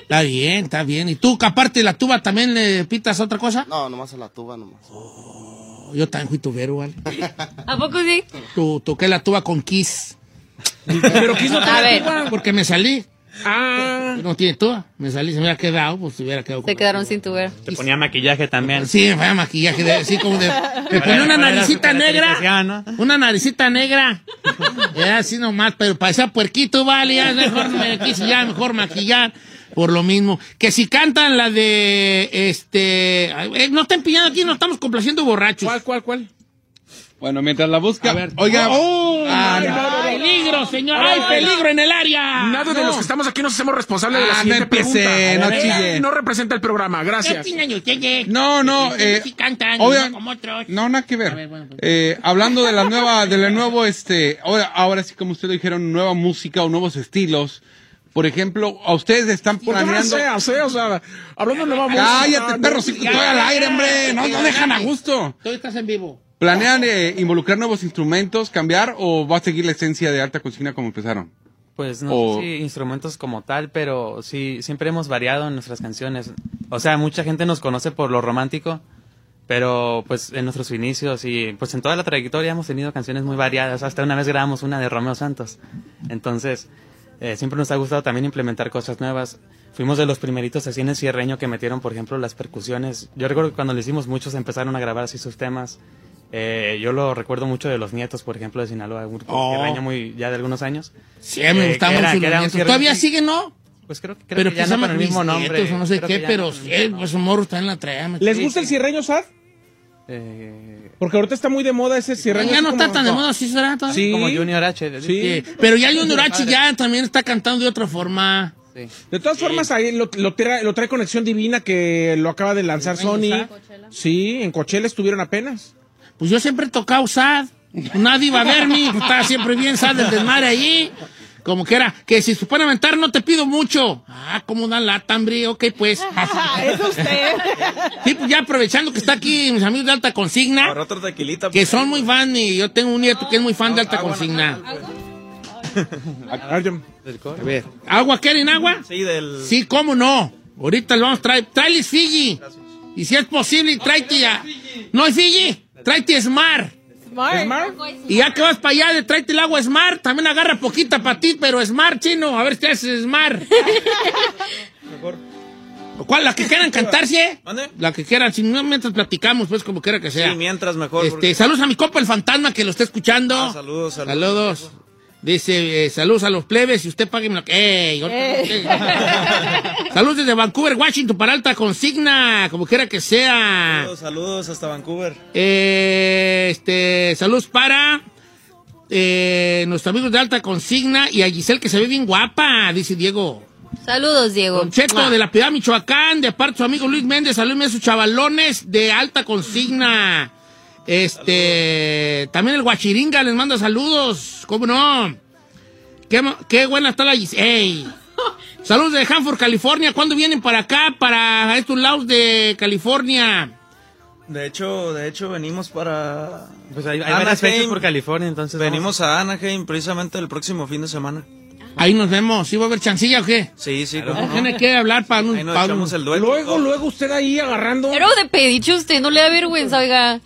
Está bien, está bien. ¿Y tú, que aparte de la tuba, también le pitas otra cosa? No, nomás a la tuba, nomás. Yo también fui tubero, ¿vale? <laughs> ¿A poco sí? Tu, toqué la tuba con Kiss. <laughs> Pero quiso A ver. Porque me salí. Ah, No tiene tuba. Me salí, se me hubiera quedado, pues se hubiera quedado. Se con- quedaron sin tu ver. Se ponía maquillaje también. Sí, me ponía maquillaje, de, así como de... Me ponía una ¿Cuál era naricita negra. no? Una naricita negra. Ya así nomás, pero parecía puerquito, vale, ya mejor me quise ya mejor maquillar. Por lo mismo. Que si cantan la de este. eh, no estén pillando aquí, no estamos complaciendo borrachos. ¿cuál, cuál, cuál? Bueno, mientras la busca. A ver. Oiga. ¡Oh! Ah, ¡Hay no. peligro, señor! ¡Hay peligro en el área! Nada de los que estamos aquí nos hacemos responsables de la Ah, siguiente no empecé, pregunta. no Eh, chille. No representa el programa, gracias. ¿Qué tienen ustedes? No, no, eh, sí cantan, obvia- no como otros. No, nada que ver. A ver, bueno, pues. Eh, hablando de la nueva, de la nuevo, este, ahora, ahora sí como ustedes dijeron, nueva música o nuevos estilos. Por ejemplo, a ustedes están ¿Por qué no planeando. sea, o sea, hablando de nueva música, Cállate, perro, ya, estoy al aire, hombre. No, no dejan a gusto. Tú estás en vivo. ¿Planean eh, involucrar nuevos instrumentos, cambiar o va a seguir la esencia de alta cocina como empezaron? Pues no O- sé si instrumentos como tal, pero sí, siempre hemos variado en nuestras canciones. O sea, mucha gente nos conoce por lo romántico, Pero pues en nuestros inicios y pues en toda la trayectoria hemos tenido canciones muy variadas. Hasta una vez grabamos una de Romeo Santos. Entonces, eh, siempre nos ha gustado también implementar cosas nuevas. Fuimos de los primeritos así en el cierreño que metieron, por ejemplo, las percusiones. Yo recuerdo que cuando le hicimos muchos empezaron a grabar así sus temas. Eh, yo lo recuerdo mucho de los nietos, por ejemplo, de Sinaloa, un Oh. muy ya de algunos años. Sí, me Eh, gustaban que era- mucho que era los un nietos. Todavía sigue, ¿no? Pues creo, creo pero que ya no con el mismo Mis nombre. No sé Creo qué, pero no. sí, pues un morro está en la trama. ¿Les Sí, gusta el sí. cierreño sad? Eh, Porque ahorita está muy de moda ese cierreño. Ya no como- está tan de moda, sí será. todavía? Sí. Como Junior H. Sí. Sí, Pero ya Junior H ya también está cantando de otra forma. Sí. De todas formas, ahí lo, lo trae, lo trae Conexión Divina que lo acaba de lanzar Sony. Sí, en Coachella estuvieron apenas. Pues yo siempre he tocado sad. Nadie iba a verme, pues estaba siempre bien sad el desmadre allí. Como que era, que si supone aventar no te pido mucho. Ah, ¿cómo dan la hambre? Ok, pues. <laughs> es usted. Sí, pues ya aprovechando que está aquí mis amigos de Alta Consigna, Ahora otro tequilita. que son muy fan y yo tengo un nieto que es muy fan de Alta Consigna. A ver, yo- A ver, ¿agua quieren agua? Sí, del... Sí, ¿cómo no? Ahorita le vamos a traer. Tráeles Fiji. Y si es posible, tráete ya. No hay Fiji, tráete Smart. Smart. ¿Smart? Y ya que vas para allá, le tráete el agua Smart. También agarra poquita para ti, pero Smart, chino. A ver si haces Smart. <laughs> ¿Cuál? ¿La que quieran <laughs> cantarse? ¿Mande? La que quieran, si no, mientras platicamos, pues como quiera que sea. Sí, mientras mejor. Este, porque- saludos a mi copa el fantasma que lo está escuchando. Ah, saludos, saludos. Saludos. Dice, eh, saludos a los plebes y usted págueme lo que... ¡Ey! ahorita- <laughs> saludos desde Vancouver, Washington, para alta consigna, como quiera que sea. Saludos, saludos hasta Vancouver. Eh, este, saludos para eh, nuestros amigos de alta consigna y a Giselle que se ve bien guapa, dice Diego. Saludos, Diego. Don Cheto Mua. de la Piedad, Michoacán, de parte de su amigo Luis Méndez, saludos a sus chavalones de alta consigna. Este, también el Guachiringa les manda saludos, ¿cómo no? Qué, qué buena está la. Ey. <laughs> Saludos de Hanford, California. ¿Cuándo vienen para acá, para estos lados de California? De hecho, de hecho venimos para... Pues hay, hay varias Anaheim. fechas por California, entonces. Venimos a Anaheim precisamente el próximo fin de semana. Ahí nos vemos. ¿Sí va a haber chancilla o qué? Sí, sí, no. Tiene que hablar para un... Ahí nos para un- el dueto. Luego, luego usted ahí agarrando. Pero de pediche usted, no le da vergüenza, oiga.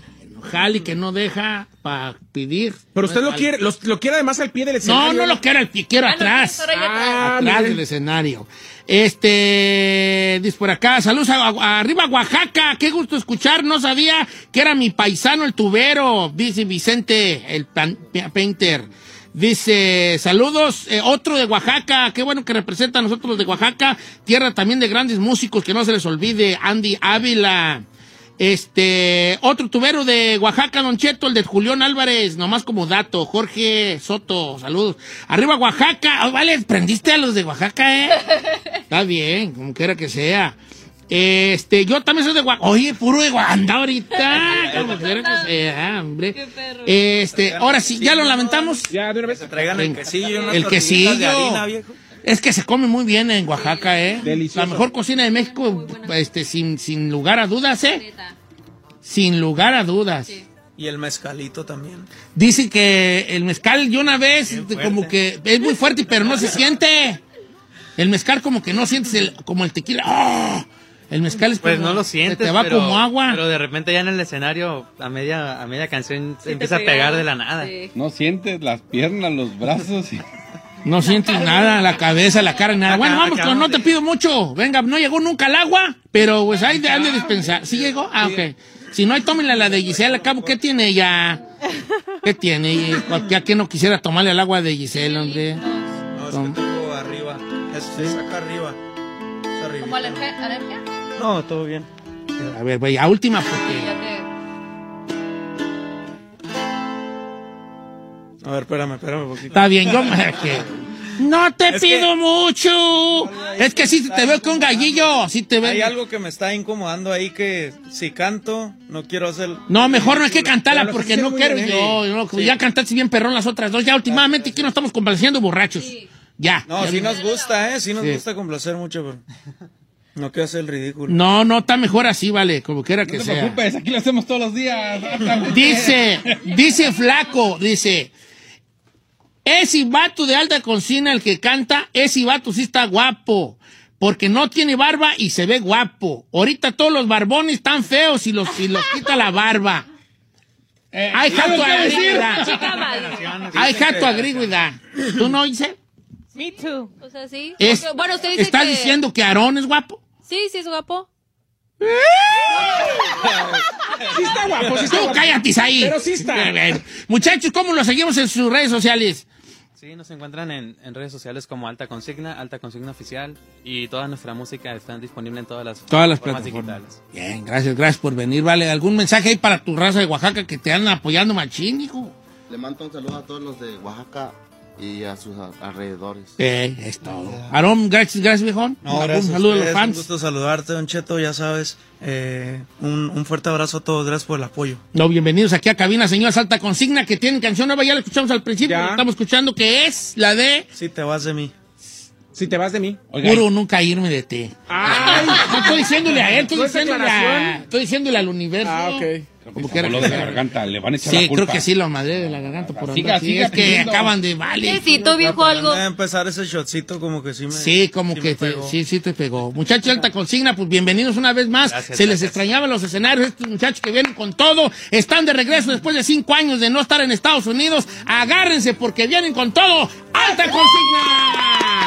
Jali que no deja para pedir. Pero usted No lo quiere, los- lo quiere además al pie del No, escenario. no lo quiero al pie, quiero Ah, no, atrás. ahí Ah, atrás del escenario. Este, dice por acá, saludos a, a- arriba Oaxaca, qué gusto escuchar, no sabía que era mi paisano el tubero, dice Vicente, el pan- painter. Dice, saludos, eh, otro de Oaxaca, qué bueno que representa a nosotros los de Oaxaca, tierra también de grandes músicos, que no se les olvide, Andy Ávila. Este, otro tubero de Oaxaca, Don Cheto, el de Julián Álvarez, nomás como dato, Jorge Soto, saludos. Arriba Oaxaca, Ah, vale, prendiste a los de Oaxaca, ¿eh? <laughs> Está bien, como quiera que sea. Este, yo también soy de Oaxaca. Oye, puro de Guanda ahorita, <laughs> como quiera que sea, hombre. Este, ahora sí, ya lo lamentamos. Ya, de una vez. Traigan el quesillo, El quesillo. de harina, viejo. Es que se come muy bien en Oaxaca, ¿eh? Delicioso. La mejor cocina de México, este, sin, sin lugar a dudas, ¿eh? Sin lugar a dudas. Y el mezcalito también. Dicen que el mezcal, yo una vez, como que es muy fuerte, pero no se siente. El mezcal como que no sientes el, como el tequila. ¡Ah! El mezcal es Pues como- no lo sientes. Te va pero, como agua. Pero de repente ya en el escenario, a media, a media canción, se empieza a pega. pegar de la nada. Sí. No sientes las piernas, los brazos. y- No sientes nada, la cabeza, la cara, nada. Bueno, vamos, con no te pido mucho. Venga, no llegó nunca el agua, pero pues ahí de, han de dispensar. ¿Sí llegó? Ah, ok. Si no, hay tómenla la de Giselle. Al cabo, ¿qué tiene ella? ¿Qué tiene? Cualquiera que no quisiera tomarle el agua de Giselle, hombre. No, es que tengo arriba. Es, es acá arriba. Es arribita. ¿Como alergia? alergia? No, todo bien. A ver, voy a última porque... A ver, espérame, espérame un poquito. Está bien, yo me... No te Es pido que- mucho. Es que sí te veo un gallillo. Sí te veo. Hay algo que me está incomodando ahí que si canto, no quiero hacer... No, mejor no hay que cantarla porque no quiero yo. no, Ya cantaste bien perrón las otras dos. Ya últimamente aquí no estamos complaciendo borrachos. Ya. No, ya sí vi- nos gusta, ¿eh? Sí nos Sí. gusta complacer mucho, pero... No quiero hacer el ridículo. No, no, está mejor así, vale, como quiera que No te sea. preocupes, aquí lo hacemos todos los días. Dice, dice Flaco, dice, ese vato de alta cocina, el que canta, ese vato sí está guapo. porque no tiene barba y se ve guapo. Ahorita todos los barbones están feos y los, y los <laughs> quita la barba. I have to ¿sabes qué agree decir? with that. Chica mal. I have to agree with that. ¿Tú no dices? Me too. O sea, sí. Es- Porque, bueno, usted dice ¿Estás que... diciendo que Aarón es guapo? Sí, sí es guapo. <laughs> Sí está guapo, sí está Tú guapo. cállate ahí. Pero sí está. Muchachos, ¿cómo lo seguimos en sus redes sociales? Sí, nos encuentran en, en redes sociales como Alta Consigna, Alta Consigna Oficial y toda nuestra música está disponible en todas las Todas las plataformas plataformas. digitales. Bien, gracias, gracias por venir. Vale, ¿algún mensaje ahí para tu raza de Oaxaca que te andan apoyando machín, hijo? Le mando un saludo a todos los de Oaxaca y a sus alrededores. Eh, es todo. Aarón, gracias, gracias, viejón. No, Un gracias a saludo a los ustedes, Un fans. gusto saludarte, Don Cheto, ya sabes. eh, un, un fuerte abrazo a todos, gracias por el apoyo. No, bienvenidos aquí a Cabina, señores Alta Consigna, que tienen canción nueva, ya la escuchamos al principio, la estamos escuchando, que es la de Si te vas de mí. Si te vas de mí. Oiga, Juro nunca irme de ti. Ay, No estoy diciéndole a él, estoy ¿No es diciéndole, a, estoy diciéndole al universo. Ah, ok. Como que de la garganta, le van a echar la Sí, culpa. creo que sí lo madré de la garganta por Siga, andar siga Es que acaban de, vale. Necesito, viejo, algo. Voy a empezar ese shotcito como que sí me... Sí, como sí que te- sí, sí te pegó. Muchachos, alta consigna, pues bienvenidos una vez más. Gracias, Se les gracias. extrañaban los escenarios, estos muchachos que vienen con todo, están de regreso después de cinco años de no estar en Estados Unidos. Agárrense porque vienen con todo. ¡Alta consigna!